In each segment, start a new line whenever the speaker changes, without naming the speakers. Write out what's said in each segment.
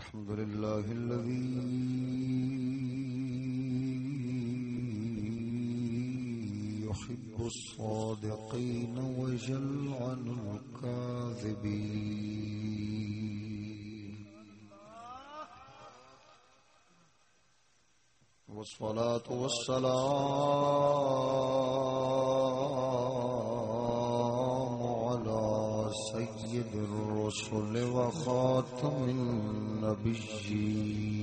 الحمد لله الذي يحب الصادقين وجل عن الكاذبين. والصلاة والسلام سيد الرسل وخاتم النبيين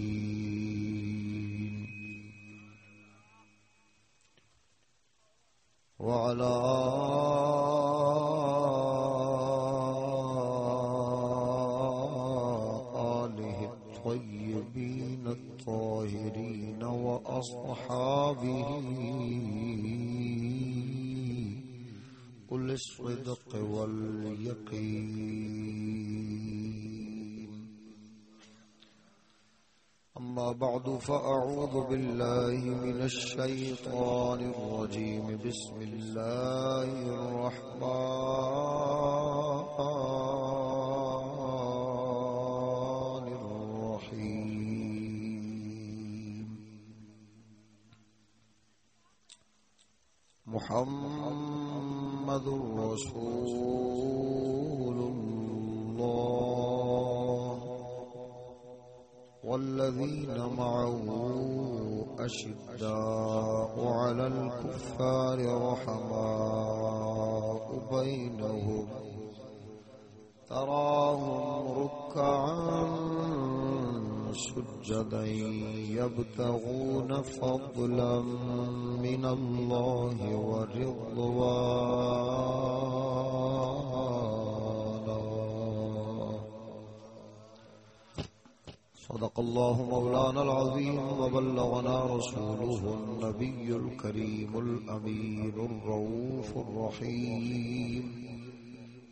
الله مولانا العظيم وبلغنا رسوله النبي الكريم الأمين الرؤوف الرحيم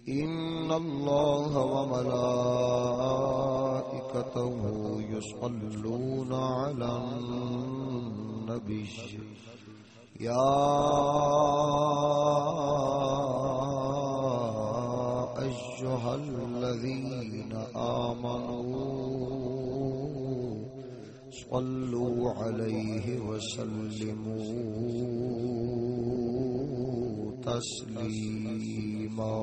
إن الله وملائكته يصلون على النبي يا وسلموا تسليما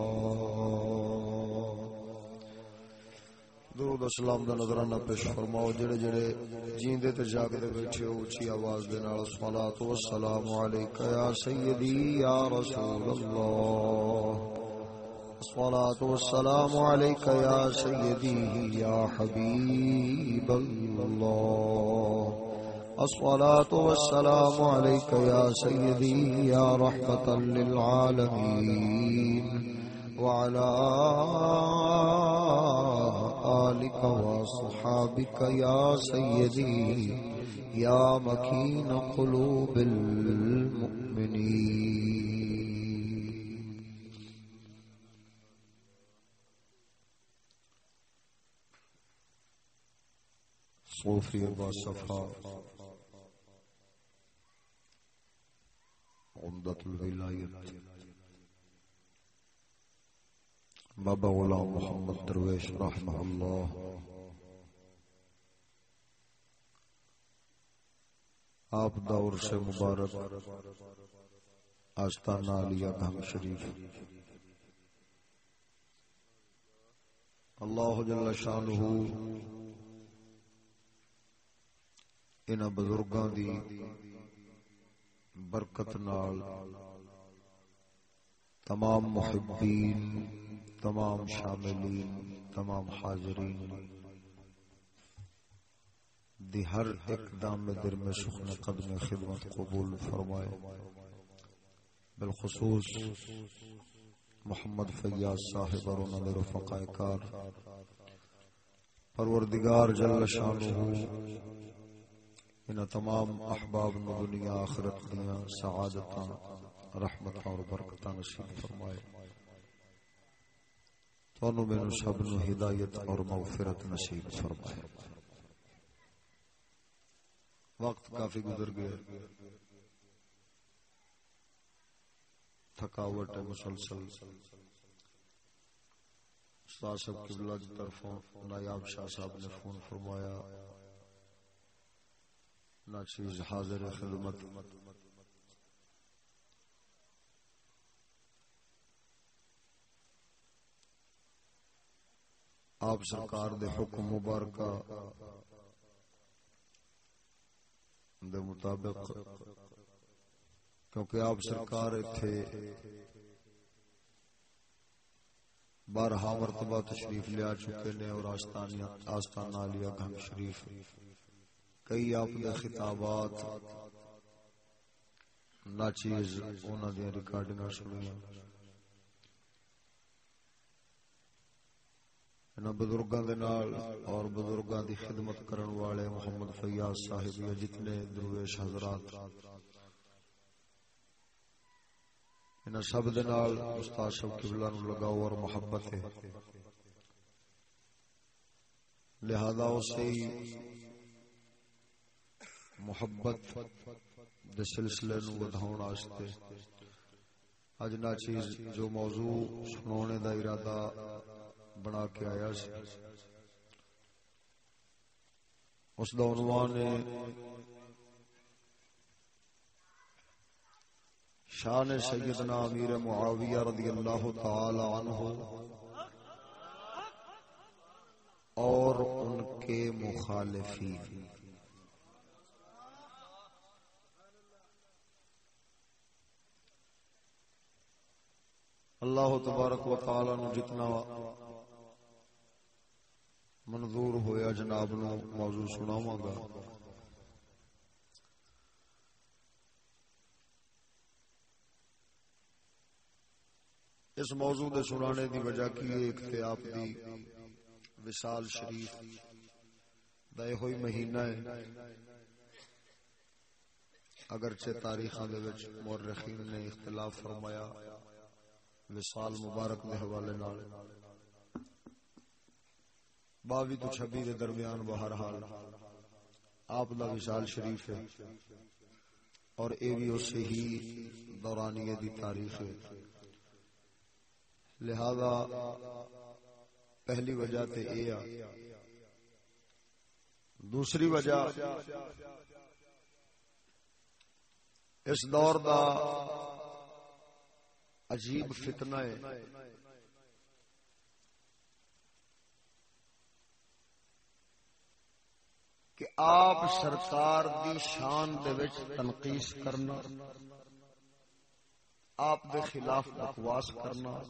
درود اسلام دا نظرانہ پیش فرماؤ، جڑے جڑے جیندے تے جاگدے بیٹھے ہو اچھی آواز دے نال الصلوۃ والسلام علیکہ یا سیدی، یا رسول اللہ. الصلاة والسلام عليك يا سيدي يا حبيب الله الصلاة والسلام عليك يا سيدي يا رحمة للعالمين وعلى آلك وصحابك يا سيدي يا مكين قلوب المؤمنين. صوفی و عمدت الولایت بابا غلام محمد درویش رحمہ اللہ۔ آپ دور سے مبارک۔ آستانہ علیہ گھم شریف۔ اللہ جل شانہ ان بزرگاں دی برکت نال۔ تمام محبین، تمام شاملین، تمام حاضرین۔ دی ہر ایک دام در میں سخن قدم خدمت قبول فرمائے۔ بالخصوص محمد فیاض صاحب اور انہوں نے رفقائے کار۔ پروردگار جل شانہ ان تمام احباب نو دنیا آخرت دیا سعادتاں، رحمتاں اور برکتاں نصیب فرمائے۔ تونوں مینوں سب نو ہدایت اور مغفرت نصیب فرمائے۔ وقت کافی گزر گیا۔ تھکاوٹ ہے مسلسل۔ استاد صاحب قبلہ کی طرفوں نایاب شاہ صاحب نے فون فرمایا۔ ناچیز حاضر خدمت آپ سرکار دے حکم مبارکہ دے مطابق، کیونکہ آپ سرکار تھے بارہا مرتبہ تشریف لیا چکے نے اور آستانہ لیا گھنگ شریف۔ کئی آپ نے خطابات ناچیز انہوں نے ریکارڈنگ سنیا بزرگاں دے نال اور بزرگاں دی خدمت کرن والے محمد فیاض صاحب یا جتنے درویش حضرات ان سب دے نال استاد شب قبلہ نو لگاؤ اور محبت ہے۔ لہذا اسے ہی محبت دے سلسلے نو ودھاؤن واسطے۔ اج نا چیز جو موضوع سنانے دا ارادہ بنا کے آیا سی۔ اس دا عنوان ہے شان سیدنا امیر معاویہ رضی اللہ تعالی عنہ اور ان کے مخالفین۔ اللہ تبارک و تعالی نے جتنا منظور ہویا جناب نو موضوع سناواں گا۔ اس موضوع دے سنانے دی وجہ کی ایک تے آپ دی وصال شریف دا ہوئی مہینہ ہے۔ اگرچہ تاریخاں دے وچ مورخین نے اختلاف فرمایا۔ وصال مبارک دے حوالے نال۔ باوی تو چھبی دے درمیان بہر حال۔ آپ دا وشال شریف ہے۔ اور اے بھی اس سے ہی دورانی دی تاریخ ہے۔ لہذا پہلی وجہ تے اے آ۔ دوسری وجہ اس دور دا عجیب فتنہ ہے۔ کہ آپ سرکار دی شان دے وچ تنقیس کرنا، آپ دے خلاف بکواس کرنا،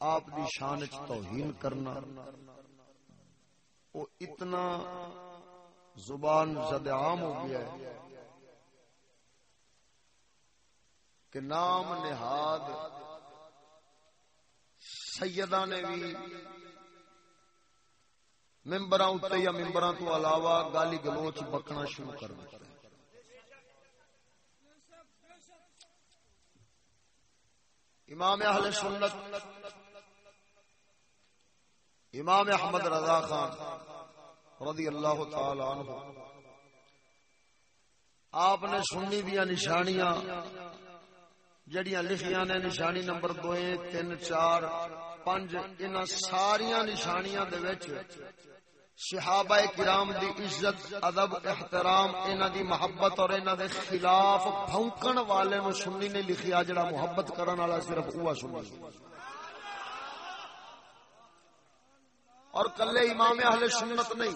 آپ دی شان وچ توہین کرنا، وہ اتنا زبان زد عام ہو گیا ہے۔ کہ نام نہاد سیدہ نے بھی ممبر یا ممبر تو علاوہ گالی گلوچ بکنا شروع کر دیا امام اہل سنت، امام احمد رضا خان رضی اللہ تعالی عنہ، آپ نے سنی دیا نشانیاں جڑیاں لکھیاں نے نشانی نمبر دو تین، چار پانچ ان ساریا نشانیاں دے وچ صحابہ کرام دی عزت، ادب، احترام، انہاں دی محبت اور انہاں دے خلاف بھونکن والے نو سنی نے لکھیا جڑا محبت کرن والا صرف اوہ سنی۔ اور کلے امام اہل سنت نہیں۔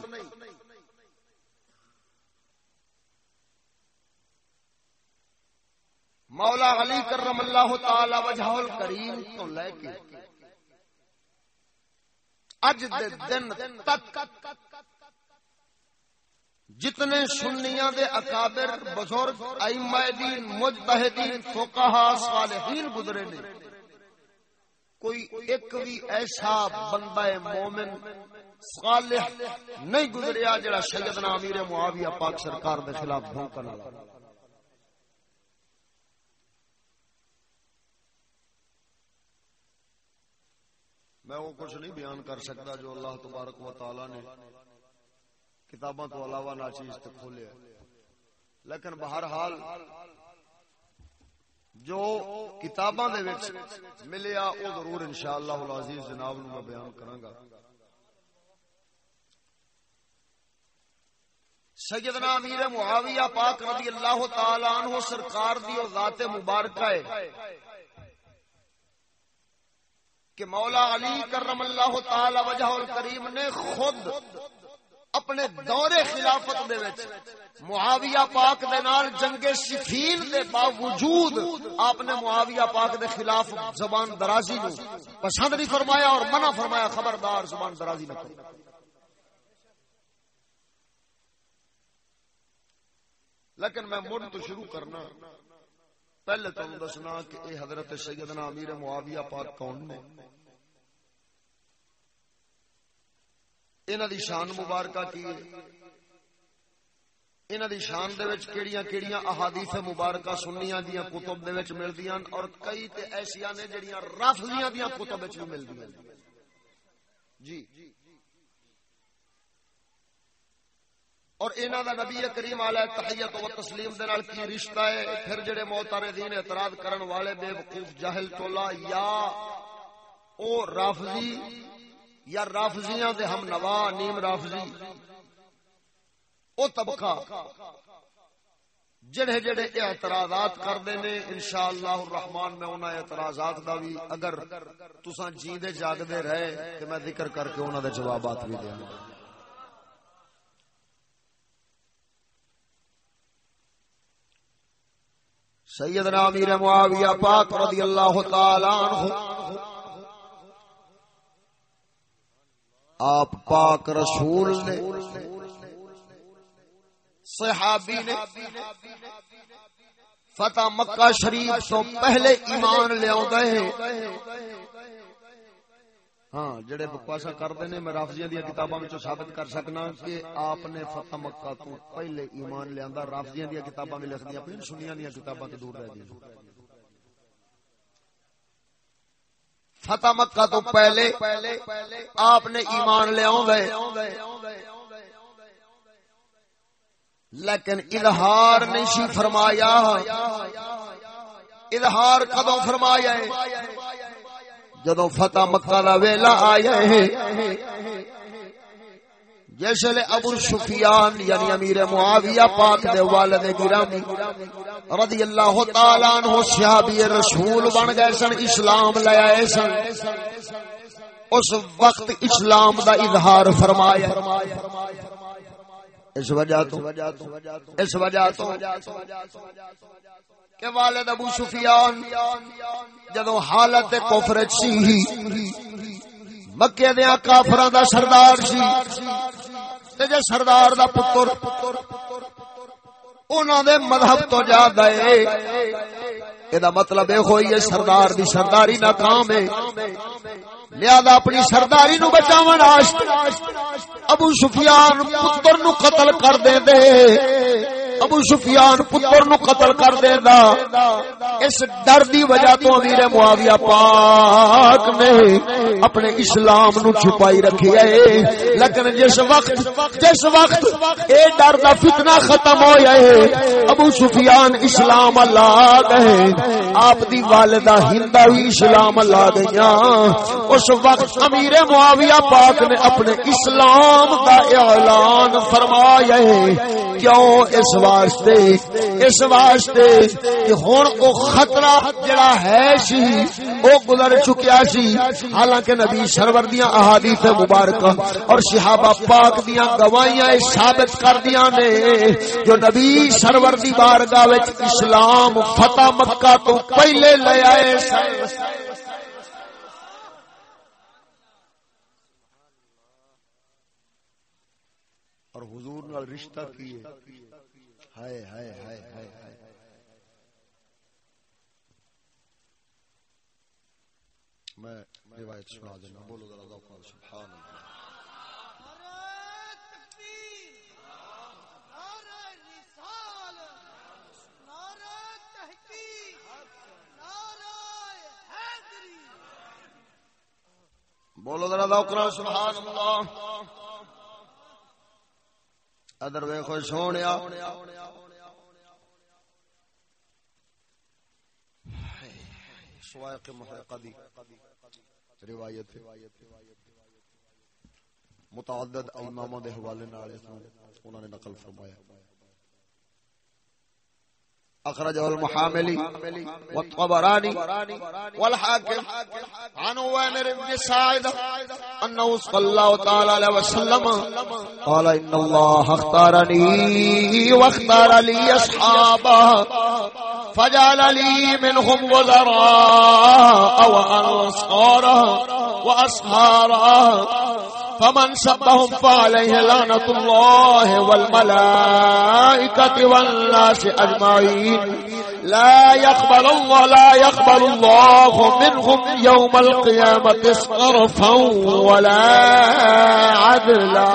مولا علی کرم اللہ تعالی وجہ الکریم تو لے کے اج دے دن تک جتنے سنیاں دے اکابر بزرگ ائمہ دین، مجتہدین، فقہا، صالحین گزرے نے، کوئی ایک بھی ایسا بندہ مومن صالح نہیں گزریا جڑا سیدنا امیر معاویہ پاک سرکار دے خلاف بھونکن والا میں وہ کچھ نہیں بیان کر سکتا جو اللہ تبارک و تعالی نے کتاباں تو علاوہ ناچیز تک کھولے لیکن بہرحال جو کتاباں دے وچ ملیا او ضرور انشاءاللہ العزیز جناب نو میں بیان کراں گا۔ سیدنا امیر معاویہ پاک رضی اللہ تعالی عنہ سرکار دی او ذات مبارکہ ہے۔ کہ مولا علی کرم اللہ تعالی وجہ الکریم نے خود اپنے دور خلافت دے وچ معاویہ پاک دے نال جنگ صفین دے باوجود آپ نے معاویہ پاک دے خلاف زبان درازی نو پسند نہیں فرمایا اور منع فرمایا خبردار زبان درازی نہ کرو۔ لیکن میں مڑ تو شروع کرنا۔ پہلے تو دسنا کہ اے حضرت سیدنا امیر معاویہ پاک کون نے؟ انہاں دی شان مبارکہ کی؟ انہاں دی شان دے وچ کیڑیاں کیڑیاں احادیث مبارکہ سنیاں دیاں کتب دے وچ ملدیاں اور کئی تے ایسیاں نے جڑیاں رافضیاں دیاں کتب وچ بھی ملدیاں جی۔ اور انہاں دا نبی کریم علیہ تحیت و تسلیم دے نال کی رشتہ ہے؟ پھر جڑے معترضین اعتراض کرن والے بے وقوف جاہل ٹولا یا او رافضی یا رافضیاں دے ہم نوا نیم رافضی۔ او طبقہ جڑے جڑے اعتراضات کردے نے، انشاءاللہ الرحمن میں انہاں اعتراضات دا بھی اگر تساں جیندے جاگدے رہے تے میں ذکر کر کے انہاں دے جوابات بھی دیاں سیدنا امیر معاویہ پاک رضی اللہ تعالی عنہ۔ آپ پاک رسول نے صحابی نے فتح مکہ شریف تو پہلے ایمان لیا ہاں جڑے بکواسا کرتے ہیں میں رافضیاں دیا کتاباں میں ثابت کر سکنا کہ آپ نے فتح مکہ تو پہلے ایمان لیا رافضیاں دیا کتاباں میں لکھ دیا اپنی سنیاں دیا کتاباں کے دور رہ دیا۔ فتح مکہ تو پہلے آپ نے ایمان لیا لیکن اظہار نہیں سی فرمایا۔ اظہار کدو فرمایا جدو فتح مکہ کا ویلا آیا ہے، جیسے ابو سفیان یعنی امیر معاویہ پاک دے والد گرامی رضی اللہ تعالیٰ عنہ صحابی رسول بن گئے سن، اسلام لے آئے سن۔ اس وقت اسلام دا اظہار فرمایا۔ اس وجہ تو، اس وجہ تو۔ کہ والد ابو سفیان جدو حالت کفر سی، مکے دیا کافر دا سردار سی، تے جے سردار دا پتر انہوں دے مذہب تو جا گئے۔ یہ مطلب یہ ہوئی ہے، سردار دی سرداری ناکام ہے۔ لہذا اپنی سرداری نو بچاو ابو سفیان پتر نو قتل کر دے دے ابو سفیان پتر نو قتل کر دے دا اس ڈر دی وجہ تو امیر معاویہ پاک نے اپنے اسلام نو چھپائی رکھی ہے۔ لیکن جس وقت جس وقت اے ڈر دا فتنہ ختم ہو جائے ابو سفیان اسلام اللہ گئے آپ دی والدہ ہندہ بھی اسلام اللہ گئیاں اس وقت امیر معاویہ پاک نے اپنے اسلام دا اعلان فرمایا ہے۔ کیوں؟ اس واسطے اس واسطے کہ ہن او خطرہ جڑا ہے سی، او گزر چکیا سی۔ حالانکہ نبی سرور دیاں احادیث مبارکہ اور صحابہ پاک دیاں گواہیاں ثابت کر دیاں نے جو نبی سرور دی بارگاہ وچ اسلام فتح مکہ تو پہلے لے آئے اور حضور نال رشتہ کیے۔ ہائے ہائے ہائے ہائے ہائے۔ میں روایت سنا دینا۔ بولو ذرا ذوق سبحان اللہ بولو ذرا ذوق سبحان اللہ ادر ویخو سونے سوائق دی روایت متعدد اماموں دے حوالے نال انہوں نے نقل فرمایا۔ أخرجه المحاملي والطبراني والحاكم عن وامر بن سعيد أنه صلى الله تعالى عليه وسلم قال إن الله اختارني واختار لي أصحابا فجعل لي منهم وزراء وأنصارا وأصهارا فمن سبهم فعليه لعنة الله والملائكة والناس أجمعين. لا يقبل الله لا يقبل الله منهم يوم القيامة صرفا ولا عدلا.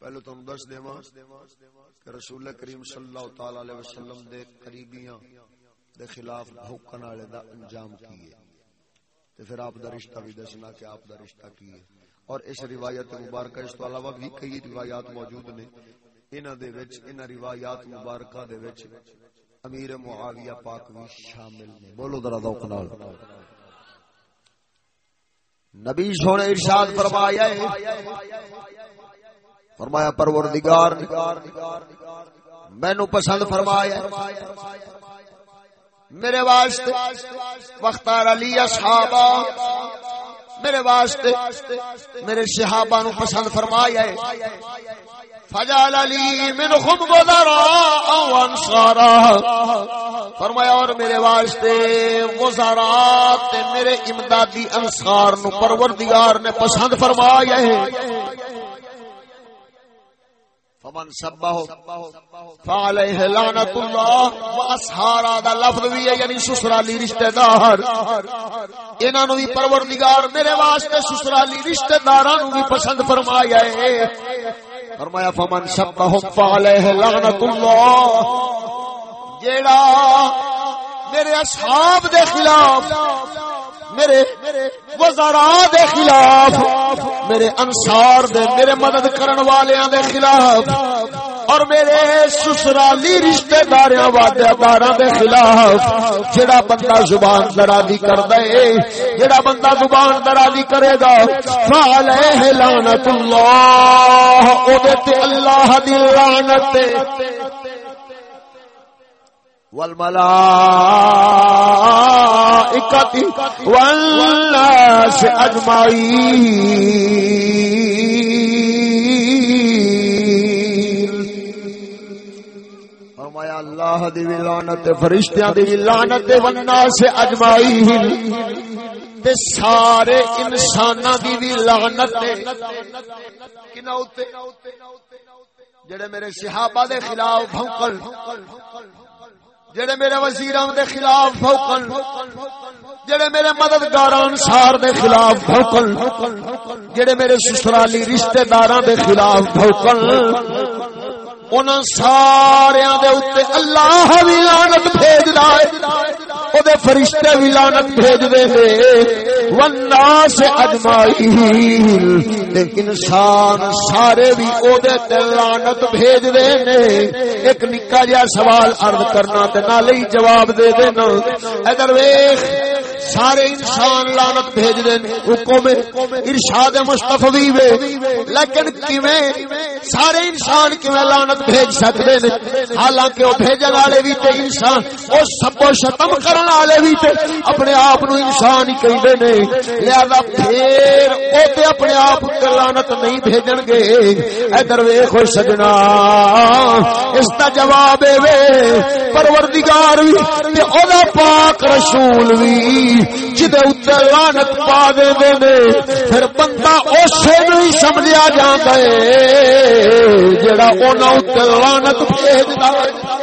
پہلے تم دس دیواں کہ رسول کریم صلی اللہ تعالی علیہ وسلم دے قریبیاں دے خلاف بھوکن والے دا انجام کیے۔ تے پھر آپ دا رشتہ بھی دسنا کہ آپ دا رشتہ کی ہے۔ اور اس روایت مبارکہ، اس تو علاوہ بھی کئی روایات موجود نے۔ انہاں دے وچ، انہاں روایات مبارکہ دے وچ امیر معاویہ پاک بھی شامل نے۔ بولو ذرا ذوق نال۔ نبی سونے ارشاد فرمایا ہے۔ فرمایا، پروردگار، مینوں پسند فرمایا میرے واسطے وختار علی اصحابہ میرے واسطے میرے صحابہ نو پسند فرمایا ہے۔ فجال علی من منهم وزراء او انصارا۔ فرمایا، اور میرے واسطے وزرات میرے امدادی انصار نو پروردگار نے پسند فرمایا ہے۔ فمن سبه فعليه لعنت الله واسحار دا لفظ بھی ہے یعنی سسرالی رشتہ دار۔ انہاں نو بھی پروردگار، میرے واسطے سسرالی رشتہ داراں نو بھی پسند فرمایا ہے۔ فرمایا، فمن سبه فعليه لعنت الله جیڑا میرے اصحاب دے خلاف میرے وزراء دے خلاف، میرے انصار دے، میرے مدد کرن والیاں دے خلاف، اور میرے سسرالی رشتہ داریاں وعدے داراں دے خلاف جڑا بندہ زبان درازی کردا اے جڑا بندہ زبان درازی کرے گا، فعلیہ لعنت اللہ، او دے تے اللہ دی لعنت والملائكة والناس أجمعين فرمایا، اللہ دی لعنت، فرشتیاں دی لعنت والناس اجمعین۔ تے سارے انساناں دی بھی لعنت۔ کنا اوتے، جڑے میرے صحابہ دے خلاف بھونکل۔ جڑے میرے وزیران دے خلاف بھوکن جڑے میرے مددگار انصار دے خلاف بھوکن جڑے میرے سسرالی رشتہ داراں دے خلاف بھوکن انہاں ساریاں دے اوتے اللہ وی لعنت بھیجدا ہے او دے فرشتے وی لعنت بھیج دے نے والناس اجمعین تے انسان سارے وی او دے تے لعنت بھیج دے نے ایک نکا جہا سوال عرض کرنا تے نال ہی جواب دے دینا ادھر ویکھ سارے انسان لعنت بھیج دے حکم ارشاد مصطفی وے لیکن کیویں سارے انسان کیویں لعنت بھیج سکدے نے حالانکہ او بھیجن والے وی تے انسان او سب و شتم کر کرن والے وی تے اپنے آپ نو انسان ہی کہندے نے۔ لہذا پھر او تے اپنے آپ تے لعنت نہیں بھیجن گے۔ ادھر ویکھو سجنا۔ اس دا جواب اے وے، پروردگار وی تے او دا پاک رسول وی، جدے اتنے لانت پا دے دے دے پھر بندہ اسے نہیں سمجھا جاتا ہے جڑا انہوں اتنے لانت بھیجتا ہاں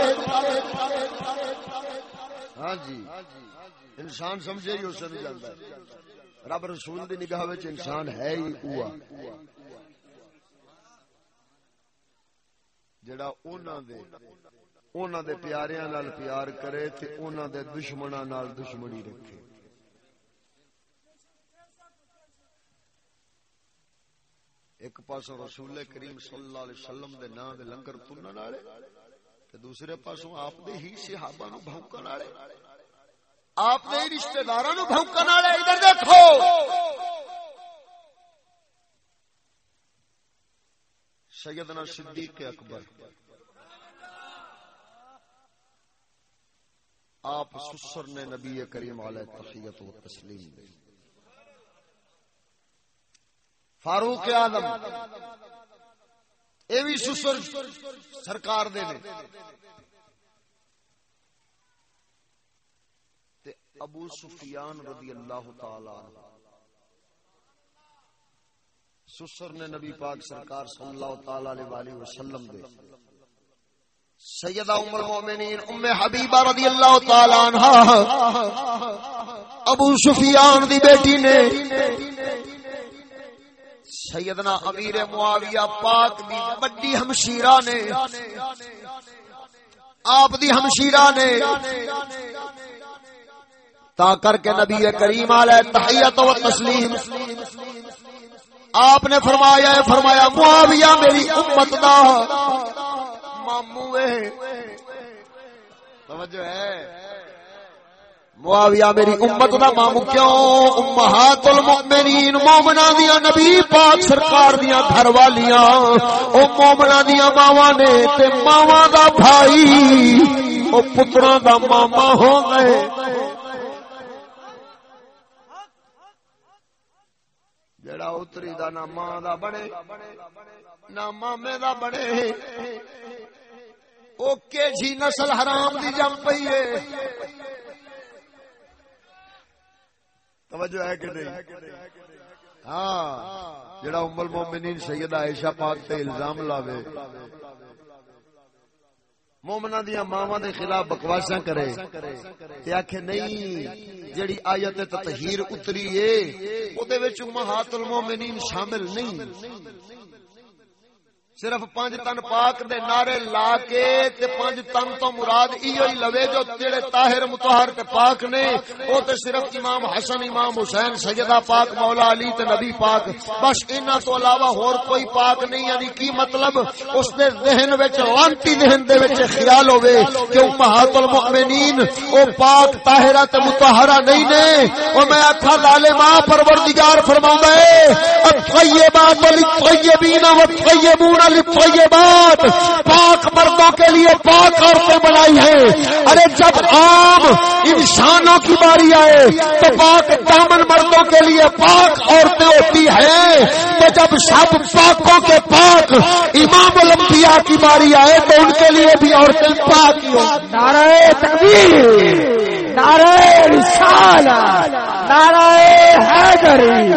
انسان سمجھے ہی اسے نہیں جانتا رب رسول دی نگاہ وچ انسان ہے ہی ہوا جڑا انہاں دے انہاں دے پیاریاں نال پیار کرے تے انہاں دے دشمناں نال دشمنی رکھے۔ ایک پاس رسول کریم صلی اللہ علیہ وسلم دے نام دے لنگر تنن والے دوسرے پاسوں آپ دے ہی صحابہ نو بھونکن والے۔ آپ دے ہی رشتہ داراں بھونکن والے ادھر دیکھو۔ سیدنا صدیق اکبر۔ آپ سسر نے نبی کریم علیہ تحیت و تسلیم دی۔ فاروق آدم اے بھی سسر سرکار دے نے تے ابو سفیان رضی اللہ تعالی سسر نے نبی پاک سرکار صلی اللہ تعالی علیہ وآلہ وسلم دے۔ سیدہ ام المومنین، ام حبیبہ رضی اللہ تعالی عنہ۔ ابو سفیان دی بیٹی نے سیدنا امیر معاویہ پاک دی بڑی ہمشیرہ نے، آپ دی ہمشیرہ نے تا کر کے نبی کریم علیہ تحیت و تسلیم۔ آپ نے فرمایا ہے، فرمایا، معاویہ میری امت دا مامو توجہ ہے۔ معاویہ میری امت دا مامو کیوں؟ امہات المؤمنین مومنا دیا نبی پاک سرکار دیا گھر والیاں۔ او مومنا دیا ماوا نے تے ماوا دا بھائی، او پتراں دا ماما ہو گئے۔ جڑا اتری دا نہ ماں دا بنے نہ مامے دا بنے۔ اوکے جی نسل حرام دی جم پئی ہے۔ توجہ ہے کہ نہیں؟ ہاں جڑا ام المومنین سیدہ عائشہ پاک تے الزام لاوے۔ مومنا دیا ماوا دے خلاف بکواسا کرے۔ تے آکھے نہیں جڑی آیت تطہیر اتری ہے او دے وچ امہات المومنین شامل نہیں۔ صرف پانچ تن پاک دے نعرے لا کے تے پانچ تن تو مراد ایو ہی لوے جو جڑے طاہر مطہر تے پاک نے، او تے صرف امام حسن، امام حسین، سیدہ پاک، مولا علی تے نبی پاک۔ بس انہاں تو علاوہ اور کوئی پاک نہیں یعنی کی مطلب؟ اس دے ذہن وچ، لانتی ذہن دے وچ خیال ہوے کہ امہات المؤمنین او پاک طاہرہ تے مطہرہ نہیں نے۔ او میں آکھا ظالما پروردگار فرماوندا ہے الطیبات للطیبین والطیبون للطیبات پاک مردوں کے لیے پاک عورتیں بنائی ہیں۔ ارے جب عام انسانوں کی باری آئے تو پاک دامن مردوں کے لیے پاک عورتیں ہوتی ہیں۔ تو جب سب پاکوں کے پاک امام الانبیاء کی باری آئے تو ان کے لیے بھی عورتیں پاک ہی ہوں۔
نعرہ تکبیر، نعرہ رسالہ، نعرہ حیدری۔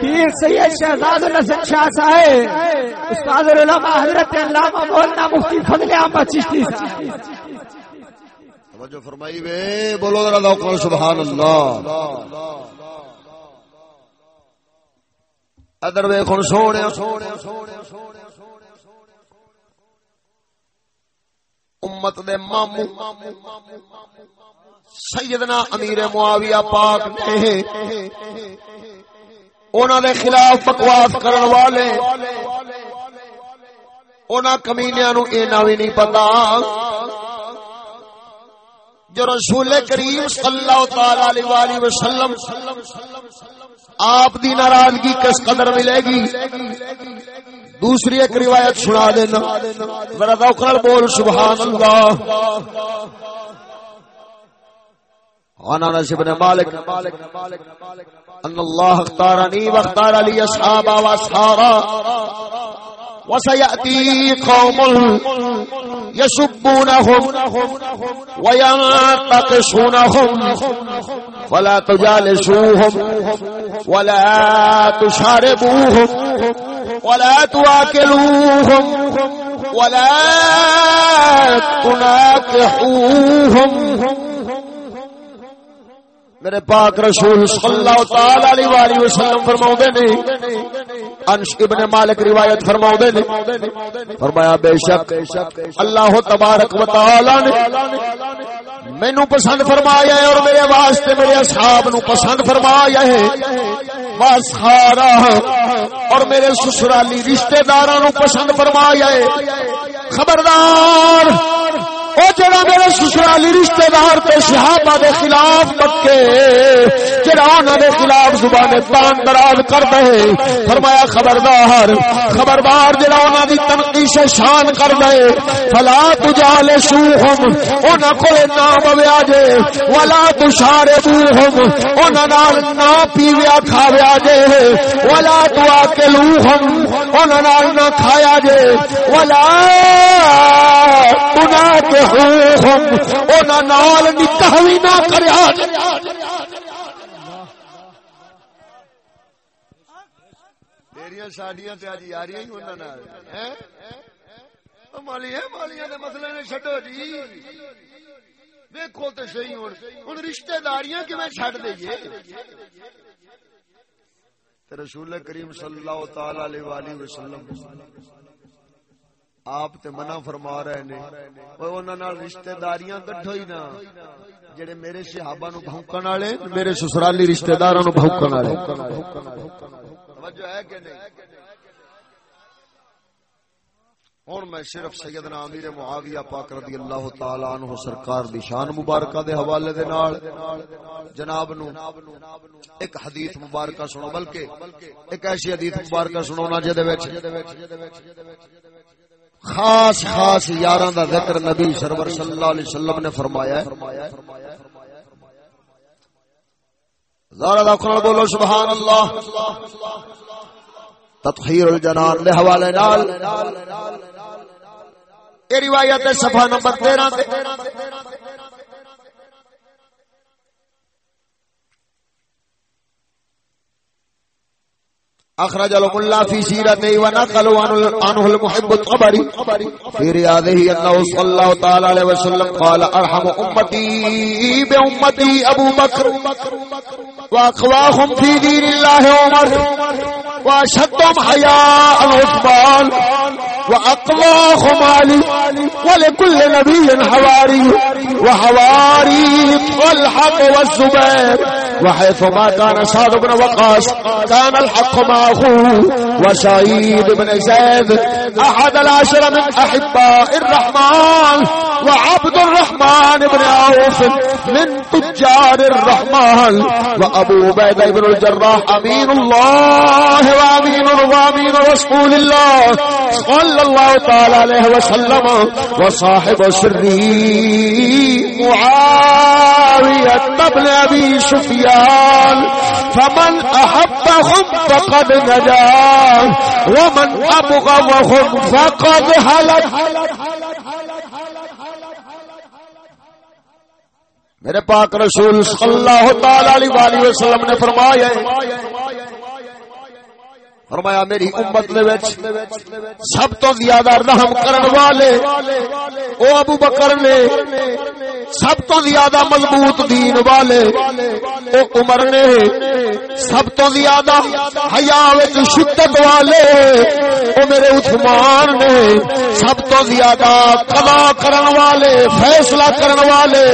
پیر سید شہزاد الحسن شاہ صاحب استاد العلماء حضرت علامہ مولانا مفتی فضل احمد چشتی۔ صاحب
توجہ فرمائی وے بولو ذرا ذوق نال، سبحان اللہ۔ ادر ویکھ ہن، سونے۔ امت دے مامو سیدنا امیر معاویہ پاک نے انہوں دے خلاف بکواس کرن والے انہاں کمینیاں نو اینا بھی نہیں پتا۔ جو رسول کریم صلی اللہ تعالی علیہ والہ وسلم آپ دی ناراضگی کس قدر ملے گی؟ دوسری ایک روایت سنا دینا۔ ذرا ذوق بول سبحان اللہ عن انس بن مالك ان الله اختارني واختار لي اصحابا واصحابا وسياتي قوم يسبونهم وينتقصونهم فلا تجالسوهم ولا تشاربوهم ولا تواكلوهم ولا تناكحوهم میرے پاک رسول صلی اللہ تعالی علیہ والہ وسلم فرماوندے نے، انس ابن مالک روایت فرماوندے نے، فرمایا بے شک اللہ تبارک و تعالی نے مینوں پسند فرمایا ہے اور میرے واسطے میرے اصحاب نو پسند فرمایا ہے۔ واسخارا اور میرے سسرالی رشتہ داراں نو پسند فرمایا ہے۔ خبردار!
او جڑا میرے سسرالی رشتہ دار تے صحابہ دے خلاف بکے جڑا انہاں دے خلاف زبان تان دراز کر دے، فرمایا خبردار خبردار جڑا انہاں دی تنقیش شان کر دے، فلا تجال سوہم، انہاں کولے نہ بویا جے، ولا تشاربوہم، انہاں نال نہ پیویا کھاویا جے، ولا تواکلوہم، انہاں نال نہ کھایا جے، ولا نال نکاح بھی نہ کریا
تیریاں ساڈیاں تے اج یاریاں ہی انہاں نال۔ ہیں؟ مالیاں مالیاں دے مسئلے نے چھڈو جی۔ ویکھو تے صحیح ہن ہن رشتہ داریاں کیویں چھڈ دئیے؟ رسول کریم صلی اللہ تعالی علیہ وسلم۔ آپ تے منع فرما رہے نے۔ اوے انہاں نال رشتہ داریاں کڈھو ہی نہ۔ جڑے میرے صحابہ نو بھونکن والے میرے سسرالی رشتہ داراں نو بھونکن والے۔ توجہ ہے کہ نہیں؟ ہن میں صرف سیدنا امیر معاویہ پاک رضی اللہ تعالی عنہ سرکار دی شان مبارکہ دے حوالے دے نال۔ جناب نو ایک حدیث مبارکہ سنو، بلکہ ایک ایسی حدیث مبارکہ سنونا جے دے وچ۔ خاص خاص یاراں دا ذکر نبی سرور صلی اللہ علیہ وسلم نے فرمایا ہے۔ زارا دا بولو سبحان اللہ تطہیر الجنان دے حوالے نال۔ اے روایت صفحہ نمبر 13 تے اخرج له الله في سيرته ونقل عنه المحب الطبري في رياضه انه صلى الله تعالى عليه وسلم قال ارحم امتي بامتي ابو بكر واقواهم في دين الله عمر واشدهم حياء عثمان واقواهم علي، ولكل نبي حواري، وحواري طلحه والزبير. وحيث ما كان سعد بن وقاص كان الحق معه وسعيد بن زيد أحد العشر من أحباء الرحمن. وعبد الرحمن بن عوف من تجار الرحمن وأبو بيد بن الجراح، أمين الله وأمين وأمين رسول الله صلى الله تعالى عليه وسلم وصاحب سره معاوية بن أبي سفيان، فمن أحبهم فقد نجا، ومن أبغضهم فقد هلك. میرے پاک رسول صلی اللہ تعالی علیہ وسلم نے فرمایا فرمایا میری امت دے وچ سب تو زیادہ رحم کرن والے او ابو بکر نے سب تو زیادہ مضبوط دین والے او عمر نے سب تو زیادہ حیا وچ شدت والے او میرے عثمان نے سب تو زیادہ قضا کرن والے فیصلہ کرن والے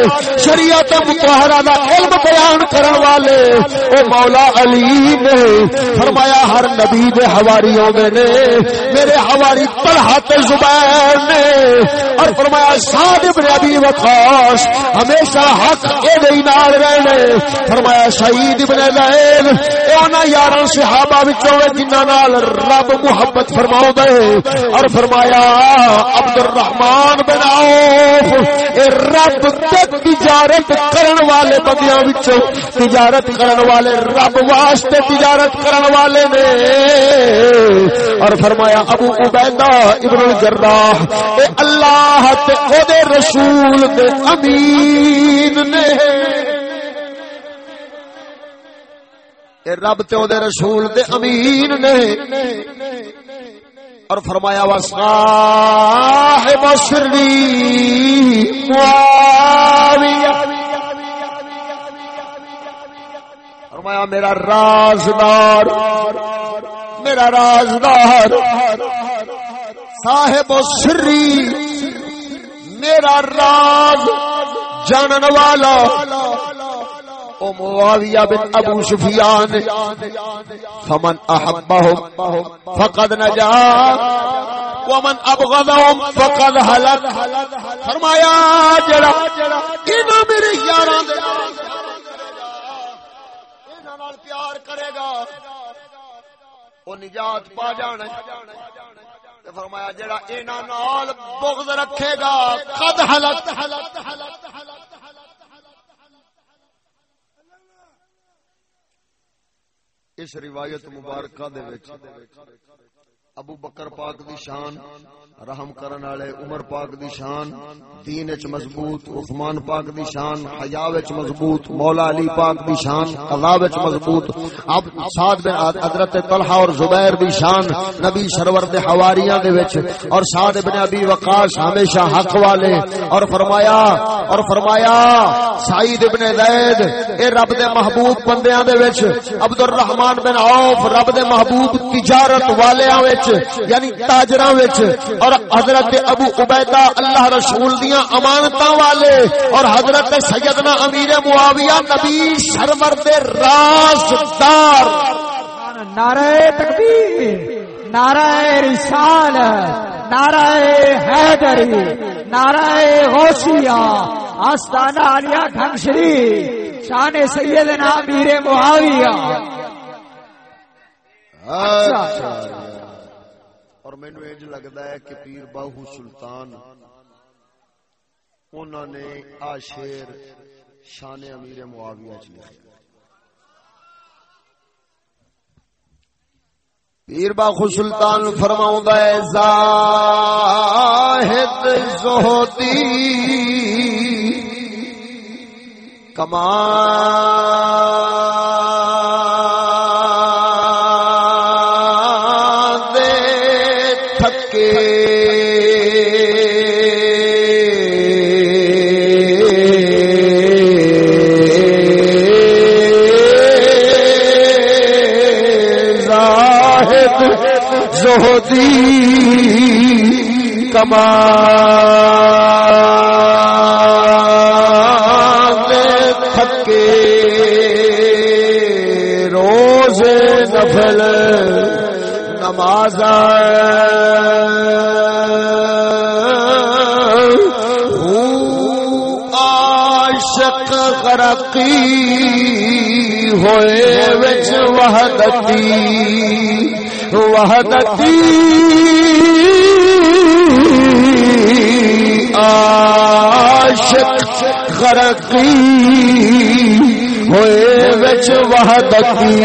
شریعت مطہرہ دا علم بیان کرن والے او مولا علی نے فرمایا ہر نبی دے حواری ہوندے نے، میرے حواری طلحہ تے زبیر نے۔ اور فرمایا، سعد ابن ابی وقاص ہمیشہ حق اے دے نال رہنے فرمایا شہید ابن زید، اے انہاں یاراں صحابہ وچوں جنہاں نال رب محبت فرماؤ دے۔ اور فرمایا عبد الرحمن بن عوف، اے رب تے تجارت کرن والے بندیاں وچوں، تجارت کرن والے رب واسطے تجارت کرن والے نے۔ اور فرمایا، ابو عبیدہ ابن الجراح، اے اللہ تے او دے رسول دے امین نے۔ اے رب تے او دے رسول دے امین نے۔ اور فرمایا، وا صاحب سری معاویہ. فرمایا، میرا رازدار میرا رازدار صاحب سری، میرا راز جانن والا۔ او معاویہ بن ابو سفیان، فمن احبهم فقد نجا۔ ومن ابغضهم فقد هلك فرمایا، جڑا انہاں میرے یاراں دے نال پیار کرے گا۔ او نجات پا جانا فرمایا جڑا انہاں نال بغض رکھے گا، قد ہلک اس روایت مبارکہ دے وچ ابو بکر پاک دی شان رحم کرن والے عمر پاک دی شان، دین وچ مضبوط، عثمان پاک دی شان، حیا وچ مضبوط، مولا علی پاک دی شان، قضا وچ مضبوط۔ اب سعد بن حضرت طلحہ اور زبیر دی شان، نبی سرور دے حواریاں دے وچ۔ اور سعد بن ابی وقاص ہمیشہ حق والے۔ اور فرمایا اور فرمایا، سعید ابن زید، اے رب دے محبوب بندیاں دے وچ عبد الرحمن بن عوف، رب دے محبوب تجارت والیاں وچ یعنی تاجراں وچ۔ اور حضرت ابو عبیدہ اللہ رسول دیاں امانتاں والے اور حضرت سیدنا امیر معاویہ نبی سرور دے رازدار۔
نعرہ تکبیر نعرہ رسالت نعرہ حیدری نعرہ غوثیہ آستانہ علیہ ڈھنگشری شان سیدنا امیر معاویہ۔
اچھا۔ اور مینو اج لگتا ہے کہ پیر باہو سلطان انہوں نے آ شیر شان امیر معاویہ چ لکھا پیر باخو سلطان فرماؤں ہے، زاہد زہدی کمان زہدی کمان دے تھکے روز نفل نماز عاشق غرقی ہوئے وچ وحدتی وحدتی عاشق غرقی ہوئے وچ وحدتی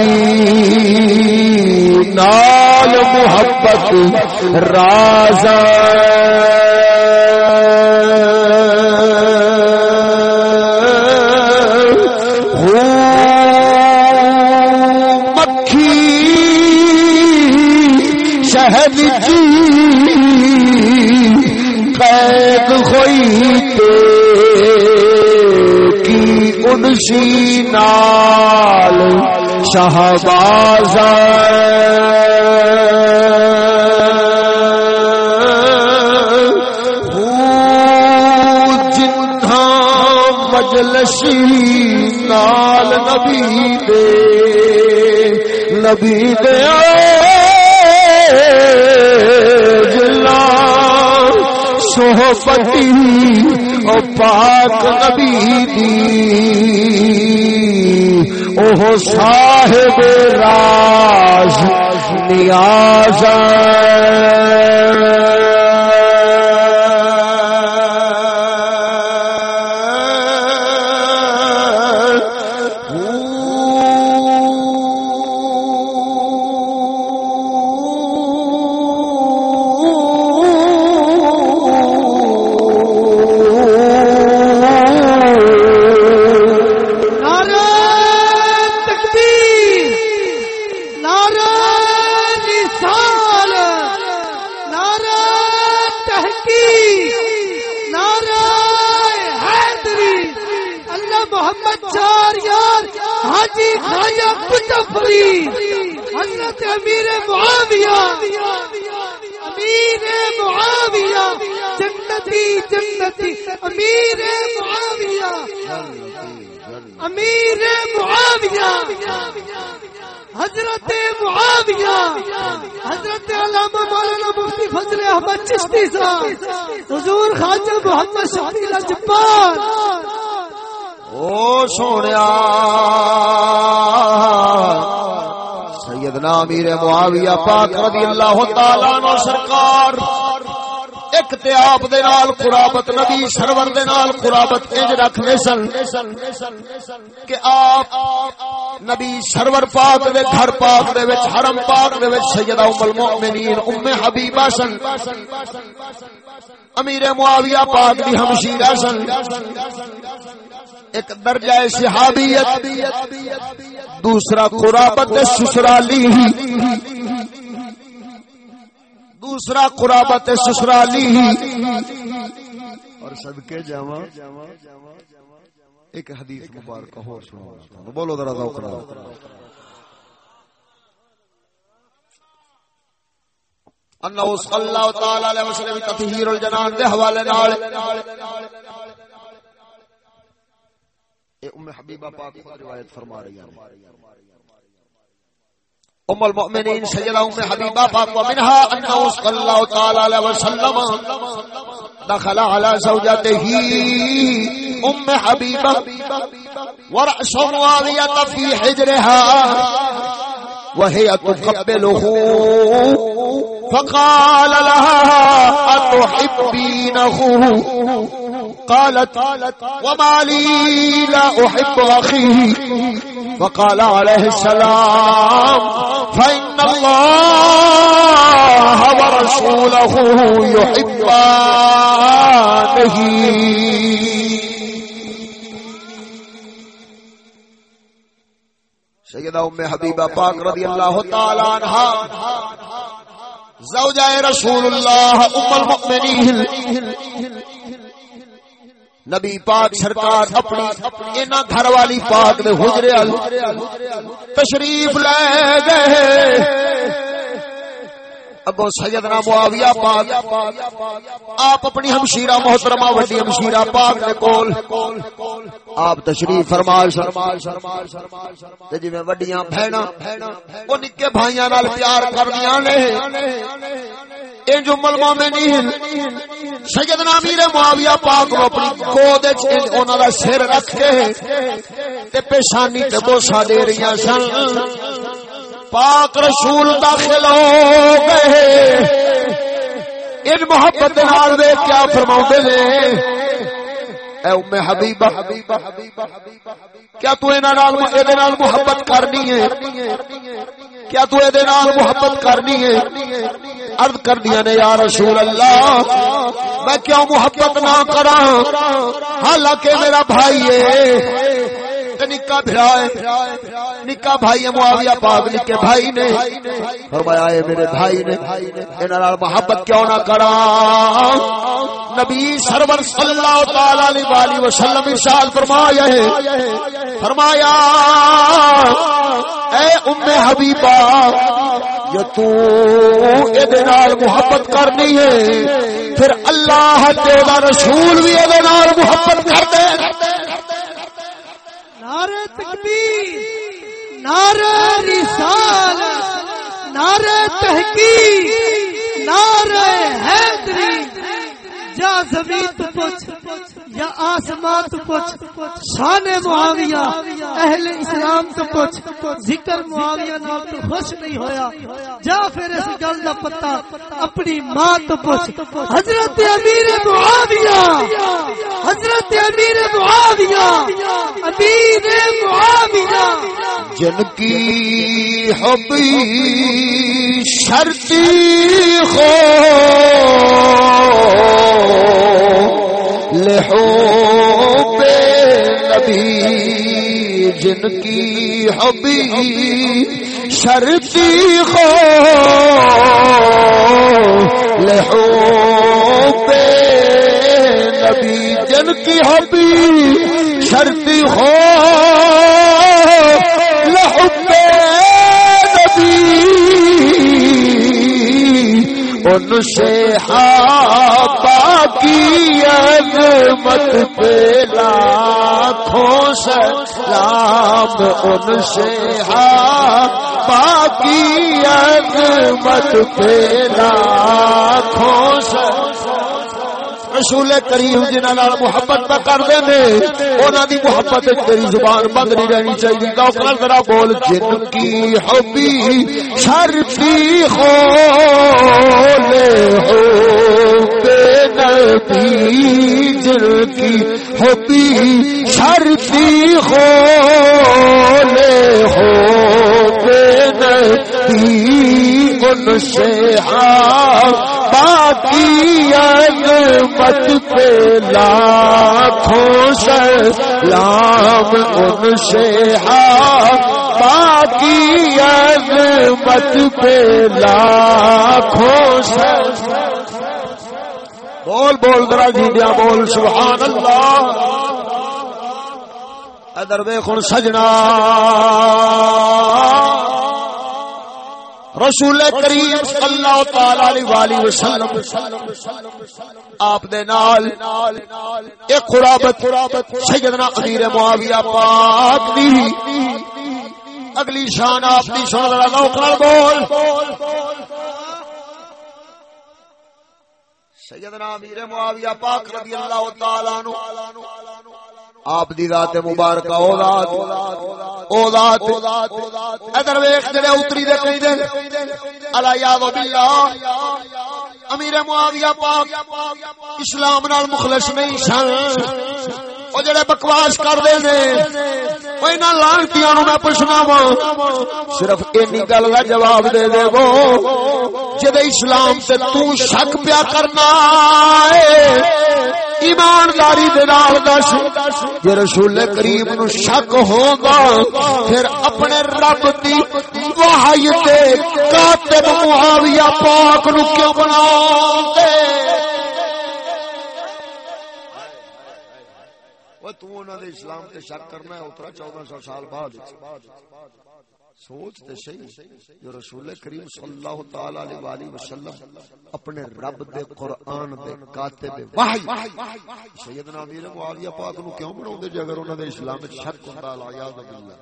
نال محبت رازاں انسی نال شہباز جنہا مجلسی نال نبی دے نبی دے جلا سوپتی پاک نبی دی۔ اوہ صاحب راز نیاز
حاجی خواجہ کتفری حضرت امیر معاویہ امیر معاویہ، جنتی جنتی، امیر معاویہ
امیر معاویہ، حضرت معاویہ، حضرت علامہ مولانا مفتی فضل احمد چشتی صاحب، حضور خواجہ محمد شفیع لجپال
او سونیا سیدنا امیر معاویہ پاک رضی اللہ تعالی عنہ سرکار ایک تے آپ دے نال قرابت نبی سرور دے نال قرابت انج رکھنے سن کہ آپ نبی سرور پاک دے گھر پاک دے وچ حرم پاک دے وچ سیدہ ام المؤمنین ام حبیبہ سن امیر معاویہ پاک دی ہمشیرہ سن ایک درجہ صحابیت دوسرا قرابت سسرالی دوسرا قرابت سسرالی اور صدقے جاوا ایک حدیث مبارک ہو سنو بولو ذرا ذوق انه صلی اللہ تعالی علیہ وسلم تطہیر الجنان دے حوالے نال۔ اے ام حبیبہ پاک خود روایت فرما رہی ہیں۔ ام المؤمنین سیدہ ام حبیبہ پاک ومنها انه صلی اللہ تعالی علیہ وسلم دخل على زوجته ام حبیبہ ورأس معاویہ فی حجرها وهي تقبله فقال لها أتحبينه قالت، وما لي لا أحب أخيه فقال عليه السلام، فإن الله ورسوله يحبانه سیدہ ام حبیبہ پاک رضی اللہ تعالی عنہ زوجہ رسول اللہ ام المؤمنین نبی پاک سرکار اپنی اینا گھر والی پاک دے حجرے تشریف لے گئے۔ اگو سیدنا معاویہ پاک، آپ اپنی ہمشیرہ محترمہ وڈی ہمشیرہ پاک دے کول، آپ تشریف فرمائے تے جی جویں وڈیاں بہنا او نکے بھائیاں نال پیار کردیاں نے۔ انج ام المومنین سیدنا امیر معاویہ پاک کو اپنی گود وچ انہاں دا سر رکھ کے تے پیشانی تے بوسا دے رہیاں سن۔ پاک رسول داخل ہو گئے۔ ان محبت نال دے کیا فرماؤندے نے، اے ام حبیبہ حبیبہ حبیبہ حبیبہ کیا تو انہاں نال اے نال محبت کرنی ہے؟ کیا تو اے نال محبت کرنی ہے؟ عرض کر دیا نے، یا رسول اللہ، میں کیوں محبت نہ کراں؟ حالانکہ میرا بھائی ہے نکا بھرا ہے۔ نکا بھائی معاویہ پاک نکے بھائی نے فرمایا، اے میرے بھائی نے، انہاں نال محبت کیوں نہ کرا؟ نبی سرور صلی اللہ تعالی علیہ والہ وسلم ارشاد فرمایا ہے، فرمایا، اے ام حبیبہ جو تو اے نال محبت کرنی ہے، پھر اللہ تے رسول بھی اے نال محبت کر دے۔
تکبیر نعرہ رسال نعرہ تحقیق نعرہ حیدری جا زمین تو پوچھ یا آسمان تو پوچھ، شان معاویہ، اہل اسلام تو پوچھ، ذکر معاویہ نال تو خوش نہیں ہویا۔ جا پھر اس گل دا پتہ، اپنی ماں تو پوچھ، حضرت امیر معاویہ، حضرت امیر معاویہ امیر معاویہ۔
جن کی حبی شرطی خو۔ لہو بے نبی، جن کی حبی شرطی خو لہو بے نبی، جن کی حبی شرطی ہو لہو بے ان سے کی عظمت پہ لاکھوں سلام ان سے ہاں باقی عظمت پہ لاکھوں سلام رسول کریم جنہاں نال محبت پہ کر دے نے، انہاں دی محبت تیری زبان بند نہیں رہنی چاہیے ذوق نال ذرا بول، جن کی حبی شرفی ہو لے ہو۔ نبی جن کی حبی شرفی ہو لے ہو بے نبی ان سے ہاں باقی عظمت پہ لاکھوں سلام ان سے ہاں باقی عظمت پہ لاکھوں بول بول ذرا جی بول، سبحان اللہ۔ ادر ویخ سجنا۔ رسول کریم صلی اللہ تعالی علیہ وسلم، آپ دے نال ایک خرابت سیدنا امیر معاویہ پاک دی۔ اگلی شان آپ دی، سن ذرا ذوق بول۔ سیدنا امیر معاویہ پاک رضی اللہ تعالی عنہ۔ آپ دی ذات مبارکہ او ذات او ذات ادھر ویکھ جڑے اتری دے کہیں دے، الا یا باللہ، امیر معاویہ پاک اسلام نال مخلص نہیں سن، او جڑے بکواس کر دے نے، او انہاں لعنتیاں نو میں پوچھنا وا، صرف اینی گل دا جواب دے دے وہ جدے اسلام تے تو شک پیا کرنا ہے ایمانداری دے نال دس جے رسول کریم نو شک ہوگا، پھر اپنے رب دی وحی تے کاتب معاویہ پاک نو کیوں بنا دے تو انہوں نے اسلام تے شک کرنا ہے، اترا چودہ سو سال بعد۔ سوچ تے صحیح جو رسول کریم صلی اللہ تعالی علیہ والہ وسلم اپنے رب دے قرآن دے کاتب وحی سیدنا امیر معاویہ پاک نو کیوں بناوندے جے اگر انہاں دے اسلام وچ شک ہوندا لا یاد باللہ۔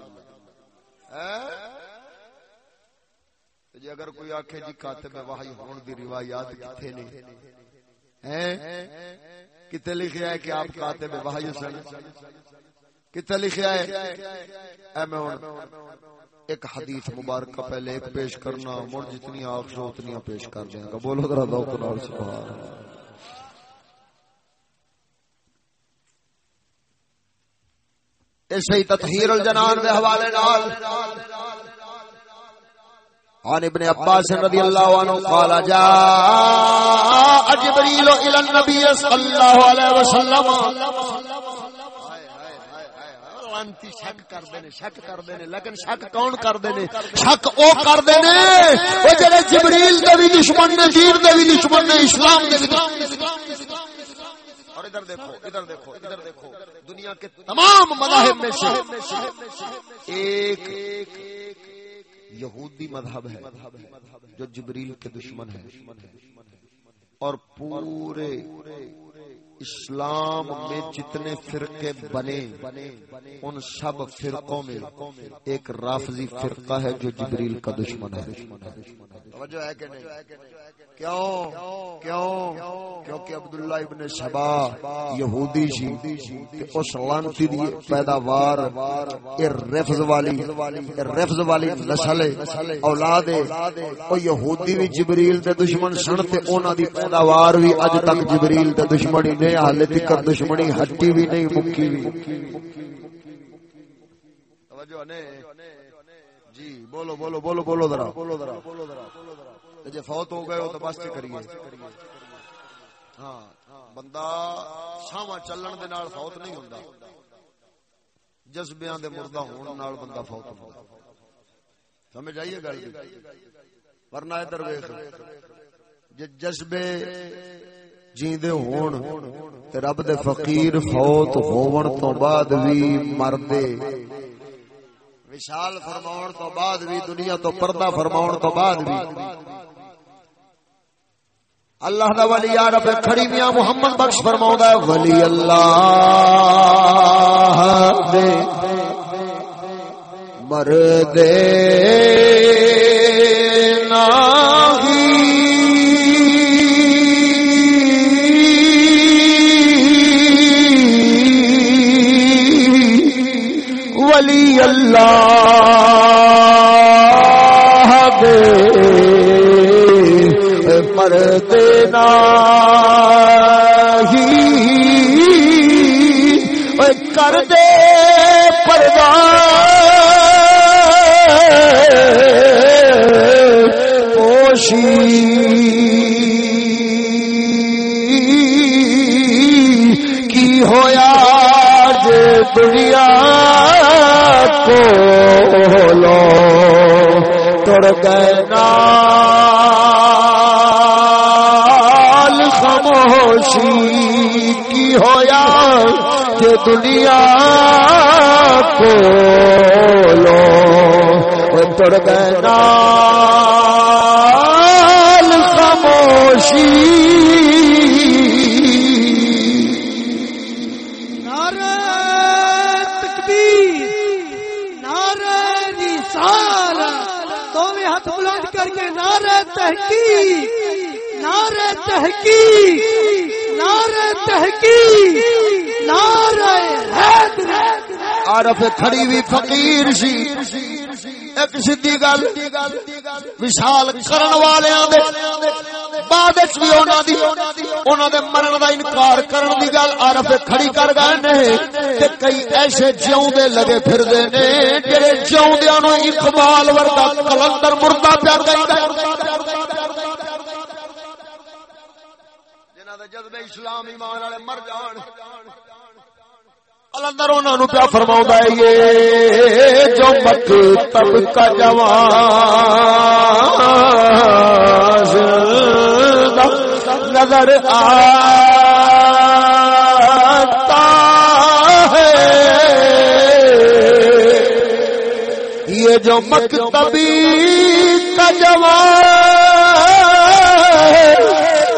جی اگر کوئی آکھے جی کاتب وحی ہون دی روایات کتھے نے؟ ہیں کتے لکھیا ہے کہ آپ کاتب وحی سن؟ کتے لکھیا ہے؟ اے میں ایک حدیث مبارکہ پہلے ایک پیش کرنا، مڑ جتنی آخ سو اتنی پیش کر دیں گا بولو ذرا ذوق نال، سبحان اسی تطہیر الجنان دے حوالے نال۔ عن ابن عباس رضی اللہ عنہ قال، جاء جبريل الى النبي صلى الله عليه وسلم۔ لانتی شک کردے نے شک کردے نے لیکن شک کون کردے نے؟ شک او کردے نے؟ او جڑے جبریل دے وی دشمن نے دین دے وی دشمن نے اسلام دے وی اور ادھر دیکھو ادھر دیکھو ادھر دیکھو دنیا کے تمام مذاہب میں سے ایک یہودی مذہب ہے جو جبریل کے دشمن ہے اور پورے اسلام میں جتنے فرقے بنے، ان سب فرقوں میں ایک رافضی فرقہ ہے جو جبریل کا دشمن ہے۔ کیوں؟ کیوں؟ کیونکہ عبداللہ ابن شبا یہودی سی اس لانتی دی پیداوار، اے رفض والی، اے رفض والی نسل، اولاد، او یہودی بھی جبریل دے دشمن سن، تے انہاں دی پیداوار بھی اج تک جبریل دے دشمنی نے حالے تک دشمنی ہٹی بھی نہیں، مکی بھی۔ جی بولو بولو بولو بولو ذرا۔ بولو ذرا بولو ذرا جی فوت ہو گئے ہو تو بس کریے۔ ہاں بندہ ساواں چلن دے نال فوت نہیں ہوندا۔ جذبیاں دے مردہ ہون نال بندہ فوت ہوندا۔ سمجھ آئیے گل جی؟ ورنہ ادھر ویکھ، جے جذبے جیندے ہون تے رب دے فقیر فوت ہون تو بعد وی مردے۔ وشال فرماون تو بعد بھی، دنیا تو پردہ فرماون تو بعد بھی۔ اللہ دا ولی یا رب کھڑی میاں محمد بخش فرماوندا ہے، ولی اللہ دے مرد ولی اللہ دے مرد ہی کر دے پردہ کی ہویا دنیا کو لو تر گئے نال خاموشی کی ہویا جے دنیا کو لو تر گئے نال خاموشی
ہاتھ بلند کر کے نعرہ تحقیق نعرہ تحقیق نعرہ تحقیق، نعرہ حیدر۔
عرف کھڑی وی فقیر سی۔ ایک سیدھی گل، وشال کرن والیاں دے۔ بعد وچ بھی انہاں دی انہاں دے مرن دا انکار کرن دی گل عارف کھڑی کر گئے نے تے کئی ایسے جیوندے لگے پھردے نے جڑے جیوندیاں نو اقبال ورگا کلندر مردہ پیا کہندا جنہاں دے جذبے اسلام ایمان والے مر جان۔ کلندر انہوں نے پیا فرما ہے، یہ جو مک تب کا جوان نظر آتا ہے۔ یہ جو مکتبی کا جوان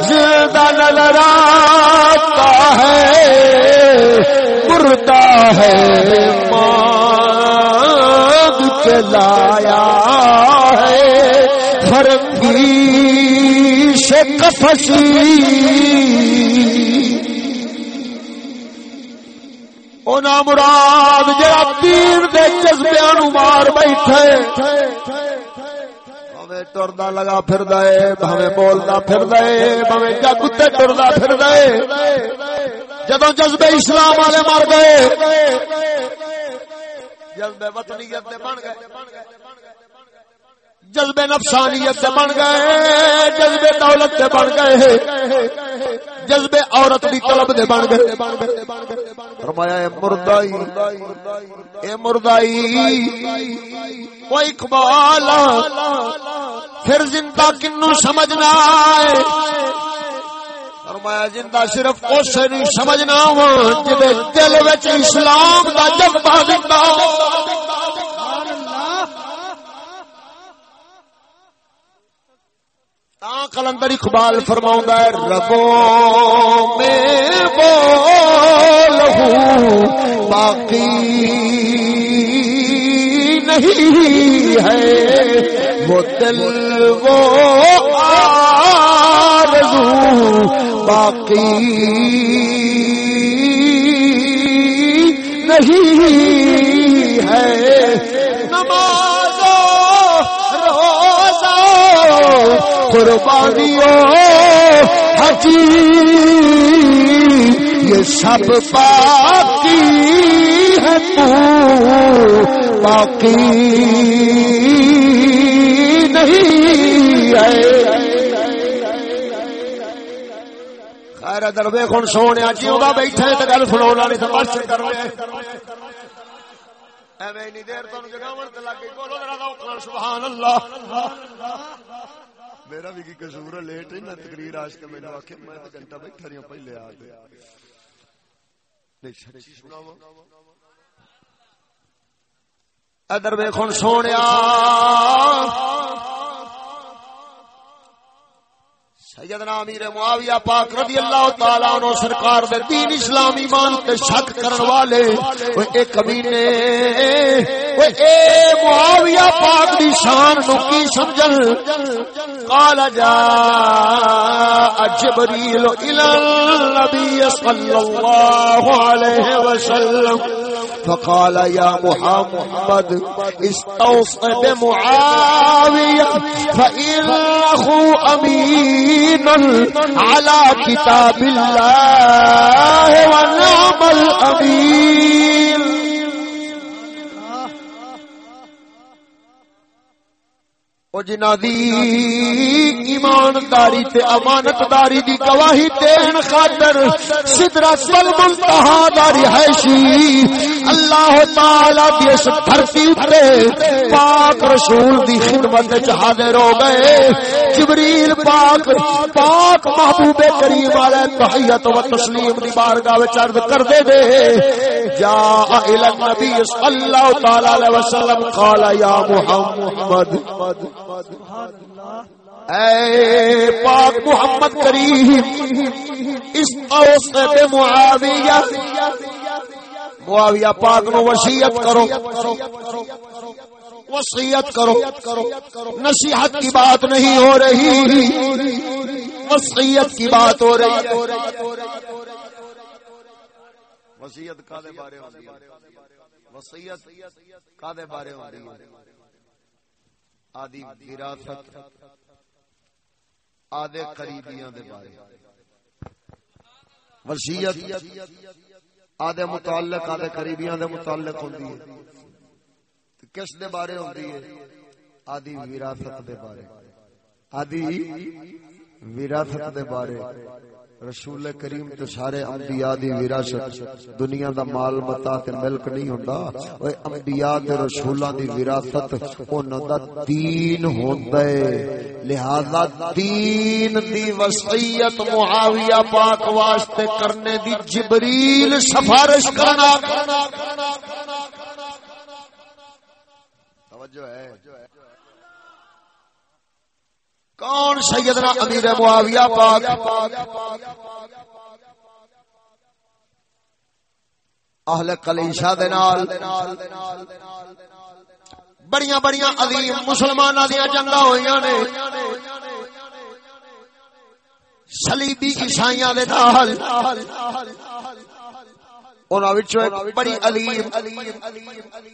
زندہ نظر آتا ہے۔ مردہ ہے مانگ کے لایا ہے۔ فرنگی سے کفسی او نا مراد جڑا پیر دے جذبیاں نو مار بیٹھے بھاویں ٹردا لگا پھردا ہے، بھاویں بولدا پھردا ہے، بھاویں جگ تے ٹردا پھردا ہے۔ جدو جذبے اسلام والے مر گئے، جذبے وطنیت دے بن گئے۔ جذبے نفسانیت دے بن گئے، جذبے دولت دے بن گئے، جذبے عورت دی طلب دے بن گئے۔ فرمایا، اے مردائی اے مردائی او اقبال، پھر زندہ کنو سمجھنا ہے۔ فرمایا، زندہ صرف اسے نہیں سمجھنا ہو جدے دل وچ اسلام دا جذبہ زندہ ہو۔ تا کلندر اقبال فرماؤں ہے رگوں میں بول باقی نہیں ہے وہ دل وہ آرزو باقی نہیں ہے قربانیوں حجی یہ سب باقی ہے تو باقی نہیں ہے۔ خیر دروے کون سونے جی جیوں بیٹھے تو گل سنا نہیں تو بس کر رہے ایویں دیر تمہیں جگاون تے لگ گئی۔ بولو سبحان اللہ۔ میرا بھی کی قصور ہے، لیٹ ہی میں تقریر آج کے میں نے آکھے میں تو گھنٹہ بیٹھا رہی ہوں پہلے آ گیا نہیں سچی سناواں۔ ادھر ویکھن سونیا۔ سیدنا امیر معاویہ پاک رضی اللہ تعالی عنہ سرکار دے دین اسلام ایمان تے شک کرن والے۔ وہ ایک کمینے اے معاویہ پاک دی شان نو کی سمجھن؟ قال جا جبريل الى النبي صلى الله عليه وسلم۔ فقال يا محمد استوصى بمعاوية فإنه أمين على كتاب الله ونعم الأمين. جنا دی ایمانداری تے امانتداری دی گواہی دین خاطر سدرت المنتہا دا رہائشی اللہ تعالی دی اس دھرتی تے پاک رسول دی خدمت وچ حاضر ہو گئے۔ جبریل پاک پاک محبوب کریم علیہ تحیت و تسلیم دی بارگاہ وچ عرض کر دے دے جا الى النبی صلی اللہ تعالی علیہ وسلم، قال یا محمد. اے پاک محمد کریم، اس اوس اوسط معاویہ معاویہ پاک نو وصیت کرو۔ وصیت کرو۔ نصیحت کی بات نہیں ہو رہی۔ وصیت کی بات ہو رہی وصیت کا دے بارے وصیت کا دے بارے آدی وراثت آدھے قریبیاں دے بارے۔ وصیت آدھے متعلق آدھے قریبیاں دے متعلق ہوندی ہے۔ کس دے بارے ہوندی ہے۔ آدھی وراثت دے بارے۔ آدھی وراثت دے بارے۔ رسول کریم تے سارے انبیاء دی وراثت۔ دنیا دا مال متا تے ملک نہیں ہوندا۔ اوے انبیاء تے رسولاں دی وراثت انہاں دا دین ہوندا ہے۔ لہذا دین دی وصیت معاویہ پاک واسطے کرنے دی جبریل سفارش کرنا۔ توجہ ہے۔ کون سیدنا امیر معاویہ پاک؟ اہل کلیشا بڑیاں بڑیاں عظیم مسلمان دیا جنگا ہوئی نے۔ سلیبی عیسائیاں دے نال۔ بڑی علیم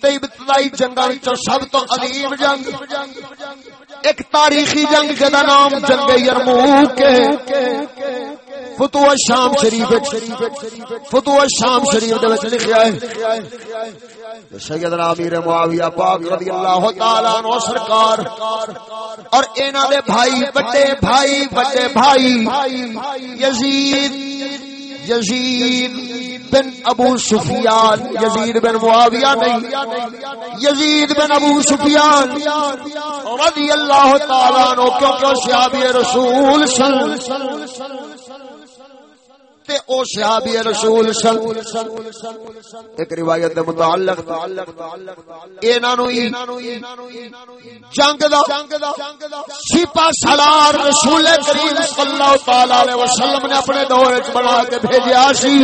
ابتدائی جنگا سب تو علیم جنگ ایک تاریخی جنگ جدا نام جنگ یرموک فتوہ شام شریف فتوہ شام شریف دے وچ لکھیا ہے سیدنا امیر معاویہ پاک رضی اللہ تعالی عنہ سرکار اور انہاں دے بھائی بڑے بھائی بڑے بھائی یزید یزید بن ابو سفیان، یزید بن معاویہ نہیں، یزید بن ابو سفیان رضی اللہ تعالیٰ عنہ، کیونکہ صحابی رسول صلی اللہ علیہ وسلم تے او صحابی رسول ایک روایت دے متعلق انہاں نو جنگ دا سپا سالار رسول کریم صلی اللہ تعالی علیہ وسلم نے اپنے دور وچ بنا کے بھیجیا سی۔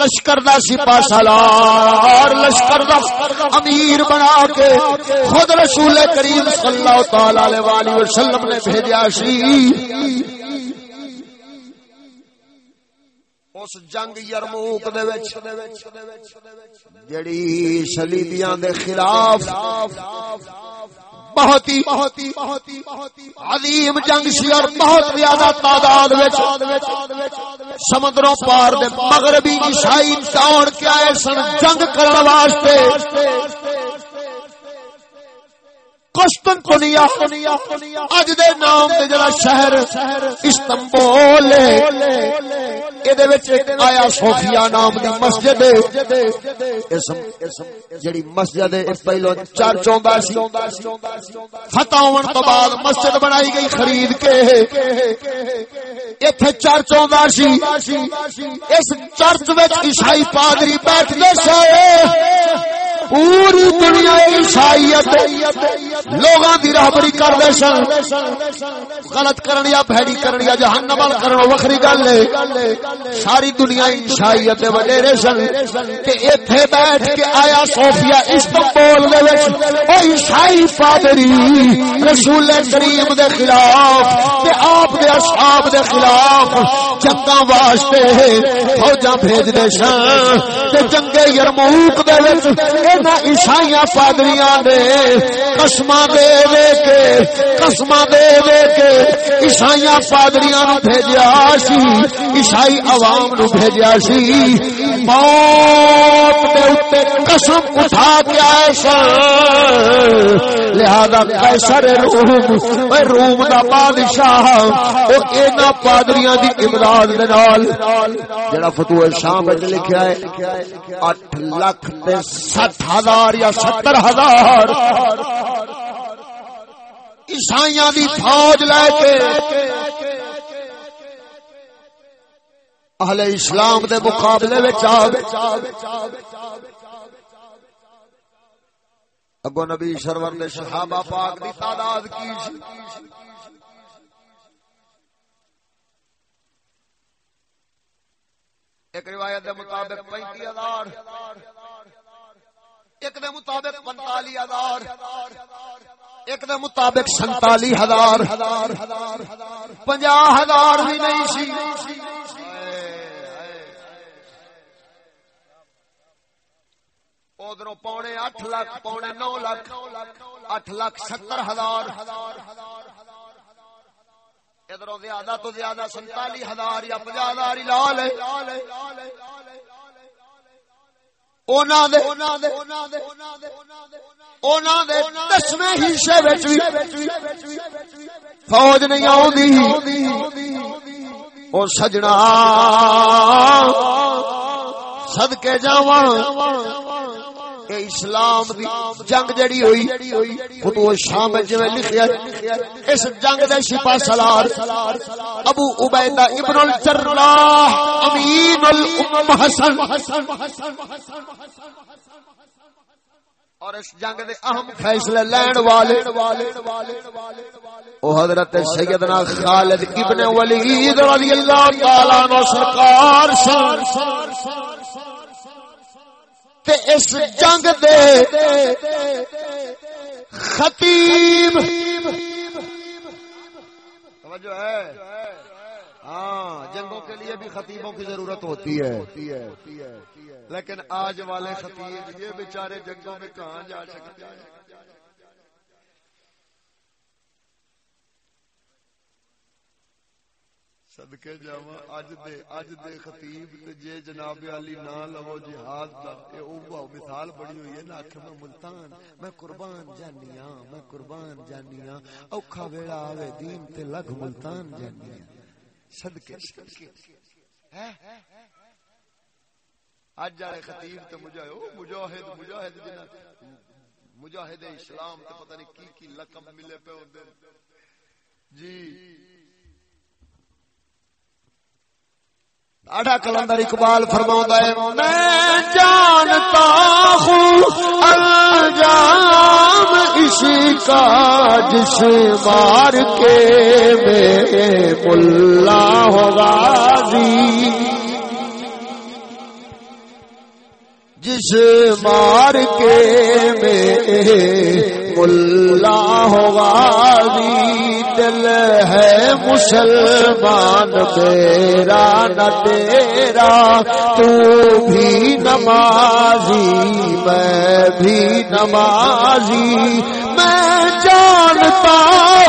لشکر دا سپا سالار، لشکر دا امیر بنا کے خود رسول کریم صلی اللہ تعالی علیہ وسلم نے بھیجیا سی۔ اس جنگ یرموک دے وچ جڑی صلیبیاں دے خلاف بہت ہی بہت ہی بہت ہی عظیم جنگ سی اور بہت زیادہ تعداد وچ، سمندروں پار دے مغربی عیسائی دوڑ کے آئے سن، جنگ کرنے واسطے قسطنطنیہ اج دے نام تے جڑا شہر استنبول اے دے وچ آیا صوفیا نام دی مسجد اسم جڑی مسجد اے پہلو چرچ ہوندا سی۔ فتح ہون تو بعد مسجد بنائی گئی خرید کے۔ ایتھے چرچ ہوندا سی۔ اس چرچ وچ عیسائی پادری بیٹھدے سن۔ پوری دنیا عیسائیت۔ لوگاں دی راہبری کردے سن۔ غلط کرن یا بھڑی کرن یا جہنم ول کرن، وکھری گل ہے۔ ساری دنیا عیسائیت وڈیرے سن۔ کہ ایتھے بیٹھ کے آیا صوفیا استنبول دے وچ۔ او عیسائی پادری، رسول کریم دے خلاف تے آپ دے اصحاب دے خلاف جنگاں واسطے فوجاں بھیج دے سن۔ تے جنگ یرموک دے وچ، انہاں عیسائیاں پادریاں نے قسماں دے دے کے، قسماں دے دے کے، عیسائیاں پادریاں نو بھیجیا سی، عیسائی عوام نو بھیجیا سی۔ موت دے اوتے قسم اٹھا کے آئے سن لہذا قیصر روم، اے روم دا بادشاہ، او انہاں پادریاں دی امداد دے نال۔ جڑا فتوح شام وچ لکھیا ہے 8 لاکھ تے 60 ہزار یا 70 ہزار۔ عیسائیاں دی فوج لے کے اہل اسلام دے مقابلے وچ اگو نبی سرور دے صحابہ پاک دی تعداد کی سی؟ ایک روایت دے مطابق پینتی ہزار، ایک دے مطابق پنتالی ہزار۔ ایک دے مطابق سنتالی ہزار پنجا ہزار بھی نہیں سی۔ ادھر پونے اٹھ لاکھ، پونے نو لاکھ، اٹھ لاکھ ستر ہزار۔ ادھر زیادہ تو زیادہ سنتالی ہزار یا پنجا ہزار دسویں حصے فوج نہیں آدھی اور سجنا سد کے جاواں اسلام دی جنگ جڑی ہوئی فتو شام جویں لکھیا اس جنگ دے سپاہ سالار ابو عبیدہ ابن الجراح امین الام حسن اور اس جنگ دے اہم فیصلے لین والے او حضرت سیدنا خالد ابن ولید رضی اللہ تعالی عنہ سرکار سن۔ تے اس جنگ دے خطیب توجہ ہے۔ ہاں جنگوں کے لیے بھی خطیبوں کی ضرورت ہوتی ہے۔ لیکن آج والے خطیب یہ بیچارے جنگوں میں کہاں جا سکتے ہیں؟ صدقے جاواں اج دے اج دے خطیب تے جے جناب علی نہ لو جہاد دا، اے او مثال بڑی ہوئی ہے نا کہ میں ملتان، میں قربان جانیاں میں قربان جانیاں اوکھا ویلا آوے دین تے لگ ملتان جانیاں صدقے صدقے۔ ہے اج والے خطیب تے مجاہد مجاہد مجاہد جنہ مجاہد اسلام تے پتہ نہیں کی کی لقب ملے پے ہوندے جی۔ آڈا کلندر اقبال فرما ہے، میں جانتا ہوں انجام اسی کا جس بار کے میں ملا ہوگا جس مار کے میں ملا ہوگا دل ہے مسلمان، میرا نہ تیرا، تو بھی نمازی، میں بھی نمازی جانتا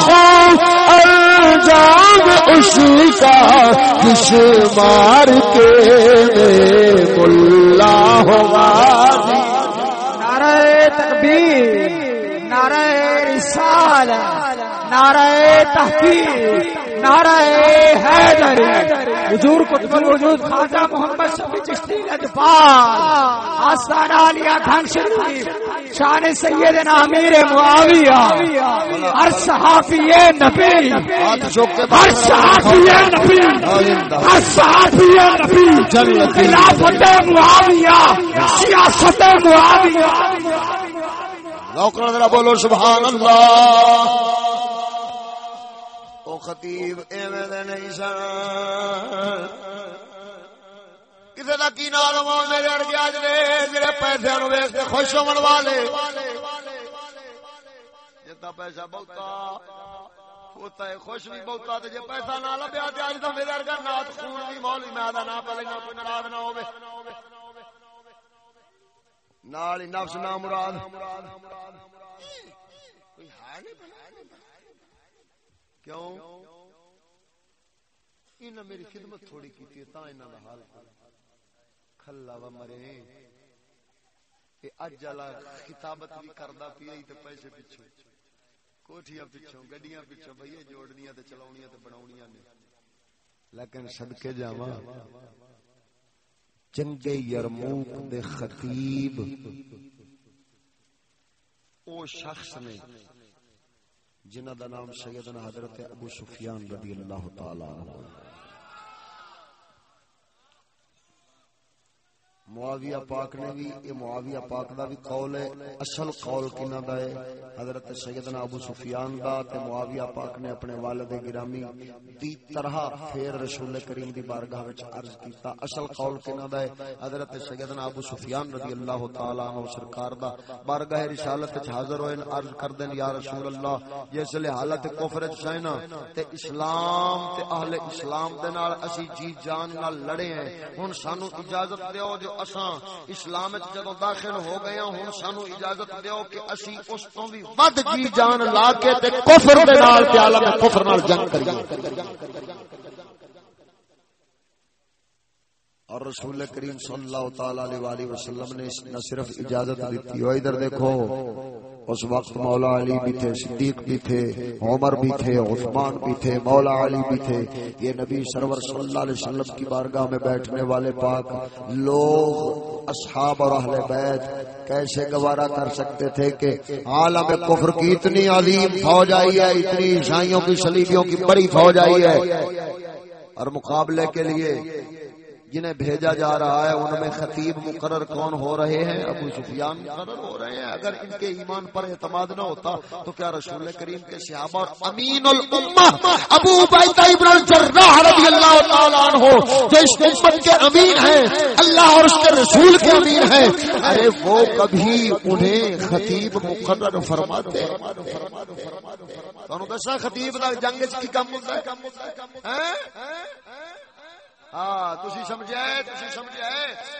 ہوں الجام اسی کا جس مار کے ملا ہوگا۔
نعرہ تکبیر، نعرہ رسال نعرہ تحقیق، نعرہ حیدر۔ حضور قطب الوجود خواجہ محمد شفیع چشتی لدفال آستان عالیہ خان شریف شان سیدنا امیر معاویہ ہر صحافی نبی ہر صحافی نبی ہر صحافی نبی خلافت معاویہ سیاست معاویہ۔
لوکڑ ذرا بولو سبحان اللہ۔ خطیب ایویں دے نہیں سن۔ کسی کا کی نال میرے ارگے اج دے، جڑے پیسے نو کے خوش ہون والے۔ جتا پیسہ بہتا ہوتا ہے خوش بھی بہتا تے جے پیسہ نہ لبیا تے اج دا میرے نات خون دی مولوی میں دا نہ پلے نہ کوئی ناراض نہ ہوے نال نفس نہ مراد کوئی ہے نہیں کیوں؟ انہاں میری خدمت تھوڑی کیتی ہے تا انہاں دا حال کھلا و مرے۔ اے اج والا کتابت بھی کردا پیا تے پیسے پیچھے کوٹھیاں پیچھوں گڈیاں پیچھوں بھئی جوڑنیاں تے چلاونیاں تے بناونیاں نے۔ لیکن صدکے جاواں۔ چنگے یرموک دے خطیب۔ او شخص نے جنہ دا نام سیدنا حضرت ابو سفیان رضی اللہ تعالی عنہ۔ معاویہ پاک نے بھی، یہ معاویہ پاک دا بھی قول ہے، اصل قول کنا دا ہے؟ حضرت سیدنا ابو سفیان دا تے معاویہ پاک نے اپنے والد گرامی دی طرح پھر رسول کریم دی بارگاہ وچ عرض کیتا، اصل قول کنا دا ہے۔ حضرت سیدنا ابو سفیان رضی اللہ تعالی عنہ سرکار دا بارگاہ رسالت وچ حاضر ہوئے، عرض کردن یا رسول اللہ، جس لے حالت کفر وچ سینا تے اسلام تے اہل اسلام دے نال اسی جی جان نال لڑے ہیں۔ ہن سانو اجازت دیو جو اساں اسلام وچ جدوں داخل ہو گئے ہوں ہن سانو اجازت دیو کہ اسی اس تو بھی ود جی جان لا کے تے کفر دے نال تے عالم کفر نال جنگ کریے۔ اور رسول کریم صلی اللہ تعالی علیہ والہ وسلم نے نہ صرف اجازت دیتی ہے ادھر دیکھو، اس وقت مولا علی بھی تھے، صدیق بھی تھے، عمر بھی تھے، عثمان بھی تھے، مولا علی بھی تھے۔ یہ نبی سرور صلی اللہ علیہ وسلم کی بارگاہ میں بیٹھنے والے پاک لوگ، اصحاب اور اہل بیت کیسے گوارا کر سکتے تھے کہ عالم کفر کی اتنی عظیم فوج آئی ہے، اتنی عیسائیوں کی صلیبیوں کی بڑی فوج آئی ہے۔ اور مقابلے کے لیے جنہیں بھیجا جا رہا ہے، ان میں خطیب مقرر کون ہو رہے ہیں؟ ابو سفیان مقرر ہو رہے ہیں۔ اگر ان کے ایمان پر اعتماد نہ ہوتا، تو کیا رسول کریم کے صحابہ اور امین الامہ ابو عبیدہ ابن الجراح رضی اللہ تعالی عنہ، جو اس امت کے امین ہیں، اللہ اور اس کے رسول کے امین ہیں۔ ارے، وہ کبھی انہیں خطیب مقرر فرماتے تو دسا خطیب دا جنگ کی کم ہوتا ہے؟ ہاں؟ ہاں تسی تسی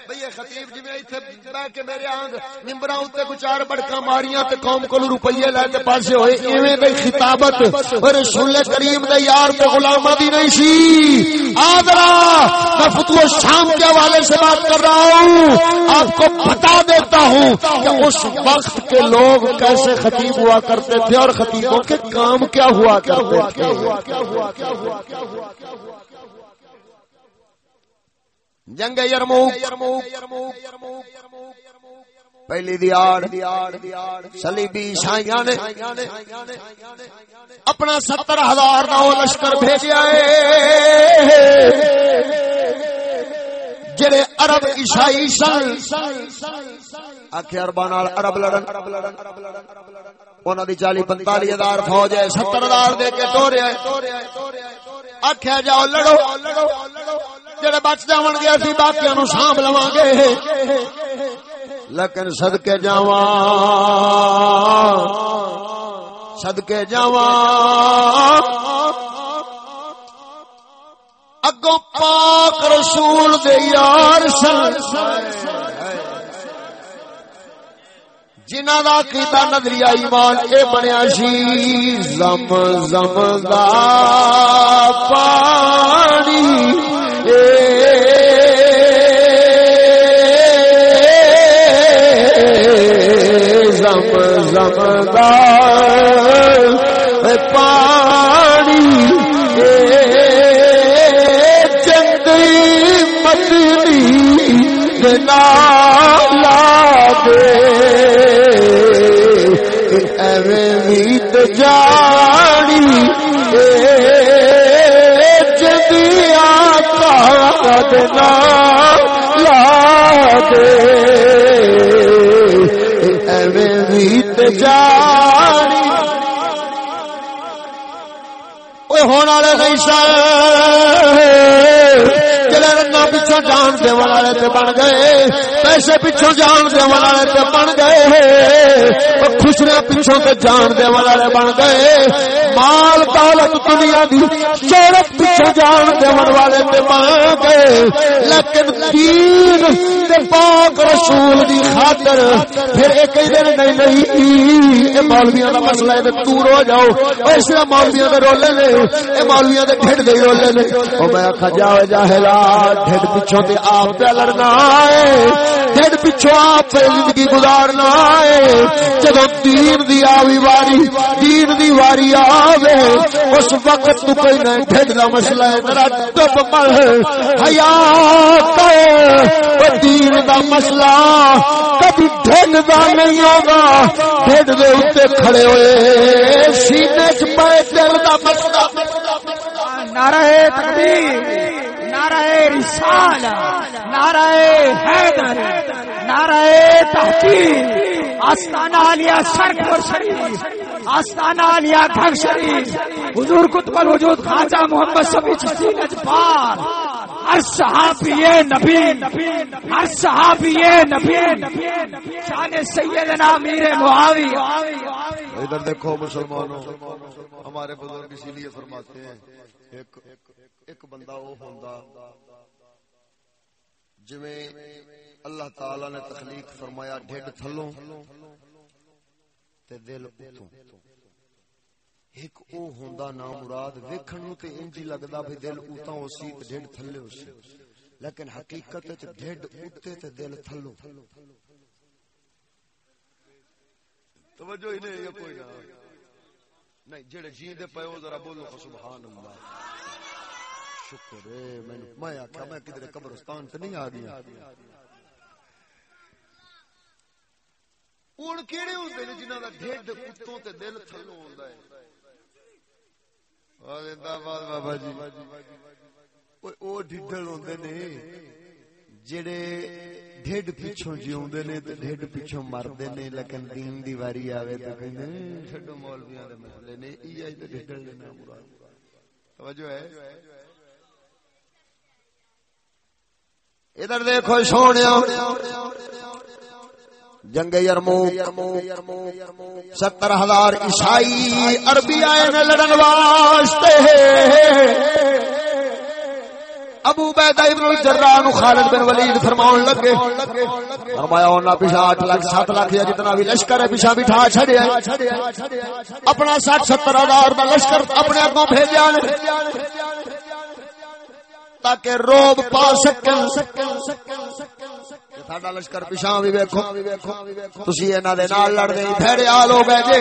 بھئی خطیب جی میں ایتھے بیٹھ کے میرے آنگ ممبراں اوتے کو چار بڑکاں ماریاں تے قوم روپیے لے تے پاسے ہوئے۔ ایویں دی خطابت رسول کریم دے یار تے غلاماں دی نہیں سی۔ آدرا میں شام کے حوالے سے بات کر رہا ہوں۔ آپ کو بتا دیتا ہوں کہ اس وقت کے لوگ کیسے خطیب ہوا کرتے تھے اور خطیبوں کے کام کیا ہوا کرتے تھے کیا ہوا کیا ہوا کیا ہوا کیا ہوا کیا ہوا جنگ پہلی دیار سلیبی عیسائیاں نے اپنا ستر ہزار نو لشکر بھیجا جڑے عرب عیسائی سن آخ اربا ارب لڑن۔ انہوں دی چالی پنتالی ہزار فوج ہے، ستر ہزار دے کے ٹوریا آخیا جاؤ، لڑو۔ جڑے بچ جان گے، اسی باقی نو سانب لوا گے۔ لیکن سدکے جا سدکے جا اگو پاک رسول دے یار سن۔ جنہ دا کیتا نظریہ ایمان، اے بنیا سی۔ زم زم دا پانی۔ زم زم پانی چندری متلی دینا لا دے ایویں بیت جانی۔ اوے والے کئی سال جان دے والے تے بن گئے، پیسے پچھوں جان دے والے تے بن گئے خوشیاں پچھوں تے جان دے والے بن گئے۔ مال دولت دنیا دی شہرت پچھوں جان دے والے تے بن گئے۔ لیکن دین تے پاک رسول دی خاطر پھر ایک ہی دن نہیں نہیں اے مولویاں دا مسئلہ ہے، دور ہو جاؤ۔ اس طرح مولویاں دے رولے نے، اے مولویاں دے ڈھڈ دے رولے نے۔ او میں آکھا، جاؤ جاہلا ڈھڈ پیچھوں تے آپ پہ لڑنا ہے ڈھڈ پیچھوں آپ پہ زندگی گزارنا ہے۔ جدو دین دی آوی واری، دین دی واری آوے، اس وقت تو کوئی نہ ڈھڈ دا مسئلہ ہے تیرا دب مر۔ حیات ہے دین دا مسئلہ کبھی ڈھڈ دا نہیں ہوگا۔ ڈھڈ دے اوتے کھڑے ہوئے، سینے چ پے دل دا مسئلہ۔
نعرہ تکبیر نعرہ رسال نعرہ حیدر، نعرہ تحقیق، آستانہ علیہ سرکور شریف، آستانہ علیہ گھر شریف، حضور کتب الوجود خواجہ محمد سبی چشتی نجبار ہر صحابی نبی، ہر صحابی نبی، شان سیدنا امیر معاویہ۔
ادھر دیکھو مسلمانوں، ہمارے بزرگ اسی لیے فرماتے ہیں، ایک ایک بندہ وہ ہوندا جویں اللہ تعالی نے تخلیق فرمایا ڈھڈ تھلوں تے دل اتوں۔ ایک او ہوندا نا مراد ویکھن نو تے انج لگدا بھی دل اوتاں اسی تے ڈھڈ تھلے اسی لیکن حقیقت وچ ڈھڈ اوتے تے دل تھلو توجہ ہی نہیں کوئی نہ۔ نہیں، جڑے جیندے پے او ذرا بولو۔ سبحان اللہ۔ شکر ہے، میں آخیا میں کدھر قبرستان سے نہیں آ گیا ہوں کہڑے ہوتے ہیں جنہوں کا ڈیڈ اتوں تے دل تھلو ہوتا ہے؟ بابا جی۔ وہ ڈڈل ہوتے نے، جڑے ڈیڈ پیچھوں جیوندے نے تے ڈیڈ پیچھوں مردے نے، لیکن دین دی واری آوے تے کہندے چھڈو مولویاں دے مسئلے نے، ای اج تے ڈڈل نے مراد۔ توجہ ہے؟ ادھر دیکھو سونے جنگ ستر ہزار عیسائی عربی آئے نے لڑن واسطے۔ ابو بیدا ابن الجراح نو خالد بن ولید فرماون لگے۔ فرمایا انہاں پیچھے 8 لاکھ 7 لاکھ یا جتنا بھی لشکر ہے، پیچھے بٹھا چھڑیا اپنا 60 70 ہزار دا لشکر اپنے اگوں بھیجیا نے۔ تاکہ روب پا سکن. ساڈا لشکر پیچھا بھی ویکھو. تسی انہاں دے نال لڑ گئی بھڑے آل ہو گئے جے.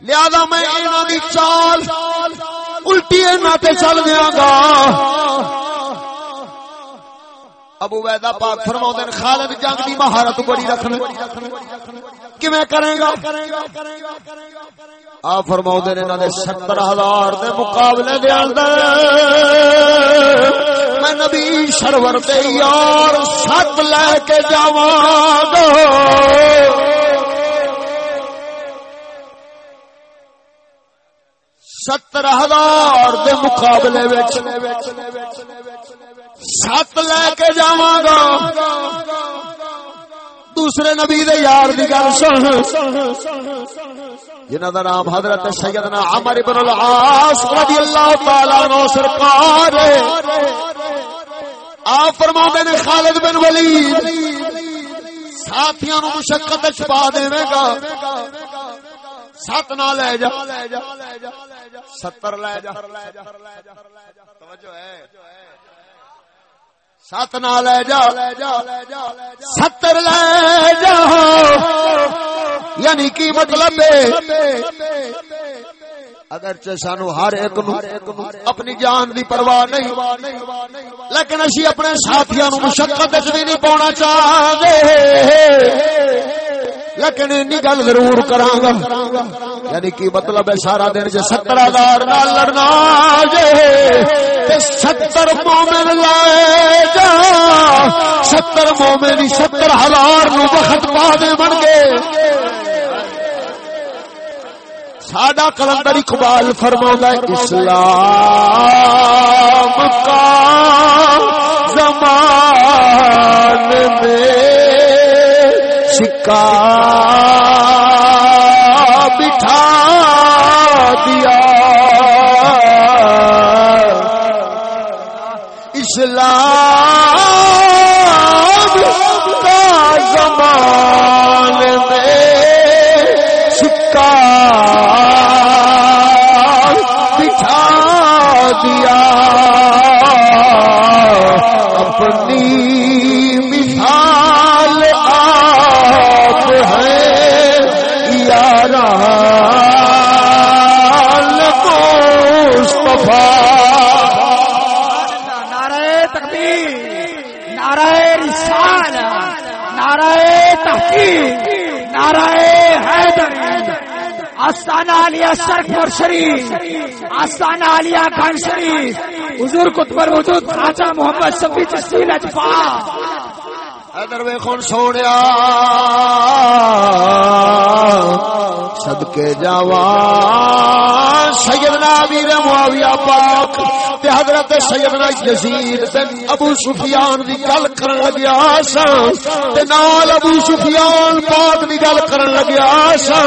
لہذا میں انہاں دی چال الٹی انہاں تے چل دیاں گا. ابو ویدا پاک فرما دین خالد جنگ دی مہارت بڑی رکھنے. کیویں کرے گا؟ آ فرما دین انہاں دے 70000 دے مقابلے دے اندر میں نبی سرور دے یار سات لے کے جاواں گا۔ ستر ہزار دے مقابلے سات لے کے جا گا۔ دوسرے نبی دے یار دی گل سن۔ جنہ دا نام حضرت سیدنا عمر بن العاص رضی اللہ تعالی عنہ سرکار آپ فرما نے خالد بن ولید، ساتھیاں نو مشقت چھپا دے گا۔ سات نہ لے جا۔ ستر لے جا۔ توجہ ہے۔ سات نہ لے جا۔ ستر لے یعنی کی مطلب اگر سانو ہر ایک نو اپنی جان دی پرواہ نہیں، لیکن اسی اپنے ساتھیاں نو مشقت بھی نہیں پاؤنا چاہتے لیکن این گل ضرور کرا گا۔ یعنی کی مطلب ہے سارا دن جی ستر ہزار لڑنا جے ستر مومن لائے جا۔ ستر مومن ستر ہزار نو وقت پا دے بن گئے۔ ساڈا کلندر اقبال فرما اسلام کا زمان میں سکا بٹھا دیا۔ اسلام کا زمان دیا اپنی مثال آپ ہے یار
نعرہ تکبیر نعرہ نعرہ تحقیق نعرہ آستانہ علیہ سرکور شریف، آستانہ علیہ خان شریف، حضور قطبر وجود خواجہ محمد شفیع چشتی لجپا
ادر ویخون سوڑیا۔ صدقے جاوا سیدنا امیر معاویہ پاک تے حضرت سیدنا یزید بن ابو سفیان دی گل کرن لگیا سا تے نال ابو سفیان پاک دی گل کرن لگیا سا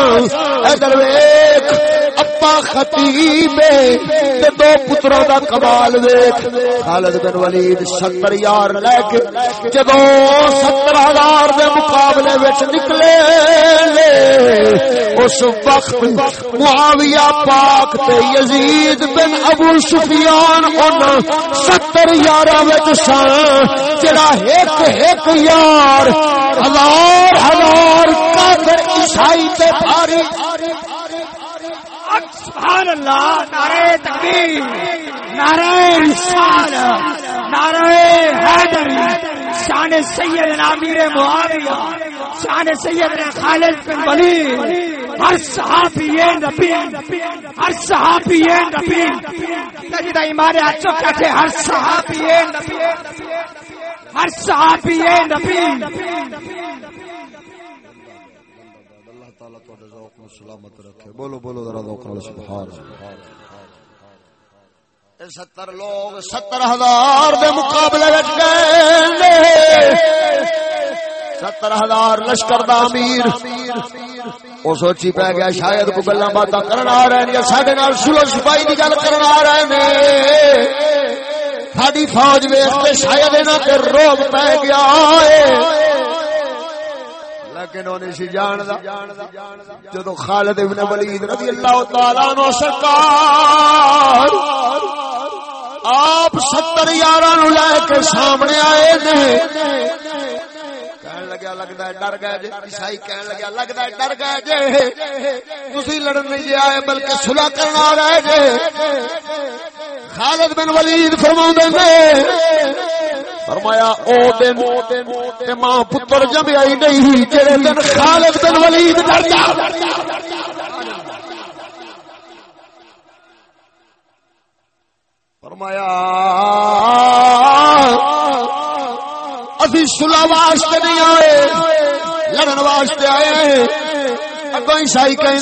اے درویش اپا خطیب تے دو پتروں دا کمال ویکھ۔ خالد بن ولید 70 یار لے کے جدوں ستر ہزار دے مقابلے وچ نکلے لے، اس وقت معاویہ پاک تے یزید بن ابو سفیان ان ستر یاراں وچ سن، جڑا ایک ایک یار ہزار ہزار کافر عیسائی تے بھاری
سبحان اللہ، نعرہ تکبیر، نعرہ رسال نعرہ حیدر، شان سیدنا امیر معاویہ، شان سیدنا خالد بن ولید، ہر صحابی نبی، ہر صحابی نبی تجد ایمان اچھو کہتے ہر صحابی نبی، ہر صحابی نبی
اللہ تعالیٰ تو ذوق کو سلامت رکھے۔ بولو بولو ذرا ذوق نال، سبحان اے ستر لوگ ستر ہزار دے مقابلے وچ گئے۔ ستر ہزار لشکر دا امیر۔ او سوچی پہ گیا، شاید کو گلاں باتاں کرن آ رہے نے ساڈے نال سلو سپاہی دی گل کرن آ رہے نے ساڈی فوج ویکھ کے شاید انہاں تے روب پہ گیا۔ ہے لیکن انہیں سی جان جدو خالد ابن ولید رضی اللہ تعالیٰ عنہ سرکار آپ ستر یارہ نو لے کے سامنے آئے نے لگیا لگتا ہے ڈر گئے عیسائی کہن لگیا لگتا ہے ڈر گئے لڑن نہیں آئے، بلکہ صلح کرنا آ رہے خالد بن ولید فرما نے فرمایا، او دن تے ماں پتر جمیا ہی نہیں، جڑے دن خالد بن ولید ڈر فرمایا ابھی سلا واسطے نہیں آئے، لڑن واسطے آئے۔ ہیں اگو عیسائی تھی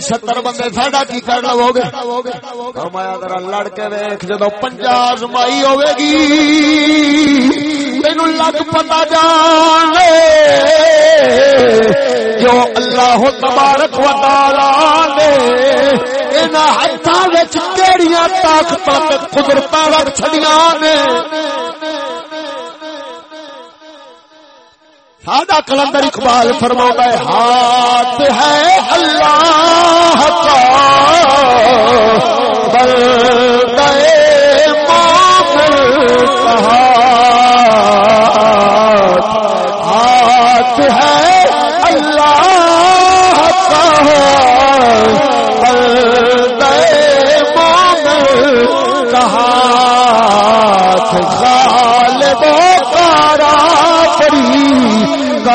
ستر بندے ساڈا کی کر لو گے فرمایا ذرا لڑ کے ویخ جدو پنجا زمائی ہوے گی تین لگ پتا جان جو اللہ تبارک و تعالی نے ان ہاتھوں کیڑیاں طاقت قدرت رکھ چڑیا نے۔ سادہ کلندر اقبال فرما ہے، ہاتھ ہے اللہ کا۔ بل گئے کہا ہاتھ ہے اللہ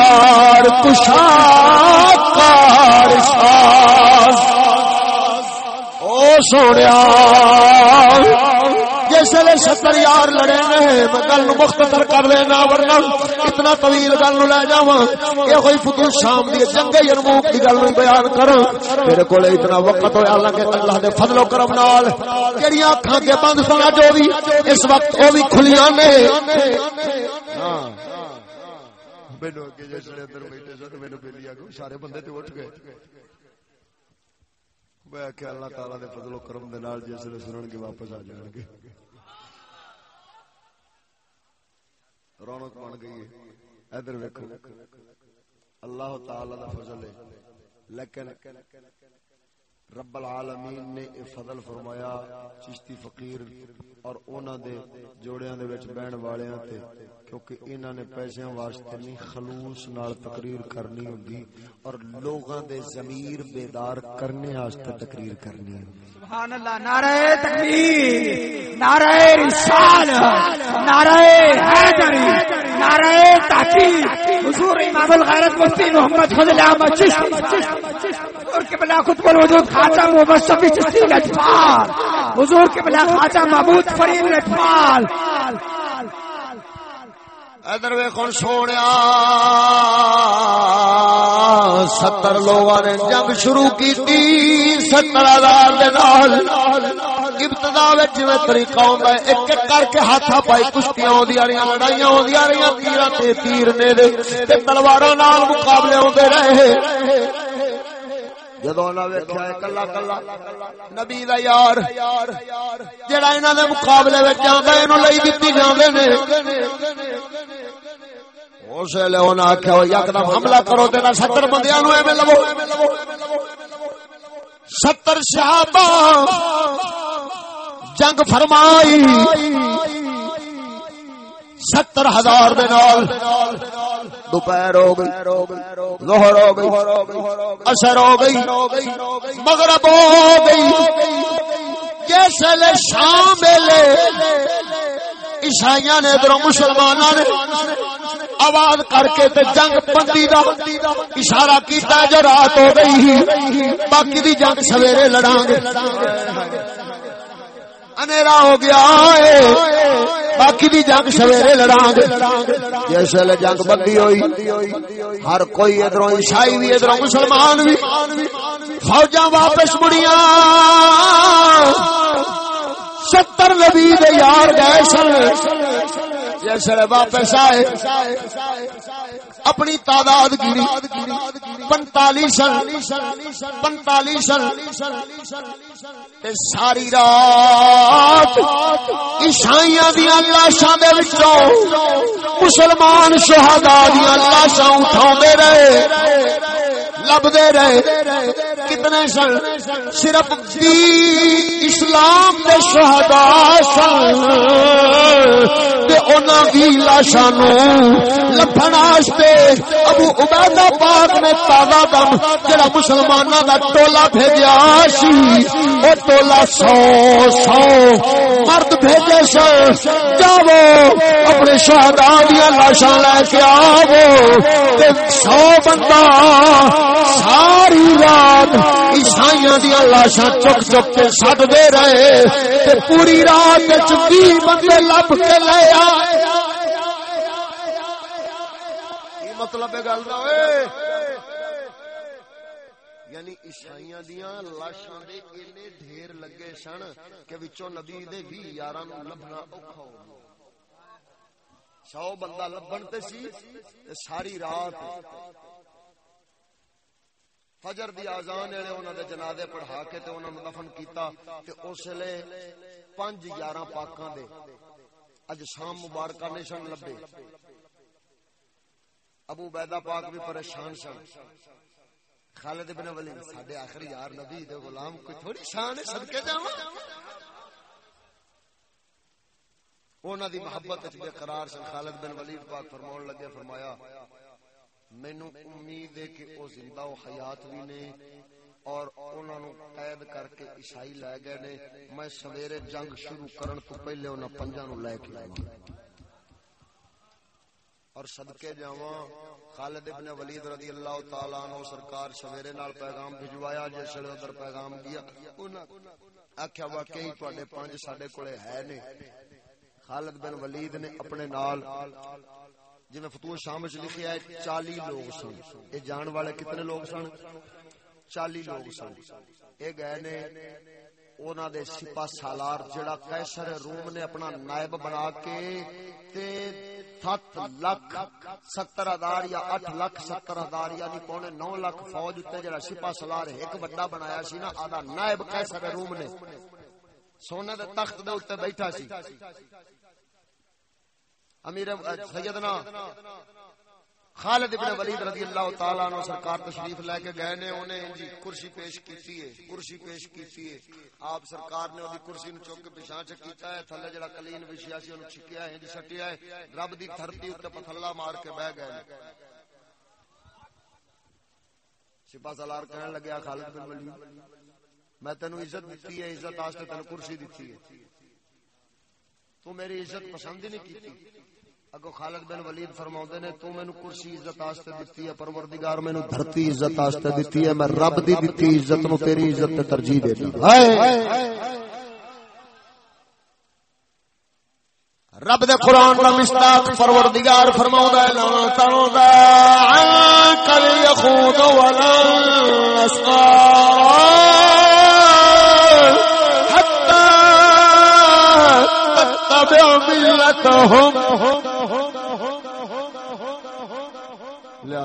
کار کشا کار ساز۔ او سوڑیا، جس ویلے ستر یار لڑے نے، میں گل مختصر کر لینا، ورنہ اتنا طویل گل لے جاواں۔ یہ کوئی فتو شام دی جنگ یرموک دی گل بیان کراں میرے کول اتنا وقت ہویا اللہ کے اللہ دے فضل و کرم نال جڑیاں اکھاں کے بند سنا جو بھی اس وقت او بھی کھلیاں نے۔ ہاں۔ مینو اگے جس اندر بیٹھے سن مینو بیلی آ سارے بندے تے اٹھ گئے میں کہ اللہ تعالی دے فضل و کرم دے نال جس نے سنن کے واپس آ جان گے رونق بن گئی ہے ادھر ویکھو اللہ تعالی دا فضل ہے لیکن رب العالمین نے اے فضل فرمایا، چشتی فقیر اور انہاں دے جوڑیاں دے وچ بہن والیاں تے، کیونکہ انہاں نے پیسیاں واسطے نہیں، خلوص نال تقریر کرنی ہوندی اور لوگاں دے ضمیر بیدار کرنے واسطے تقریر کرنی ہوندی۔
سبحان اللہ، نعرہ تکبیر، نعرہ رسالت، نعرہ حیدری، نعرہ تحقیق۔ حضور امام الغیرت مفتی محمد فضل احمد چشتی۔ حضور کے بلا خطب الوجود خاصہ محمد چشتی لجپال حضور کے بلا خاصہ محمود فرید لجپال
ادھر ویخن سونے ستر لوگ نے جنگ شروع کی ستر ہزار ابتدا میں طریقہ ہے، ایک ایک کر کے ہاتھ پائی کشتیاں لڑائیاں آدی رہی تیر نے مقابلے رہے۔ جدو ویکیا کلا کلا، نبی دا یار جڑا انہوں نے مقابلے لئی دیتی جاندے نے۔ اس ویلے انہیں آخیا یکدم حملہ کرو تیرا ستر بندیاں نو ایویں لو ستر صحابہ، جنگ فرمائی۔ ستر ہزار دوپہر ہو گئی، ظہر ہو گئی اثر ہو گئی، مغرب ہو گئی۔ جیسے شام ویلے عیسائی نے ادھر مسلمان نے آواز کر کے تے جنگ بندی دا اشارہ کیتا جو رات ہو گئی باقی دی جنگ سویرے لڑاں گے۔ انیرا ہو گیا باقی دی جنگ سویرے لڑا گے جیسے جنگ بندی ہوئی، ہر کوئی ادھر عیسائی بھی ادھر مسلمان بھی فوجا واپس مڑیاں۔ ستر نبی یار گئے سن۔ جیسے واپس آئے۔ اپنی تعداد گیری پنتالی سن پنتالی سن ساری رات عیسائی دیا لاشاں دے وچوں مسلمان شہادا دیا لاشاں اٹھا رہے، لبدے رہے۔ کتنے سن؟ صرف دی اسلام دے شہدا سن۔ لاشاں لبن ابو عبیدہ پاک نے تازہ دم جڑا مسلمانوں کا ٹولا بھیجا سی وہ ٹولا سو سو مرد بھیجے سن۔ جاو اپنے شہدا دیا لاشاں لے کے آو سو بندہ ساری رات عیسائی دیا لاشاں چک چک کے سد دے رہے۔ تے پوری رات چی بندے لب کے لے آئے۔ مطلب گل یعنی عیسائی دیا لاشاں دے اینے ڈھیر لگے سن کہ وچوں نبی دے بھی یاراں نو لبنا اوکھا ہو گیا۔ سو بندہ لبن تے سی تے ساری رات فجر دی آزان نے انہوں دے جنازے پڑھا کے تے انہاں انہوں دفن کیتا تے اس لے پنج یارہ پاکاں دے اج شام مبارکہ نے سن لبے۔ ابو بیدہ پاک بھی پریشان سن۔ خالد ابن ولید ساڈے آخری یار نبی دے غلام، کوئی تھوڑی شان ہے صدکے جاواں انہاں دی محبت وچ بے قرار سن۔ خالد بن ولید پاک فرماون لگے، فرمایا مینو امید ہے کہ او زندہ و حیات بھی نے اور انہوں نے قید کر کے عیسائی لے گئے نے۔ میں سویرے جنگ شروع کرن تو پہلے انہوں پنجا نو لے کے آیا اور صدقے جاواں خالد ابن ولید رضی اللہ تعالی عنہ سرکار سویرے نال پیغام بھجوایا، جس ویلے ادھر پیغام گیا انہاں آکھیا، واقعی تواڈے پنج ساڈے کولے ہے نے۔ خالد بن ولید نے اپنے نال جی میں فتوح شام وچ لکھیا ہے 40 لوگ سن۔ اے جان والے کتنے لوگ سن؟ 40 لوگ سن۔ اے گئے نے اونا دے سپا سالار، جڑا قیصر روم نے اپنا نائب بنا کے تے سات لکھ ستر ہزار یا اٹھ لکھ ستر ہزار یعنی پونے نو لکھ فوج تے جڑا سپا سلار ایک بڑا بنایا سی نا، آدھا نائب قیصر روم نے۔ سونے دے تخت دے اوتے بیٹھا سی۔ امیر سیدنا خالد ابن ولید رضی اللہ تعالی عنہ سرکار تشریف لے کے گئے نے، انہیں جی کرسی پیش کیتی ہے، کرسی پیش کیتی ہے۔ آپ سرکار نے اودی کرسی نو چوک کے پیچھے چ کیتا ہے، تھلے جڑا کلین وچیا سی اونوں چھکیا ہے جی سٹیا ہے۔ رب دی دھرتی اوتے پتھلا مار کے بیٹھ گئے سپاہ سالار کہنے لگیا، خالد بن ولید، میں تینو عزت دتی ہے، عزت واسطے تینو کرسی دتی ہے۔ تو میری عزت پسند ہی نہیں کیتی۔ اگو خالد بن ولید فرماوندے نے، تو مینوں کرسی عزت واسطے دتی ہے، پروردگار مینوں دھرتی عزت واسطے دتی ہے، میں رب دی دتی عزت نو تیری عزت تے ترجیح دیتا ہائے! رب دے قرآن دا مصداق پروردگار فرماوندا ہے لا تنزا کل یخوض ولا اسقار۔ حتى تتبع ملتهم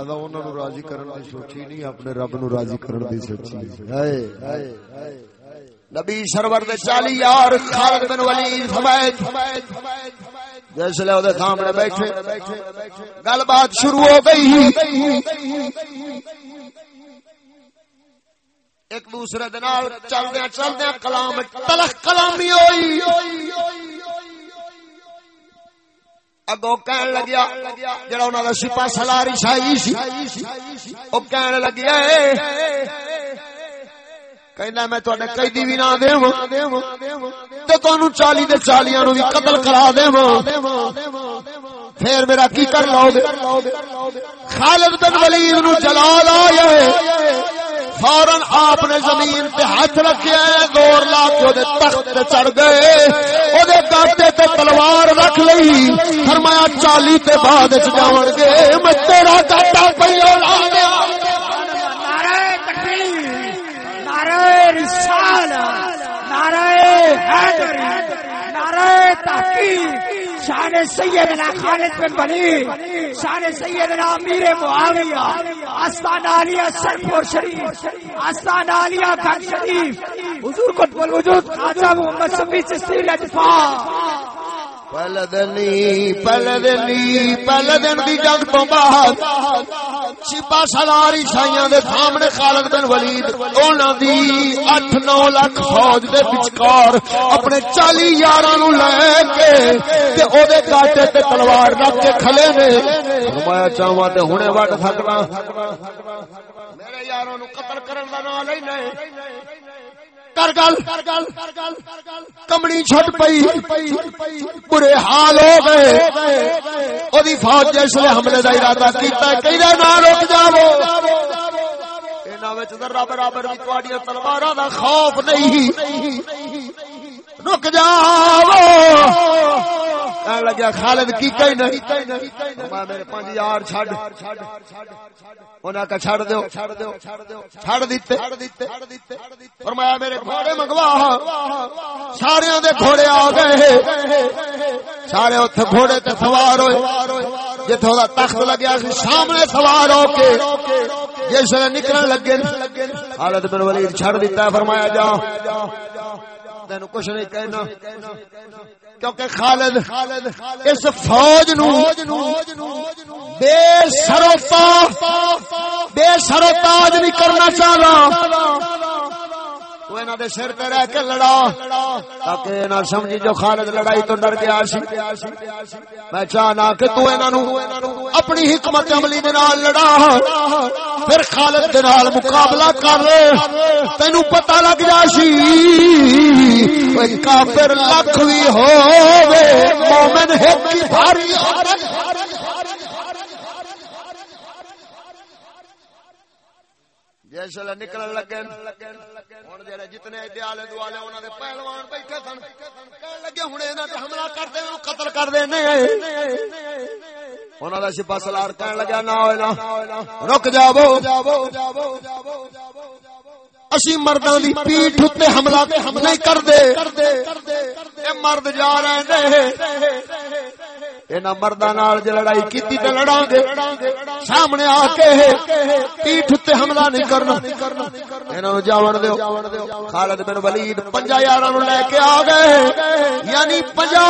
لہذا انہوں نے راضی کرن دی سوچی نہیں اپنے رب نو راضی کرن دی سوچی ہائے ہائے نبی سرور دے چالی یار خالد بن ولید فمائد جیسے لے دے سامنے بیٹھے گل بات شروع ہو گئی ایک دوسرے دے نال چلدیاں چلدیاں کلام تلخ کلامی ہوئی اگو کہن لگیا، جڑا انہاں دا سپاہ سالار عیسائی سی، او کہن لگیا کہندا میں تواڈے قیدی بھی نہ دیواں تے تانوں 40 دے 40 نو بھی قتل کرا دیواں پھر میرا کی کر لو گے خالد بن ولید نو جلال آیا فورن آپ نے زمین پہ ہاتھ رکھے دور لا کے تخت تے چڑھ گئے۔ وہ گاٹے تے تلوار رکھ لئی فرمایا، چالی تے بعد جاون گے۔ میں تیرا گاٹا پہلو لا دیا
نعرہ رسالہ نعرہ حیدری، نعرہ تحقیق۔ شان سیدنا خالد بن بنی شان سیدنا امیر معاویہ، آستان عالیہ سرپور شریف، آستان عالیہ گھر شریف۔ حضور قطب الوجود خواجہ محمد صفی چشتی لطفا
پہلے دن پہلے دن پہلے دن دی جنگ تو بعد عیسائیاں دے سامنے خالد بن ولید انہاں دی 8 9 لاکھ فوج دے وچکار اپنے 40 یاراں نو لے کے تے او دے کاٹے تے تلوار رکھ کے کھلے نے فرمایا چاواں تے ہنے وڈ سکنا میرے یاراں نو قتل کرن دا نام نہیں کر گل۔ کمڑی چھٹ پئی۔ برے حال ہو گئے۔ فوج جس نے حملے دا ارادہ کیتا کیا کہ نہ رک جاؤ۔ انہاں وچ ذرہ برابر بھی تھوڑی تلواراں دا خوف نہیں۔ رک جاو لگیا، خالد کی کئی نہیں؟ میرے پانچ یار چھڑ انہاں کا چھڑ دیو۔ چھڑ دیتے۔ فرمایا، میرے گھوڑے منگوا۔ سارے دے گھوڑے آ گئے سارے اتنے گھوڑے تے سوار ہوئے۔ جتوں کا تخت لگیا سامنے سوار ہو کے جس نے نکلن لگے خالد بن ولید چھڑ دیتا فرمایا جا تین کچھ نہیں کہنا۔ کیونکہ خالد خالد اس فوج نو بے سروتا بے سروتاج نہیں کرنا چاہتا سر رہ کے لڑا تاکہ نہ سمجھی جو خالد لڑائی تو ڈر گیا سی میں چاہنا کہ تو اپنی حکمت عملی لڑا پھر خالد مقابلہ کر تین پتا لگ جا سی کا لکھ بھی ہو مومن ہے بھاری جس ویلے نکلن لگے ہوں جڑے جتنے آلے دوالے انہوں نے پہلوان بیٹھے سن لگے ہوں یہاں تے حملہ کر دے قتل کر دے انہوں کا سپا سلار کہنے لگا، نہ رک جاو اسی مردوں دی پیٹ اتنے حملہ نہیں کر دے مرد جا رہے ہیں۔ اینا مردہ نال جے لڑائی کیتی تے لڑاں گے سامنے آ کے پیٹھ تے حملہ نہیں کرنا اینا نو جاون دیو خالد بن ولید پنجا یاراں نو لے کے آ گئے یعنی پنجا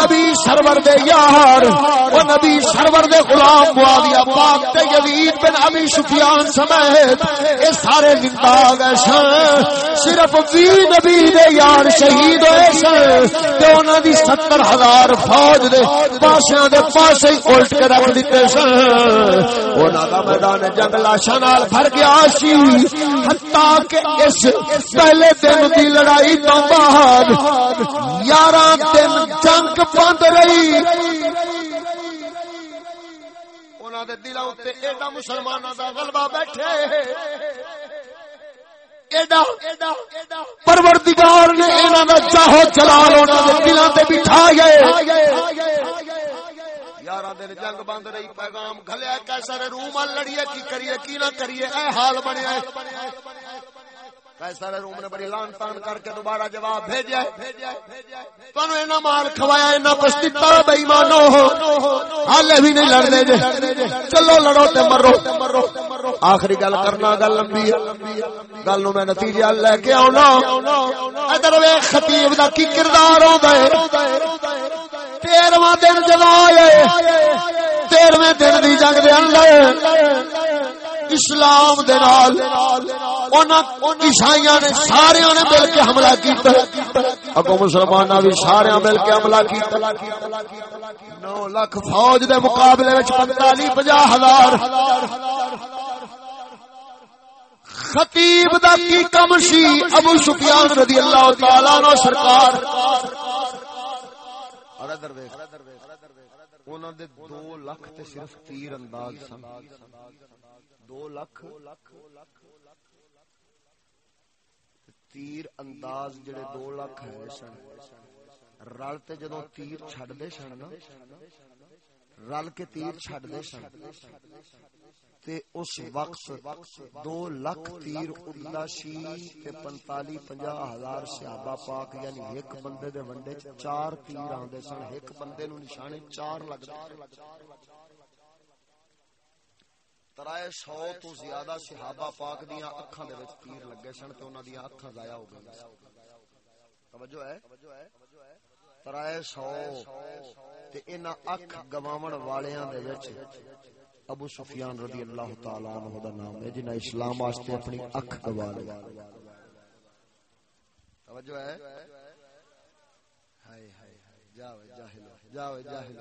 نبی سرور دے یار او نبی سرور دے غلام معاویہ پاک تے یزید بن ابی سفیان سمیت اے سارے زندہ آ گئے سن صرف وی نبی دے یار شہید ہوئے سن تے انہاں دی 70000 فوج دے پاسیاں دے پاسے ہی الٹ کے رکھ دیتے سن۔ انہاں دا میدان جنگ لاشاں نال بھر گیا سی۔ حتا کہ اس پہلے دن دی لڑائی تو بعد 11 دن جنگ بند رہی۔ انہاں دے دلاں تے ایڈا مسلماناں دا غلبہ بیٹھے۔ پروردگار نے انہاں دا چاہو جلال انہاں دے دلاں تے بٹھا گئے یارہ دن جنگ بند رہی پیغام گھلیا کیسا روم لڑیے کی کریے کی نہ کریے اے حال بنیا کیسا روم نے بڑی لان تان کر کے دوبارہ جواب بھیجا ہے۔ تنو اینا مال کھوایا، اینا کچھ دیتا بے ایمانو ہو۔ حالے بھی نہیں لڑنے جے چلو لڑو تے مرو۔ آخری گل کرنا گل لمبی ہے۔ گل نو میں نتیجہ لے کے آنا ادھر وے خطیب دا کی کردار ہوندا ہے؟ تیرواں دن جب آئے تیرویں دن دی جنگ دے اندر۔ اسلام دے نال عیسائیاں نے سارے نے مل کے حملہ کیتا۔ اگوں مسلماناں بھی سارے مل کے حملہ کیتا۔ نو لاکھ فوج دے مقابلے وچ 45 50 ہزار۔ خطیب دا کی کم سی؟ ابو سفیان رضی اللہ تعالی عنہ سرکار۔ اور ادھر ویکھ۔ انہاں دے 2 لاکھ تے صرف تیر انداز سن۔ دو لکھ تیر انداز جڑے دو لکھ ہے سن۔ رل تے جدو تیر چھڑ دے سن نا، رل کے تیر چھڑ دے سن۔ تے اس وقت دو لکھ تیر اڈا سی تے پنتالی پنجا ہزار صحابہ پاک یعنی ایک بندے دے ونڈے چار تیر آندے سن۔ ایک بندے نو نشانے چار لگدا ترائے سو تو زیادہ صحابہ پاک دیاں اکھاں دے وچ تیر لگے سن تے انہاں دیاں اکھاں ضائع ہو گئیں توجہ ہے؟ ترائے سو تے انہاں اکھ گواون والیاں دے وچ ابو سفیان رضی اللہ تعالی عنہ دا نام ہے جنہاں اسلام واسطے اپنی اکھ گوا لئی توجہ ہے؟ ہائے ہائے جاؤ جاہل جاؤ جاہل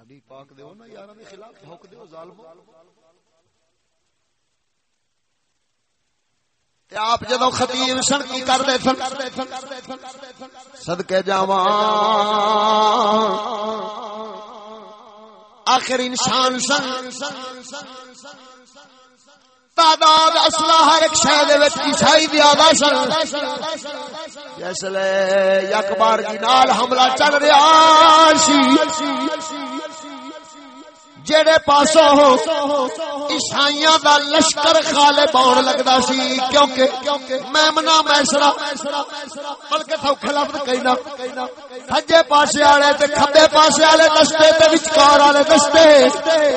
نبی پاک دیو نا یاراں دے خلاف بھوک دیو ظالمو تے آپ جدو خطیب سن کی کر دے سن، صدقے جاواں۔ آخر انسان سن۔ تعداد اسلحہ ہر ایک شہر دے وچ عیسائی دی زیادہ سن۔ جس لے یک بار دی جی نال حملہ چل رہا سی۔ جڑے پاسوں عیسائیاں دا لشکر غالب آن لگدا سی، کیونکہ میمنا میسرا، بلکہ سوکھے لفظ کہنا سجے پاسے والے تے کھبے پاسے والے دستے تے وچکار والے دستے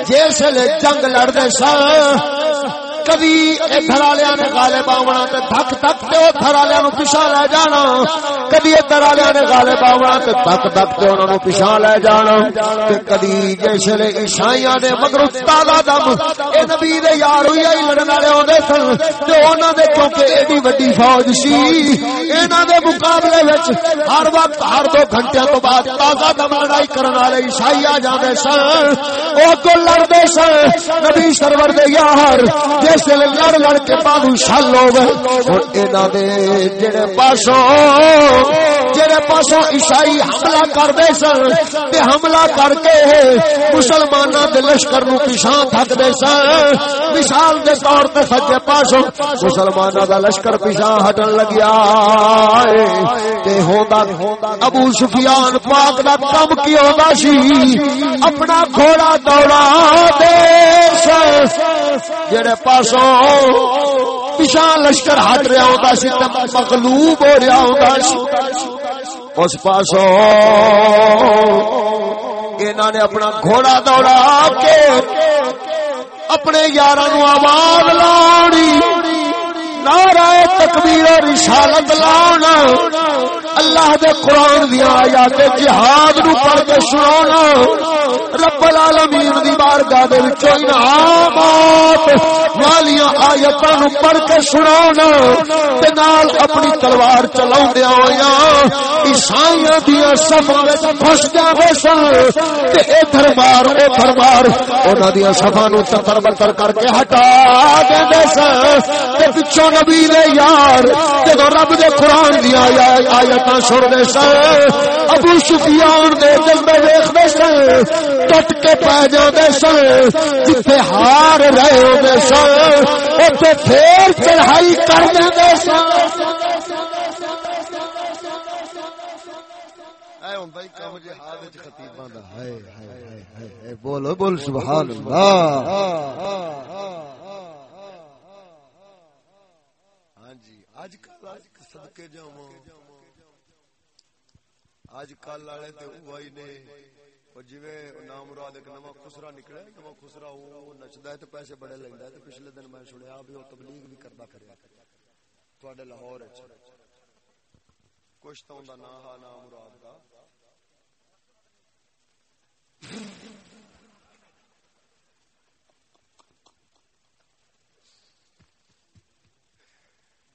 جس لے جنگ لڑدے سن۔ کبھی ادھر والے نے غالب آونا تے دھک دھک تے ادھر والے نو پیچھا لے جانا۔ کبھی ادھر والے نے غالب آونا تے دھک دھک تے انہاں نو پیچھا لے جانا۔ تے کبھی جیسے عیسائیاں دے مگر تازہ دم اے نبی دے یار ہوئی آئی لڑن والے ہوندے سن۔ تے انہاں دے کیونکہ ایڈی وڈی فوج سی، انہاں دے مقابلے وچ ہر وقت ہر دو گھنٹے تو بعد تازہ دم لڑائی کرن والے عیسائی آ جاندے سن۔ او تو لڑدے سن، نبی سرور دے یار اس لڑ لڑ کے بادو شل ہو گئے ہوں یہاں دے جڑے پاسوں جڑے پاسوں عیسائی حملہ کرتے سن، تے حملہ کر کے مسلمانوں کے لشکر نو پیچھا تھکتے سن۔ مثال کے طور پہ سجے پاسوں مسلمانوں کا لشکر پیچھا ہٹن لگیا۔ ابو سفیان پاک کا کم کی ہوتا سی؟ اپنا گھوڑا دوڑا دے جڑے پاسوں پیچھا لشکر ہٹ رہا ہوتا سی مغلوب ہو رہا ہوتا سی۔ اس پاسوں انہوں نے اپنا گھوڑا دوڑا کے اپنے یار آواز لاؤنی نعرہ تکبیر رسالت لانا، اللہ دے قرآن دیا آیات جہاد نو پڑھ کے سنانا۔ رب العالمین دی بارگاہ دے وچوں انعامات والیاں آیاتاں نو پڑھ کے سنانا تے نال اپنی تلوار چلاوندے ہویاں عیسائیاں دی صفاں وچ پھس جاوے سن۔ تے ادھر مار ادھر مار انہاں دی صفاں نو تتر بتر کر کے ہٹا دیندے سن۔ تے پچھوں نبی دے یار جدو رب دے قرآن دیا آیت سن دے سن، ابو سفیان دے دل میں ویختے سن۔ ٹٹ کے پی جاتے سن، جتھے ہار رہے ہوتے سن اتنے پھر چڑھائی کر دے سن۔ بولو بول سبحان اللہ۔ ہاں جی، کے جاواں۔ اج کل والے تے وہی نے۔ او جویں نام مراد ایک نواں خسرا نکلیا نواں خسرا او نچدا ہے تے پیسے بڑے لیندا ہے تے پچھلے دن میں سنیا بھی او تبلیغ بھی کردا پھریا تواڈے لاہور وچ۔ کچھ تو دا نام ہا نام مراد دا۔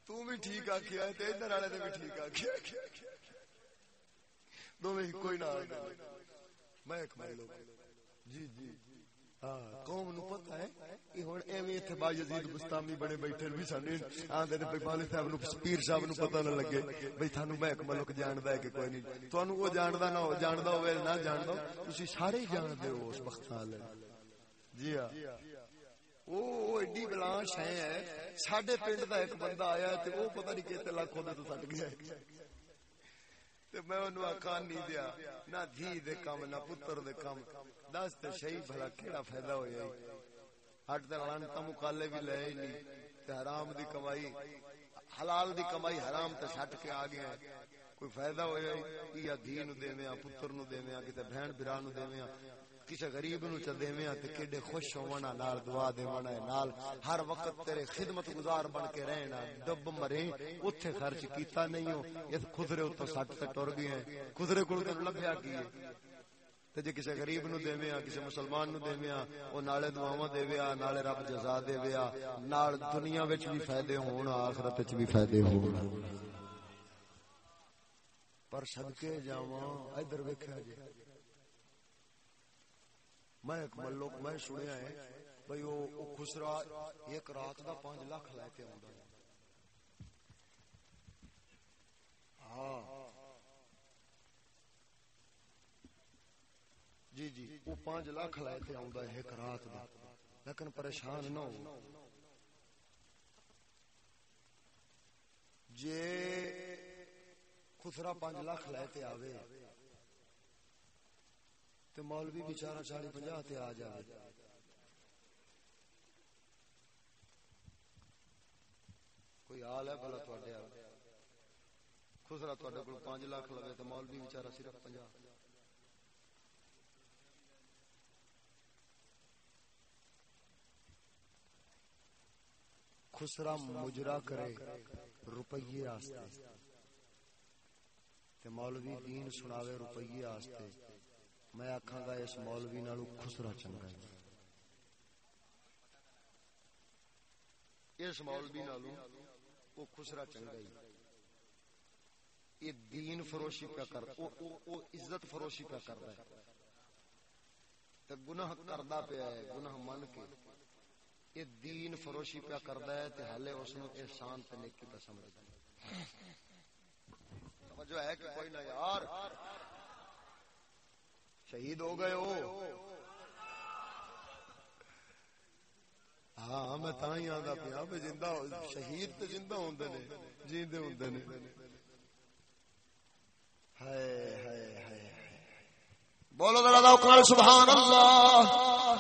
تو بھی ٹھیک آخیا تے ادھر والے نے بھی ٹھیک کوئی نہ لوگ۔ جی جی۔ ہاں قوم نو پتہ ہے کہ ہن ایویں ایتھے با یزید بستامی بیٹھے بھی آندے صاحب نو پیر صاحب نو پتہ نہ لگے بھئی تھانو جاندا ہے کہ کوئی نہیں۔ تانوں او جاندا نہ ہو، جاندا ہوے نہ جاندا تسی سارے ہی جاندے ہو اس وقت جی ہاں۔ ایڈی بلانش ہے سڈے پنڈ کا ایک بندہ آیا پتا نہیں کتنے لاکھ تو سٹ گیا میں آخان نہیں دیا، نہ دھی دے کام نہ پتر دے کام دس تو شہی بھلا کیڑا فائدہ ہوا ہٹ تو لانتا مکالے بھی لے ہی نہیں۔ حرام دی کمائی، حلال دی کمائی حرام تے چھٹ کے آ گیا کوئی فائدہ ہوا یا دھی نو دیویا پتر نو دیویا کتے بہن برا نو دیویا کسی غریب نو چ دیویں تے کیڈے خوش ہونا نال دعا دیونا ہے نال۔ ہر وقت تیرے خدمت گزار بن کے رہنا، ڈب مرے اوتھے خرچ کیتا نہیں ہو اس خضرے اوتھے سٹ تے ٹر گئے ہیں۔ خضرے کول تے لبھیا کی تے جے کسی غریب نو دیویں کسی مسلمان نو دیویں او نالے دعاواں دیویا نالے رب جزا دیویا نال دنیا وچ بھی فائدے ہون، آخرت وچ بھی فائدے ہون۔ پر صدقے جاواں، ادھر ویکھیا جی میں ایک ملوک میں سنیا ہے بھئی وہ خسرا ایک رات دا پانچ لاکھ لے کے آندا ہے۔ ہاں۔ جی جی وہ پانچ لاکھ لے کے آندا ہے ایک رات دا۔ لیکن پریشان نہ ہو۔ جے خسرا پانچ لاکھ لے کے آوے۔ تے مولوی بیچارہ چالی پنجا تے آ جائے۔ کوئی حال ہے بھلا تھوڑے خسرا تھوڑے کو پانچ لاکھ لگے تو مولوی بیچارہ صرف پنجا خسرا مجرا کرے روپیے تے مولوی دین سناوے روپیے میں آخا گا اس مولوی نالو خسرا چنگا ہے۔ اس مولوی نالو وہ خسرا چنگا ہے۔ یہ دین فروشی پہ کر او او او عزت فروشی پہ کر رہا ہے۔ تے گناہ کردا پیا ہے، گناہ من کے۔ یہ دین فروشی پیا کردا ہے تے حالے اس نو احسان تے نیکی پہ سمجھدا ہے توجہ ہے کہ کوئی نہ یار۔ شہید ہو گئے ہو۔ ہاں میں تا ہی آندا پیا ہاں، زندہ شہید تے زندہ ہوندے نے، جیندے ہوندے نے۔ ہائے ہائے ہائے بولو ذرا سبحان اللہ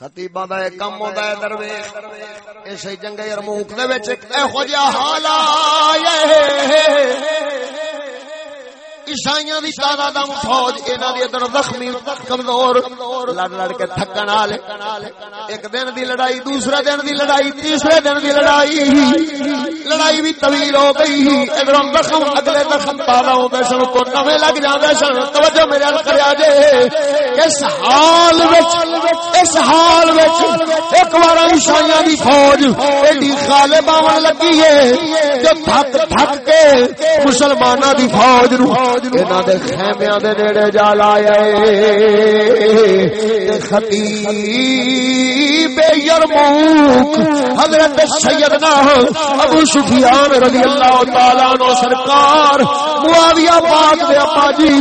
خطیباں دا کم ہوندا ہے درویش۔ اسی جنگ یرموک دے وچ ایہو جہا حال آیا عیسائیاں دی تعداد فوج انہاں دی ادھر زخمی کمزور، لڑ لڑ کے تھکن والے ایک دن دی لڑائی، دوسرے دن دی لڑائی، تیسرے دن دی لڑائی۔ لڑائی بھی طویل ہو گئی۔ ادھر زخم، اگلے زخم تازہ ہوندے سن تو نویں لگ جاندے سن۔ توجہ میرے ال کریا جے جی، اس حال وچ، اس حال وچ ایک بار عیسائیاں دی فوج ایڈی غالب آون لگی ہے جو تھک تھک کے مسلماناں دی فوج نو انہاں دے خیمیاں دے نیڑے جا لایا خطیب یرموک، حضرت سیدنا ابو سفیان رضی اللہ تعالی عنہ سرکار، معاویہ پاک دے اپا جی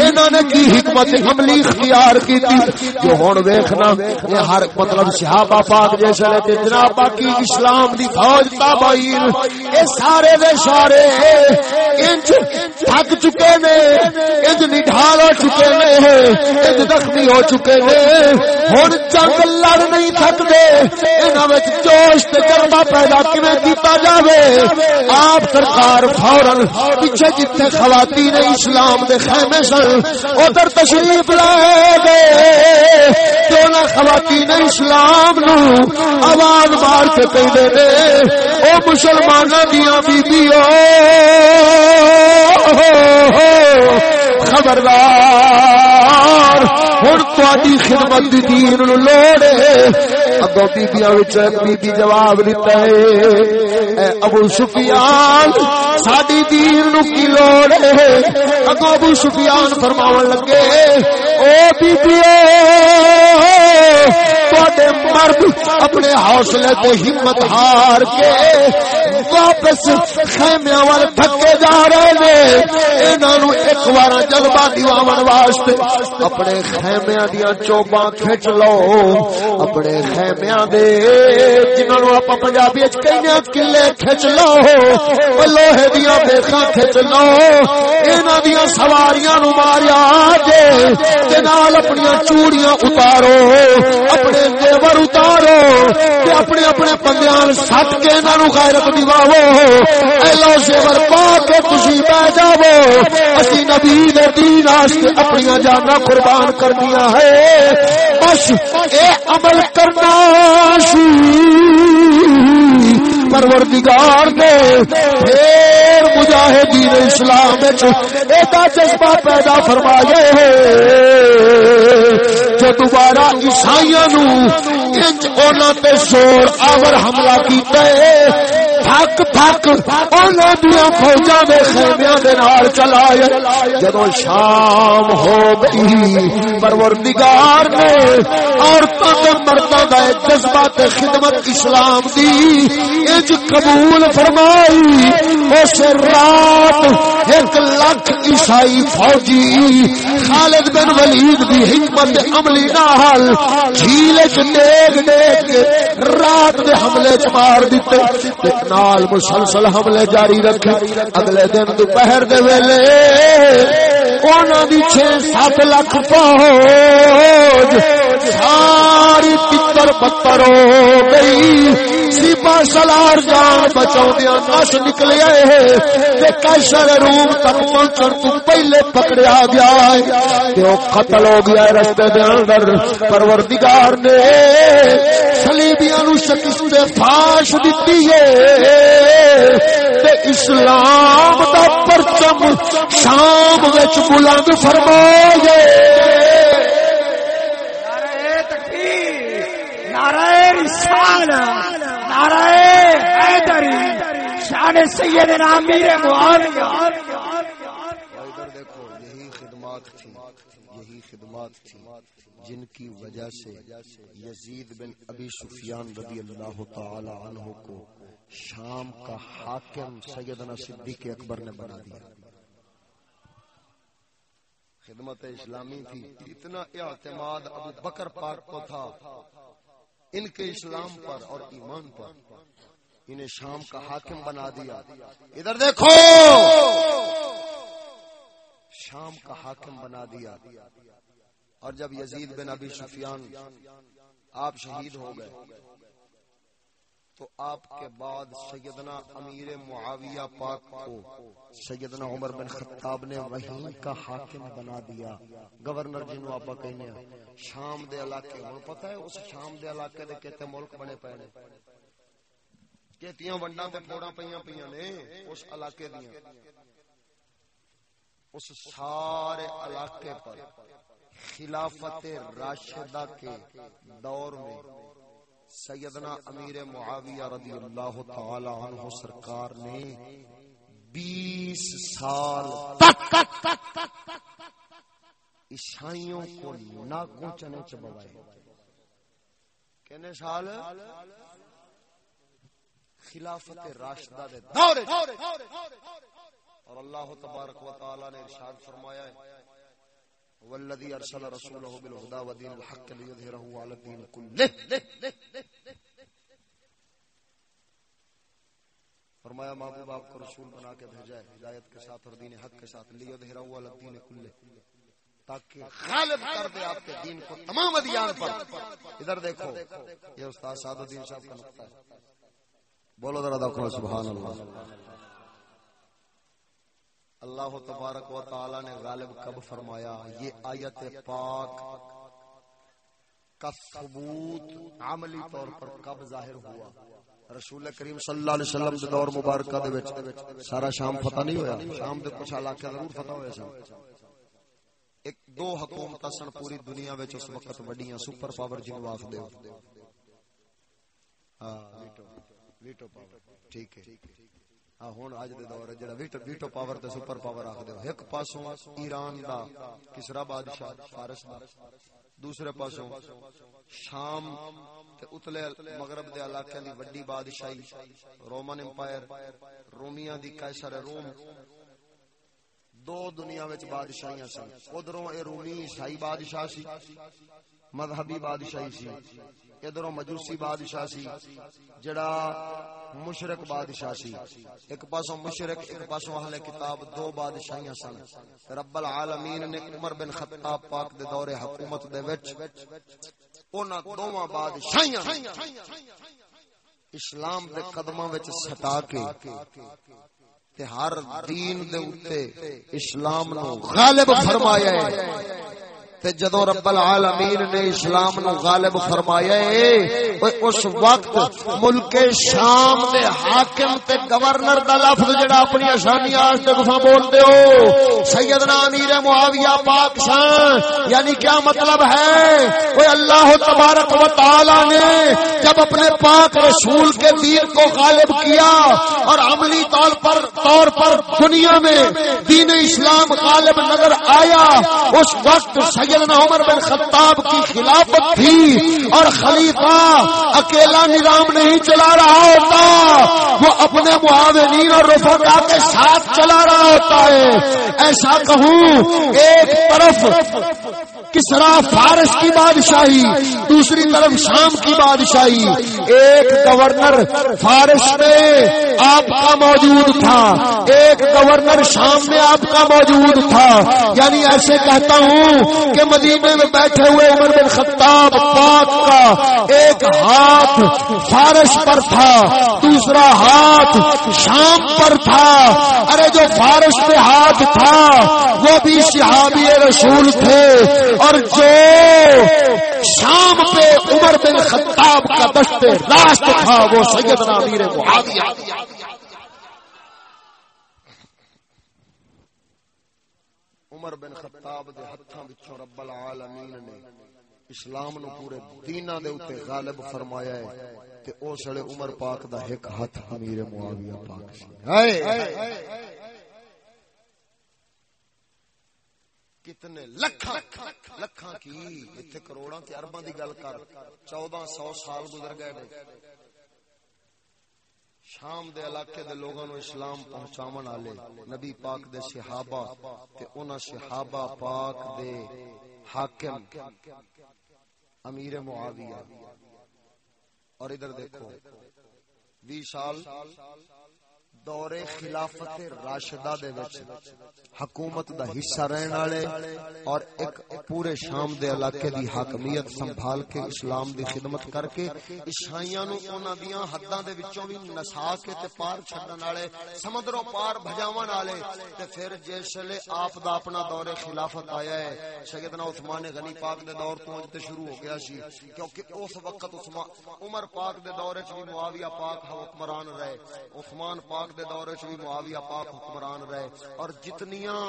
انہاں نے کی حکمت عملی اختیار کیتی؟ جو ہن ویکھنا، یہ ہر مطلب صحابہ پاک جیسے تے جناب باقی اسلام دی فوج تابعین، اے سارے دے سارے انج تھک چکے نے، انج نڈھال ہو چکے نے، انج زخمی ہو چکے نے۔ ہن جنگ لڑ نہیں تھکدے انہاں وچ جوش تے جذبہ پیدا کیویں کیتا جاوے؟ آپ سرکار فورن پیچھے جتنے خواتین اسلام دے خیمے سن ادھر تشریف لائے گئے۔ دونوں خواتین اسلام نو آواز مار کے کہتے نے او مسلمانوں دیا بیبیوں خبردار۔ ہوں تاری خدمت دین لوڑ اگو بیبیاں بی بی جواب دیتا ہے۔ ابو سفیان ساری دین نو کی لوڑ ہے اگو ابو سفیان فرماون لگے، او بیبیو مرد اپنے حوصلے تے ہمت ہار کے واپس خیمے وال تھکے جا رہے نے۔ انہاں نو ایک بار جذبہ دیواون واسطے اپنے خیمے دیاں چوباں کھچ لو۔ اپنے خیمے دے جنہاں نو اپا پنجابی وچ کہنے کلے ہاں، کھچ لو۔ لوہے دیاں بیخاں کھچ لو۔ انہاں دیاں سواریاں نو ماریا جے، تے نال اپنی چوڑیاں اتارو۔ اپنے زیور اتارو۔ تے اپنے اپنے پندیاں سٹ کے انہاں نو غیرت دیواو اے لو زیور پا کے تسی بہ جاو اسی نبی دے دین واسطے اپنی جاناں قربان کرنیاں ہے۔ بس اے عمل کرنا سی۔ پروردگار دے، پھر مجاہدین اسلام وچ ایسا جذبہ پیدا فرمائے جو دوبارہ عیسائیاں نو انج اونا تے زور آور حملہ کیتا ہے تھک تھک انہاں دیا فوجاں دے خیمیاں دے نال چلائے۔ جدوں شام ہو گئی، پروردگار نے عورتاں تے مرداں دا جذبہ تے خدمت اسلام دی انج قبول فرمائی۔ اس رات ایک لاکھ عیسائی فوجی خالد بن ولید دی حکمت عملی نال جھیل چ دیگ دیگ رات دے حملے چ مار دتے نال مسلسل حملے جاری رکھے۔ اگلے دن دوپہر دے ویلے انہاں دی 6 7 لاکھ فوج ساری پتر پتر ہو گئی۔ سیپا سلار جان بچاؤ دیا نش نکلے تے کیسر روم تک پہنچن تو پہلے پکڑیا گیا ہے۔ وہ قتل ہو گیا رستے دے اندر۔ پروردگار نے سلیبیاں نو شکست فاش دتی ہے۔ تے اسلام دا پرچم شام وچ بلند فرمائے
رسالہ نعرہ حیدری، شان سیدنا امیر معاویہ.
ادھر دیکھو، یہی خدمات تھی، یہی خدمات تھی جن کی وجہ سے یزید بن ابی سفیان رضی اللہ تعالی عنہ کو شام کا حاکم سیدنا صدیق اکبر نے بنا دیا۔ خدمت اسلامی تھی، اتنا اعتماد ابو بکر پاک کو تھا ان کے اسلام پر اور ایمان پر۔ انہیں شام کا حاکم بنا دیا۔ ادھر دیکھو! شام کا حاکم بنا دیا۔ اور جب یزید بن ابی سفیان آپ شہید ہو گئے تو آپ کے بعد سیدنا امیر معاویہ پاک کو سیدنا عمر بن خطاب نے وہیں کا حاکم بنا دیا۔ گورنر جنو آپ کہنے شام دے علاقے، ہوں پتہ ہے اس شام دے علاقے دے کہتے ملک بنے پے نے؟ کہتیاں ونڈاں تے پھوڑاں پیاں پیاں نے اس علاقے دیاں۔ اس سارے علاقے پر خلافت راشدہ کے دور میں سیدنا امیر معاویہ رضی اللہ تعالی عنہ سرکار نے بیس سال عیسائیوں کو ناکوں چنے چبوائے۔ کہنے سال خلافت راشدہ دے دور اور اللہ تبارک و تعالی نے ارشاد فرمایا ہے والذي ارسل رسوله بالهدى ودين الحق ليظهره على الدين كله. فرمایا، محبوب آپ کو رسول بنا کے بھیجا ہے، ہدایت کے ساتھ اور دین حق کے ساتھ لیو لیظهره على الدين كله، تاکہ غالب کر دے آپ کے دین کو تمام ادیان پر۔ ادھر دیکھو، یہ استاد سعد الدین صاحب کا نقطہ ہے۔ بولو ذرا دیکھو سبحان اللہ۔ اللہ تبارک و تعالی نے غالب کب فرمایا، یہ آیت پاک کا ثبوت عملی طور پر کب ظاہر ہوا؟ رسول کریم صلی اللہ علیہ وسلم دے دور مبارکہ دے وچ سارا شام فتح نہیں ہویا؟ شام دے کچھ علاقے ضرور فتح ہوئے سن۔ ایک دو حکومت سن پوری دنیا وچ اس وقت وڈیاں سپر پاور جن واس دے۔ ہاں ویٹو ویٹو پاور۔ ٹھیک ہے۔ ہوں اج دے دور جڑا ویٹو ویٹو پاور تے سپر پاور آکھ دے ایک پاسوں ایران دا کسرا بادشاہ فارس دا۔ دوسرے پاسوں شام تے اتلے مغرب دے علاقے دی وڈی بادشاہی، رومن امپائر رومیاں دی قیصر روم۔ دو دنیا وچ بادشاہیاں سن۔ ادھروں اے رومی عیسائی بادشاہ سی، مذہبی بادشاہی سی۔ ادھروں مجوسی بادشاہ سی، جڑا مشرق بادشاہ سی۔ ایک پاسوں مشرق، ایک پاسوں اہل کتاب، دو بادشاہیاں سن۔ رب العالمین نے عمر بن خطاب پاک دے دور حکومت دے وچ انہاں دوواں بادشاہیاں اسلام دے قدماں وچ سٹا کے تے ہر دین دے اوتے اسلام نو غالب فرمایا ہے۔ تے جدو رب العالمین نے اسلام نو غالب فرمایا اے اس وقت ملک شام دے حاکم تے گورنر دا لفظ جڑا اپنی آسانی واسطے تساں بول دے ہو، سیدنا امیر معاویہ پاک شان یعنی کیا مطلب ہے؟ وہ اللہ تبارک و تعالی نے جب اپنے پاک رسول کے دین کو غالب کیا اور عملی طور پر طور پر دنیا میں دین اسلام غالب نظر آیا، اس وقت سید سیدنا عمر بن خطاب کی خلافت تھی اور خلیفہ اکیلا نظام نہیں چلا رہا ہوتا، وہ اپنے معاونین اور رفقا کے ساتھ چلا رہا ہوتا ہے۔ ایسا کہوں، ایک طرف کسرا فارس کی بادشاہی، دوسری طرف شام کی بادشاہی۔ ایک گورنر فارس میں آپ کا موجود تھا۔ ایک گورنر شام میں آپ کا موجود تھا۔ یعنی ایسے کہتا ہوں کہ مدینے میں بیٹھے ہوئے عمر بن خطاب پاک کا ایک ہاتھ فارس پر تھا، دوسرا ہاتھ شام پر تھا۔ ارے جو فارس میں ہاتھ تھا، وہ بھی شہابی رسول تھے۔ اور جو شام پہ عمر بن خطاب کا دست راست تھا، وہ سیدنا امیر معاویہ۔ عمر بن خطاب دے ہتھاں وچوں رب العالمین نے اسلام نو پورے دیناں دے اوتے غالب فرمایا ہے تے او سڑے عمر پاک دا ایک ہاتھ امیر معاویہ پاک سی۔ ہائے! کتنے کتنے لکھاں لکھاں کی؟ اتنے کروڑاں تے ارباں دی گل کر۔ چودہ سو سال گزر گئے نے۔ شام دے علاقے دے لوگوں نو اسلام پہنچاون والے نبی پاک دے صحابہ تے انہاں صحابہ پاک دے حاکم امیر معاویہ۔ اور ادھر دیکھو 20 سال دور خلافت راشدہ دے وچ حکومت دا حصہ رہن والے اور ایک پورے شام دے علاقے دی حاکمیت سنبھال کے اسلام دی خدمت کر کے عیسائیاں نو انہاں دیاں حداں دے وچوں وی نسا کے تے پار چھڈن والے، سمندروں پار بھجاون والے۔ تے پھر جس لے آپ دا اپنا دور خلافت آیا ہے، سیدنا عثمان غنی پاک دے دور تو تے شروع ہو گیا سی۔ کیونکہ اس وقت عثمان، عمر پاک دے دور وچ بھی معاویہ پاک ہاں حکمران رہے۔ عثمان پاک دے دور وچ بھی معاویہ پاک حکمران رہے۔ اور جتنیاں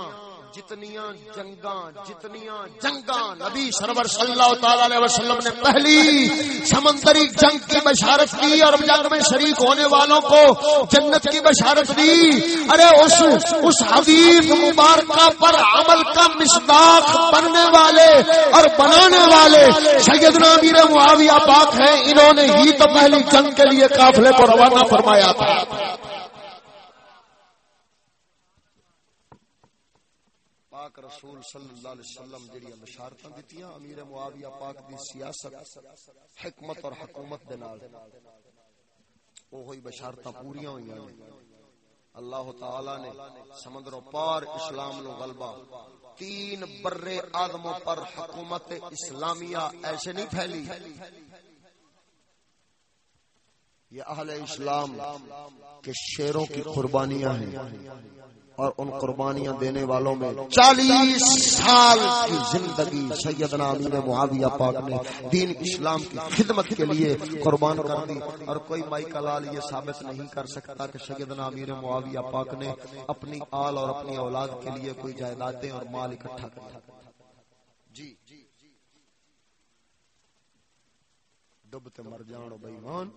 جتنیاں جنگاں جتنیاں جنگاں نبی سرور صلی اللہ تعالی علیہ وسلم نے پہلی سمندری جنگ کی بشارت کی اور جنگ میں شریک ہونے والوں کو جنت کی بشارت دی۔ ارے، اس اس حدیث مبارکہ پر عمل کا مصداق بننے والے اور بنانے والے سیدنا امیر معاویہ پاک ہیں۔ انہوں نے ہی تو پہلی جنگ کے لیے قافلے کو روانہ فرمایا تھا۔ پاک رسول صلی اللہ علیہ وسلم جڑی بشارتاں دتیاں، امیر معاویہ پاک دی سیاست، حکمت اور حکومت دے نال۔ او ہوئی بشارتاں پوریاں ہوئیاں اللہ تعالی نے سمندروں پار اسلام نو غلبہ، تین برے آدموں پر حکومت اسلامیہ ایسے نہیں پھیلی۔ یہ اہل اسلام کے شیروں کی قربانیاں ہیں۔ اور ان قربانیاں دینے والوں میں چالیس سال کی زندگی سیدنا امیر معاویہ پاک نے دین اسلام کی خدمت کے لیے قربان کر دی۔ اور کوئی مائی کلال یہ ثابت نہیں کر سکتا کہ سیدنا امیر معاویہ پاک نے اپنی آل اور اپنی اولاد کے لیے کوئی جائیدادیں اور مال اکٹھا کر جی, جی،, جی۔ ڈبتے مر جان بھائی مان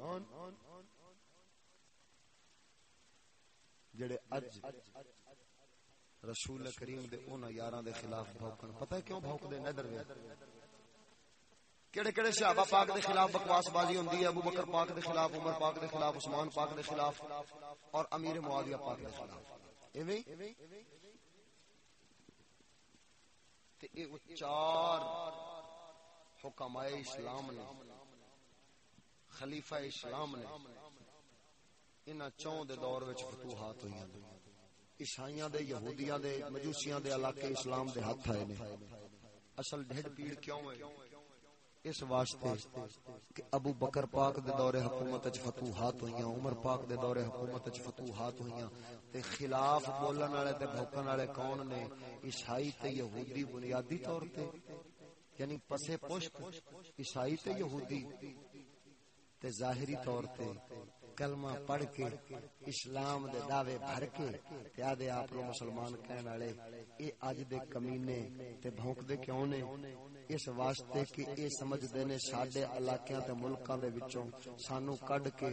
جڑے اج رسول کریم دے انہاں یاراں دے خلاف بھوکن پتہ ہے کیوں بھوک دے ندر وے کیڑے کیڑے صحابہ پاک دے خلاف بکواس بازی ہوندی ہے ابو بکر پاک دے خلاف، عمر پاک دے خلاف، عثمان پاک دے خلاف اور امیر معاویہ پاک دے خلاف۔ ایویں؟ تے اے چار حکماء اسلام نے، خلیفہ اسلام نے، انہاں چوں دے دور وچ فتوحات ہوئیاں عیسائیاں دے، یہودیاں دے، مجوسیاں دے علاقے اسلام دے ہاتھ آئے نے۔ اصل ڈھڈ پیڑ کیوں ہے؟ اس واسطے کہ ابو بکر پاک دے دور حکومت وچ فتوحات ہوئیاں، عمر پاک دے دور حکومت وچ فتوحات ہوئیاں تے خلاف بولن والے تے بھوکن والے کون نے؟ عیسائی تے یہودی بنیادی طور تے یعنی پسے پشت، عیسائی تے یہودی تے ظاہری طور تے۔ کلمہ پڑھ کے اسلام دے دعوے بھر کے تے آدے آپ لو مسلمان کہن والے، اے اج دے کمینے تے بھونک دے کیوں نے؟ اس واسطے کہ اے سمجھ دے نے ساڈے علاقیاں تے ملکاں دے وچوں سانو کڈ کے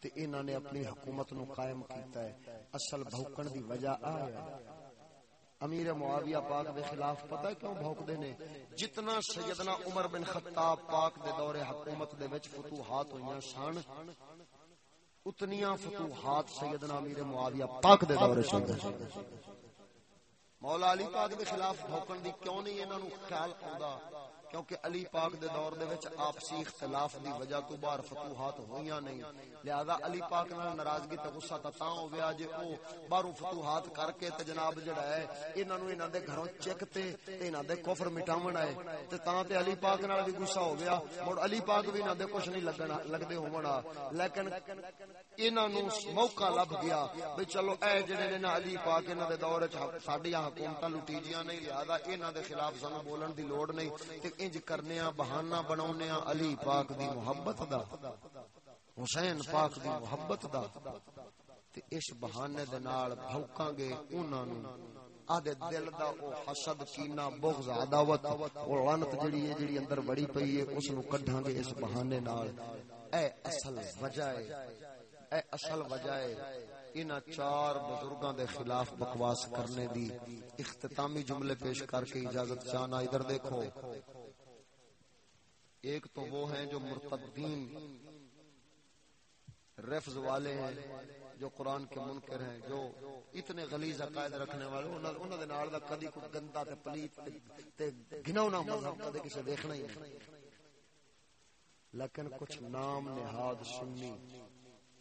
تے انہاں نے اپنی حکومت نو قائم کیتا ہے۔ اصل بھوکن دی وجہ آ ہے۔ امیر معاویہ پاک دے خلاف پتہ کیوں بھوک دے نے؟ جتنا سیدنا عمر بن خطاب پاک دے دور حکومت دے وچ فتوحات ہویاں سن اتنی فتوحات سیدنا امیر معاویہ پاک دے دور چ مولا علی پاک دے خلاف بھوکن دی کیوں نہیں انہاں نو خیال آندا کیونکہ علی پاک دے دور دے وچ آپسی اختلاف دی وجہ تو بار فتوحات ہویاں نہیں۔ لہذا علی پاک نال ناراضگی تے غصہ تا تاں ہویا جے او باروں فتوحات کر کے تے جناب جڑا ہے، انہاں نو انہاں دے گھروں چک تے تے انہاں دے کفر مٹاون آئے تے تاں تے علی پاک نال بھی غصہ ہو گیا مڑ علی پاک بھی انہاں دے کچھ نہیں لگنا، لگدے ہوونا لیکن انہاں نو موقع لب گیا بھئی چلو اے جڑے نے نا علی پاک انہاں دے دور وچ ساڈیاں حکومتاں لٹیجیاں نہیں لہذا انہاں دے خلاف سانو بولن دی لوڑ نہیں۔ تے انج کرنے بہانہ بناونے علی پاک دی محبت دا، حسین پاک دی محبت دا۔ تے اس بہانے دے نال بھوکاں گے انہاں نو۔ آدھے دل دا او حسد کینا بغض، عداوت، او لعنت جڑی ہے، جڑی اندر بڑی پئی ہے، اس نو کڈھاں گے اس بہانے نال۔ اے اصل وجہ ہے۔ اے اصل وجہ ہے ان چار بزرگاں دے خلاف بکواس کرنے دی اختتامی جملے پیش کر کے اجازت چاہنا ادھر دیکھو۔ ایک تو وہ ہیں جو مرتدین رفظ والے ہیں، جو قرآن کے منکر ہیں، جو اتنے غلیظ عقائد رکھنے والے، انہاں دے نال دا کدی کوئی گندا تے پلیت تے گھناونا مذہب کدی کسے دیکھنا ہی نہیں۔ لیکن کچھ نام نہاد سنی۔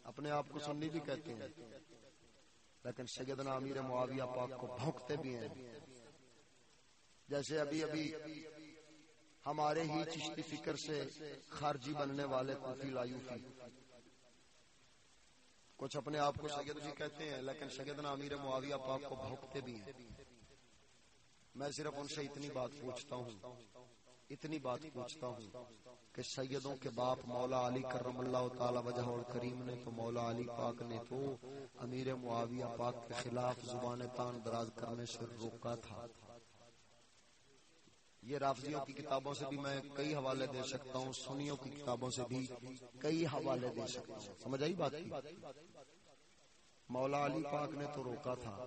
اپنے آپ کو سنی بھی کہتے ہیں۔ لیکن سیدنا امیر معاویہ پاک کو بھونکتے بھی ہیں۔ جیسے ابھی ابھی ہمارے ہی چشتی فکر سے خارجی بننے والے کوفی لایوفی کچھ اپنے آپ کو سید جی کہتے ہیں، لیکن سیدنا امیر معاویہ پاک کو بھونکتے بھی ہیں۔ میں صرف ان سے اتنی بات پوچھتا ہوں۔ اتنی بات پوچھتا ہوں کہ سیدوں کے باپ مولا علی کرم اللہ تعالی وجہ اور کریم نے تو مولا علی پاک نے تو امیر معاویہ پاک کے خلاف زبان تان دراز کرنے سے روکا تھا۔ یہ رافضیوں کی کتابوں سے بھی میں کئی حوالے دے سکتا ہوں، سنیوں کی کتابوں سے بھی کئی حوالے دے سکتا ہوں۔ سمجھ آئی بات؟ کی مولا علی پاک نے تو روکا تھا۔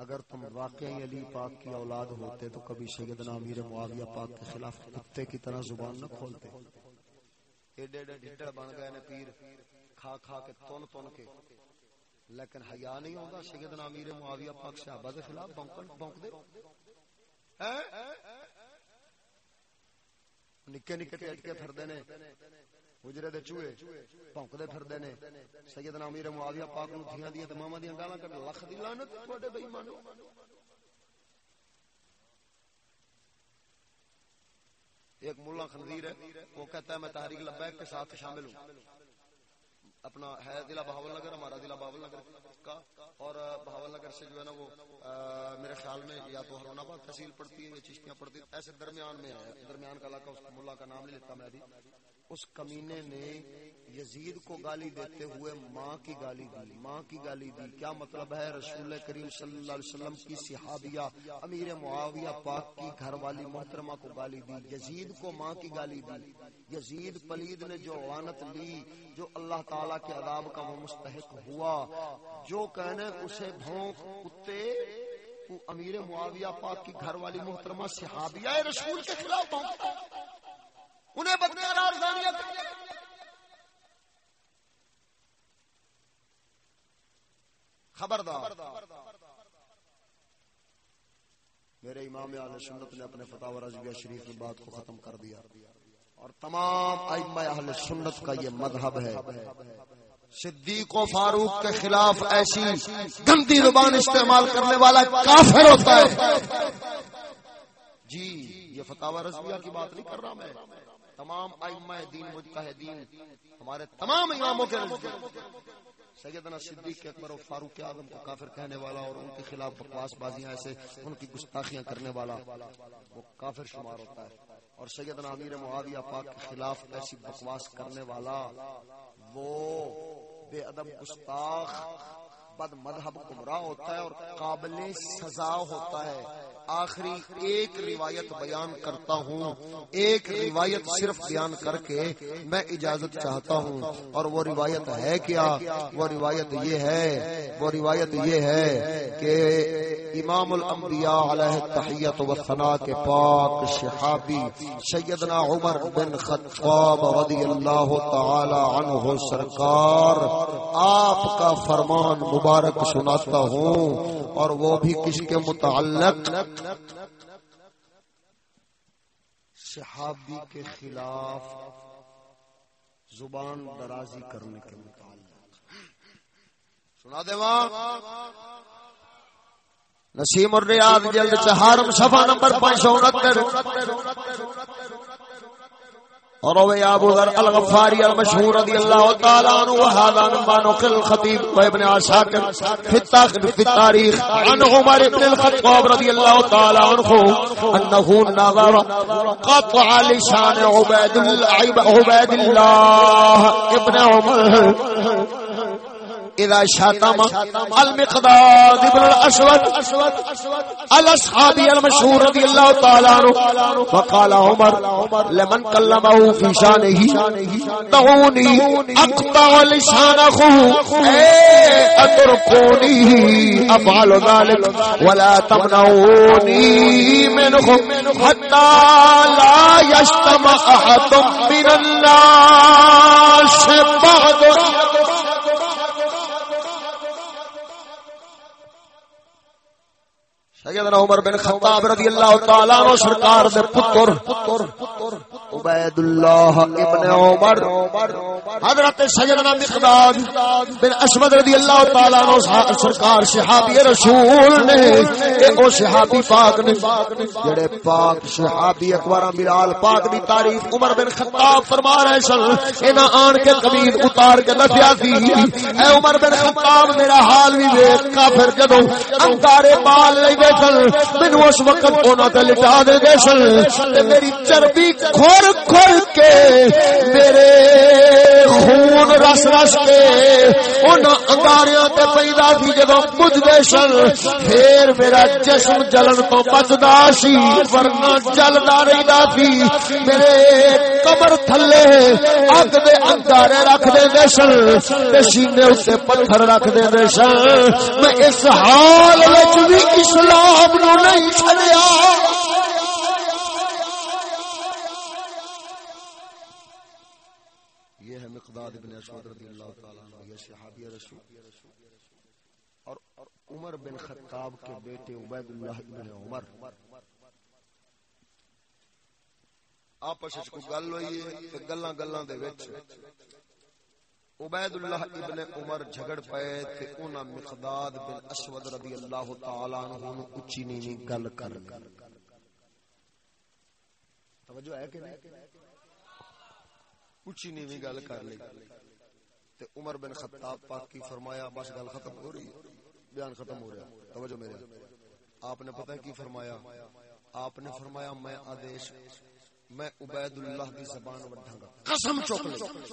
اگر تم واقعی علی پاک کی اولاد ہوتے تو کبھی سیدنا امیر معاویہ پاک کے خلاف کتے کی طرح زبان نہ کھولتے۔ ایڈے ایڈے ڈھٹڑ بن گئے نے پیر، کھا کھا کے تون تون کے۔ لیکن حیا نہیں ہوگا سیدنا امیر معاویہ پاک صحابہ کے خلاف بونکن، بونک دے۔ نکے نکے ٹیٹ کے پھردے نے۔ حجرے دے چوہے پونکدے پھردے نے۔ سیدنا امیر معاویہ پاک نو دھیاں دیاں تے ماما دیاں گالاں کڈ لکھ دی لعنت تواڈے بے ایمانو ایک مولا خنزیر ہے، وہ کہتا ہے میں تحریک لبیک کے ساتھ شامل ہوں۔ اپنا ہے ضلع بہاول نگر، ہمارا ضلع بہاول نگر کا۔ اور بہاول نگر سے جو ہے نا وہ میرے خیال میں یا تو ہرون آباد تحصیل پڑتی ہے یا چشتیاں پڑتی ہے ایسے درمیان میں ہے۔ درمیان کا علاقہ اس ملا کا نام نہیں لیتا میں ابھی۔ اس کمینے نے یزید کو گالی دیتے ہوئے ماں کی گالی دی۔ ماں کی گالی دی۔ کیا مطلب ہے رسول کریم صلی اللہ علیہ وسلم کی صحابیہ امیر معاویہ پاک کی گھر والی محترمہ کو گالی دی؟ یزید کو ماں کی گالی دی۔ یزید پلید نے جو وانت لی، جو اللہ تعالی کے عذاب کا وہ مستحق ہوا، جو کہنے اسے بھونک، کتے امیر معاویہ پاک کی گھر والی محترمہ صحابیہ رسول کے خلاف بھونکتا۔ انہیں بدقرار زانیت خبردار۔ میرے امام اہل سنت نے اپنے فتح رضویہ شریف میں بات کو ختم کر دیا۔ اور تمام ائمہ اہل سنت کا یہ مذہب ہے۔ صدیق و فاروق کے خلاف ایسی گندی زبان استعمال کرنے والا کافر ہوتا ہے۔ جی یہ فتح رضویہ کی بات نہیں کر رہا میں۔ تمام ائمہ دین مجتہدین، ہمارے تمام اماموں کے سیدنا صدیق کے اکبر و فاروق اعظم کو کافر کہنے والا اور ان کے خلاف بکواس بازیاں ایسے ان کی گستاخیاں کرنے والا، وہ کافر شمار ہوتا ہے۔ اور سیدنا امیر معاویہ پاک کے خلاف ایسی بکواس کرنے والا، وہ بے ادب گستاخ بد مذہب گمراہ ہوتا ہے اور قابل سزا ہوتا ہے۔ آخری ایک روایت بیان کرتا ہوں۔ ایک روایت صرف بیان کر کے میں اجازت چاہتا ہوں۔ اور وہ روایت ہے کیا؟ وہ روایت یہ ہے، وہ روایت یہ ہے کہ امام الانبیاء علیہ تحیت و ثنا کے پاک شہابی سیدنا عمر بن خطاب رضی اللہ تعالی عنہ سرکار آپ کا فرمان مبارک سناتا ہوں اور وہ بھی کس کے متعلق؟ صحابی کے خلاف زبان درازی کرنے کے متعلق۔ سنا دے نسیم الریاض جلد چہارم صفحہ نمبر پانچ سو انہتر۔ روي ابو ذر الغفاري المشهور رضي الله تعالى عنه وهذا مما نقل الخطيب وابن عساكر في التاخر في التاريخ عن عمر بن الخطاب رضي الله تعالى عنه انه نظر قطع لسان عباد عباد الله ابن عمر اذا شاتم المقداد ابن الاسود الاصحابي المشهور رضي الله تعالى عنه فقال عمر، لمن كلمه في شانه دعوني اقطع لسانه اتركوني افعل ذلك ولا تمنعوني منهم حتى لا يجتمع احد من الناس بعد سیدنا عمر بن خطاب رضی اللہ تعالی عنہ سرکار دے پتر عبید اللہ ابن عمر، حضرت سیدنا مقداد بن اسود رضی اللہ تعالی عنہ سرکار صحابی رسول نے اے او صحابی پاک نے، جڑے پاک صحابی اکبر بلال پاک دی تعریف عمر بن خطاب فرما رہے سن، انہاں آن کے قبیل اتار کے دسیا سی، اے عمر بن خطاب میرا حال بھی ویکھ کافر جدوں انکارے بال لے گئے سن مینو اس وقت اونا تے لٹا دے گئے سن، تے میری چربی کھو کھور کھور کے میرے خون رس رس کے اونا انگاریاں تے پیدا سی جدو بج دے سن پھر میرا جسم جلن تو بچدا سی، ورنہ جلدا رہندا سی۔ میرے قبر تھلے اگ دے انگارے رکھ دے دے سن تے سینے اتے پتھر رکھ دے دے سن میں اس حال وچ بھی اسلام نو نہیں چھڑیا عمر بن خطاب کے بیٹے عبید اللہ ابن عمر۔ آپس وچ کوئی گل ہوئی ہے تے گلاں گلاں دے وچ عبید اللہ ابن عمر جھگڑ پئے تے انہاں مقداد بن اسود رضی اللہ تعالی عنہ نو اونچی نیوی گل کر توجہ ہے کہ نہیں؟ اونچی نیوی گل کر لی تے عمر بن خطاب پاک کی فرمایا، بس گل ختم ہو رہی ہے۔ بیان ختم ہو رہا توجہ میرے آپ نے پتہ کی فرمایا؟ آپ نے فرمایا، میں آدیش، میں عبید اللہ کی زبان وڈھاں گا۔ قسم چوک لے۔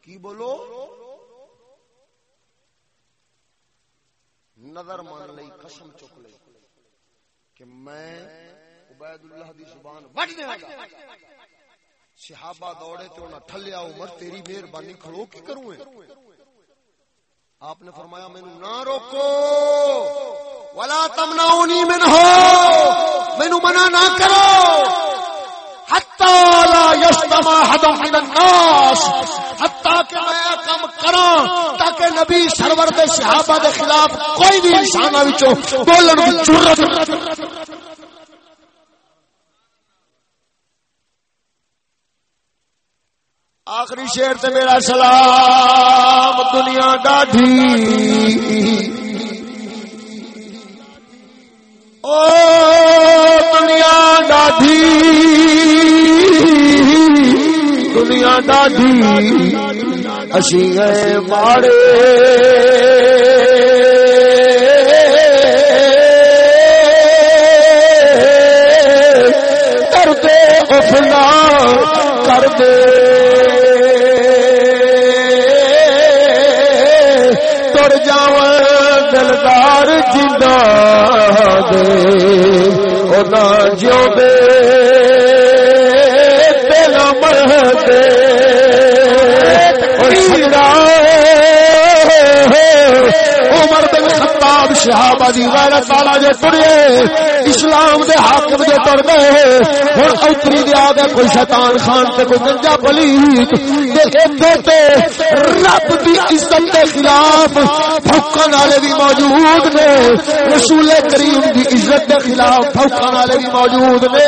کی بولو؟ نظر مان لئی، قسم چک لئی کہ میں عبید اللہ دی زبان وڈ دے گا۔ صحابہ دوڑے تے انہاں ٹھلیا عمر، تیری مہربانی کھڑو، کی کروں آپ نے فرمایا مینوں نہ روکو۔ ولا تمنعونی منہ مینوں منع نہ کرو۔ حتی لا یجتمع حد من الناس۔ حتی کہ میں کم کراں تاکہ نبی سرور دے صحابہ دے خلاف کوئی بھی انسان وچوں بولن دی جرأت آخری شیر تے میرا سلام، دنیا ڈاڈھی او دنیا ڈاڈھی دنیا ڈاڈھی اسی گئے ماڑے کر دے افنا کر دے۔ مر جاو دلدار جدا دے اونا جو دے صحابہ دی غیرت والا جو ٹرے اسلام دے حاکم جو ٹر گئے ہن اوتری دے آ گئے کوئی شیطان خان تے کوئی گنجا پلیت تے ایتھے تے رب دی عزت دے خلاف بھوکن والے بھی موجود نے، رسول کریم دی عزت دے خلاف بھوکن والے بھی موجود نے۔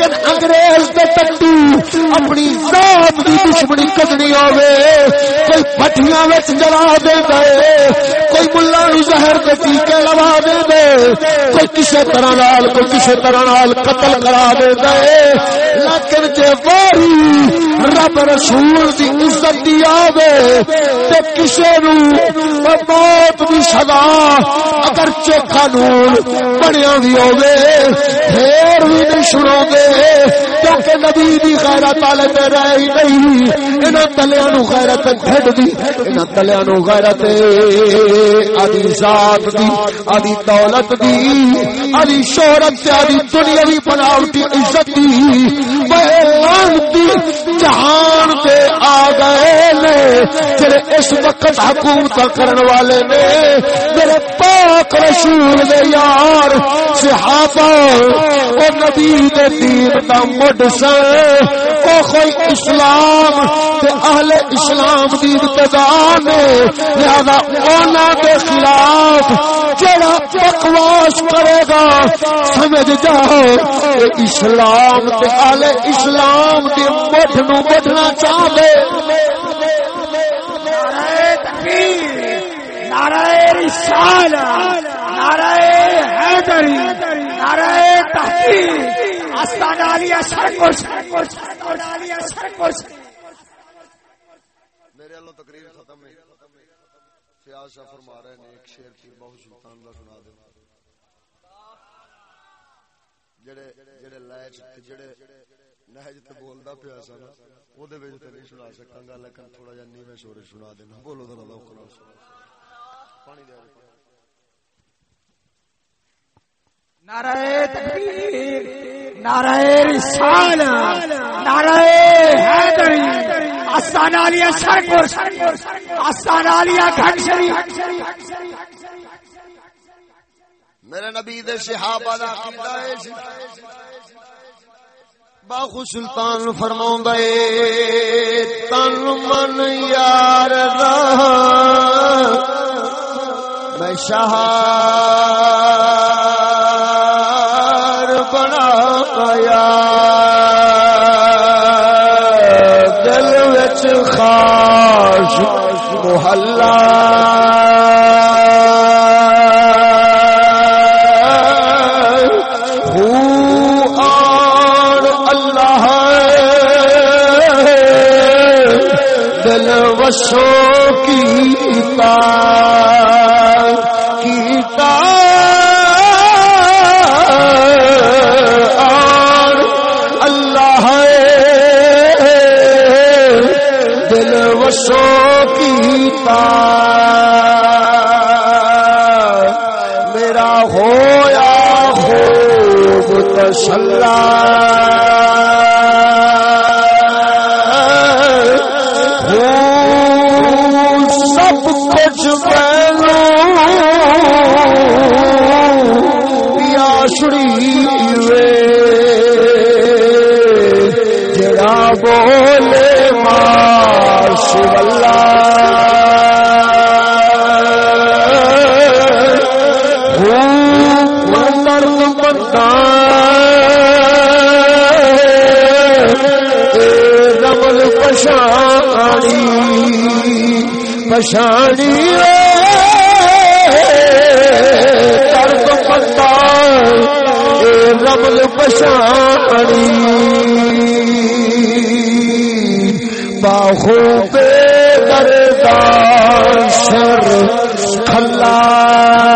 لیکن انگریز دے ٹٹو اپنی ذات دی دشمنی کڈنی ہوے کوئی پٹھیاں وچ جلا دے گئے، کوئی ملا نو زہر دے ٹیکے لوا دے دے کوئی کسے طرح نال، کوئی کسے طرح نال قتل کرا دے دے لیکن جے واری رب رسول دی عزت دی آوے، تے کسے نو موت دی سزا اگر چوکھا نور بنیا بھی ہوے پھر بھی نہیں سنو گے۔ کیونکہ نبی دی غیرت والے تے رہ ہی نہیں انہاں تلیاں نو غیرت گھڑ دی۔ انہاں تلیاں نو غیرت آدی ذات دی آدی دولت دی آدی شہرت تے آدی دنیاوی بناوٹی عزت دی۔ بیان دی جہان تے آ گئے نے۔ اس وقت حکومت کرن والے نے میرے پاک رسول دے یار صحابہ او نبی دے دین دا مڈ سن او کوئی اسلام تے اہل اسلام دی ابتدا نے، لہذا اونا دے خلاف جڑا بکواس کرے گا، سمجھ جاؤ کہ اسلام تے اہل اسلام دی مڈ نو مڈنا چاہے۔
رسالہ، نعرہ حیدری، نعرہ تحقیق آستان سرکش
میرے اللہ تقریر ختم ہے۔ فیاض شاہ فرما رہے ہیں، ایک شعر کی بہت سلطان دا سنا دے۔ جڑے جڑے لائچ، جڑے نہج تے بولدا پیا سا نا او دے وچ تے نہیں سنا سکاں گا، لیکن تھوڑا جہا نیویں سورے سنا دینا۔ بولو ذرا پانی دے
نعرہ تکبیر نعرہ رسالہ نعرہ حیدری آستان علیہ سرکش آستان علیہ گھن شریف
میرے نبی دے صحابہ دا عقیدہ ہے سی باخو سلطان فرماؤں تن من یار دا۔ میں شہار بنایا دل وچ خاص محلہ۔ وسو کیتا کیتا کیتا میرا ہویا خوب تسلا سب کچھ میں پشانی کرد بندہ رمل پشانی۔ باہو پہ دردار سر کھلا۔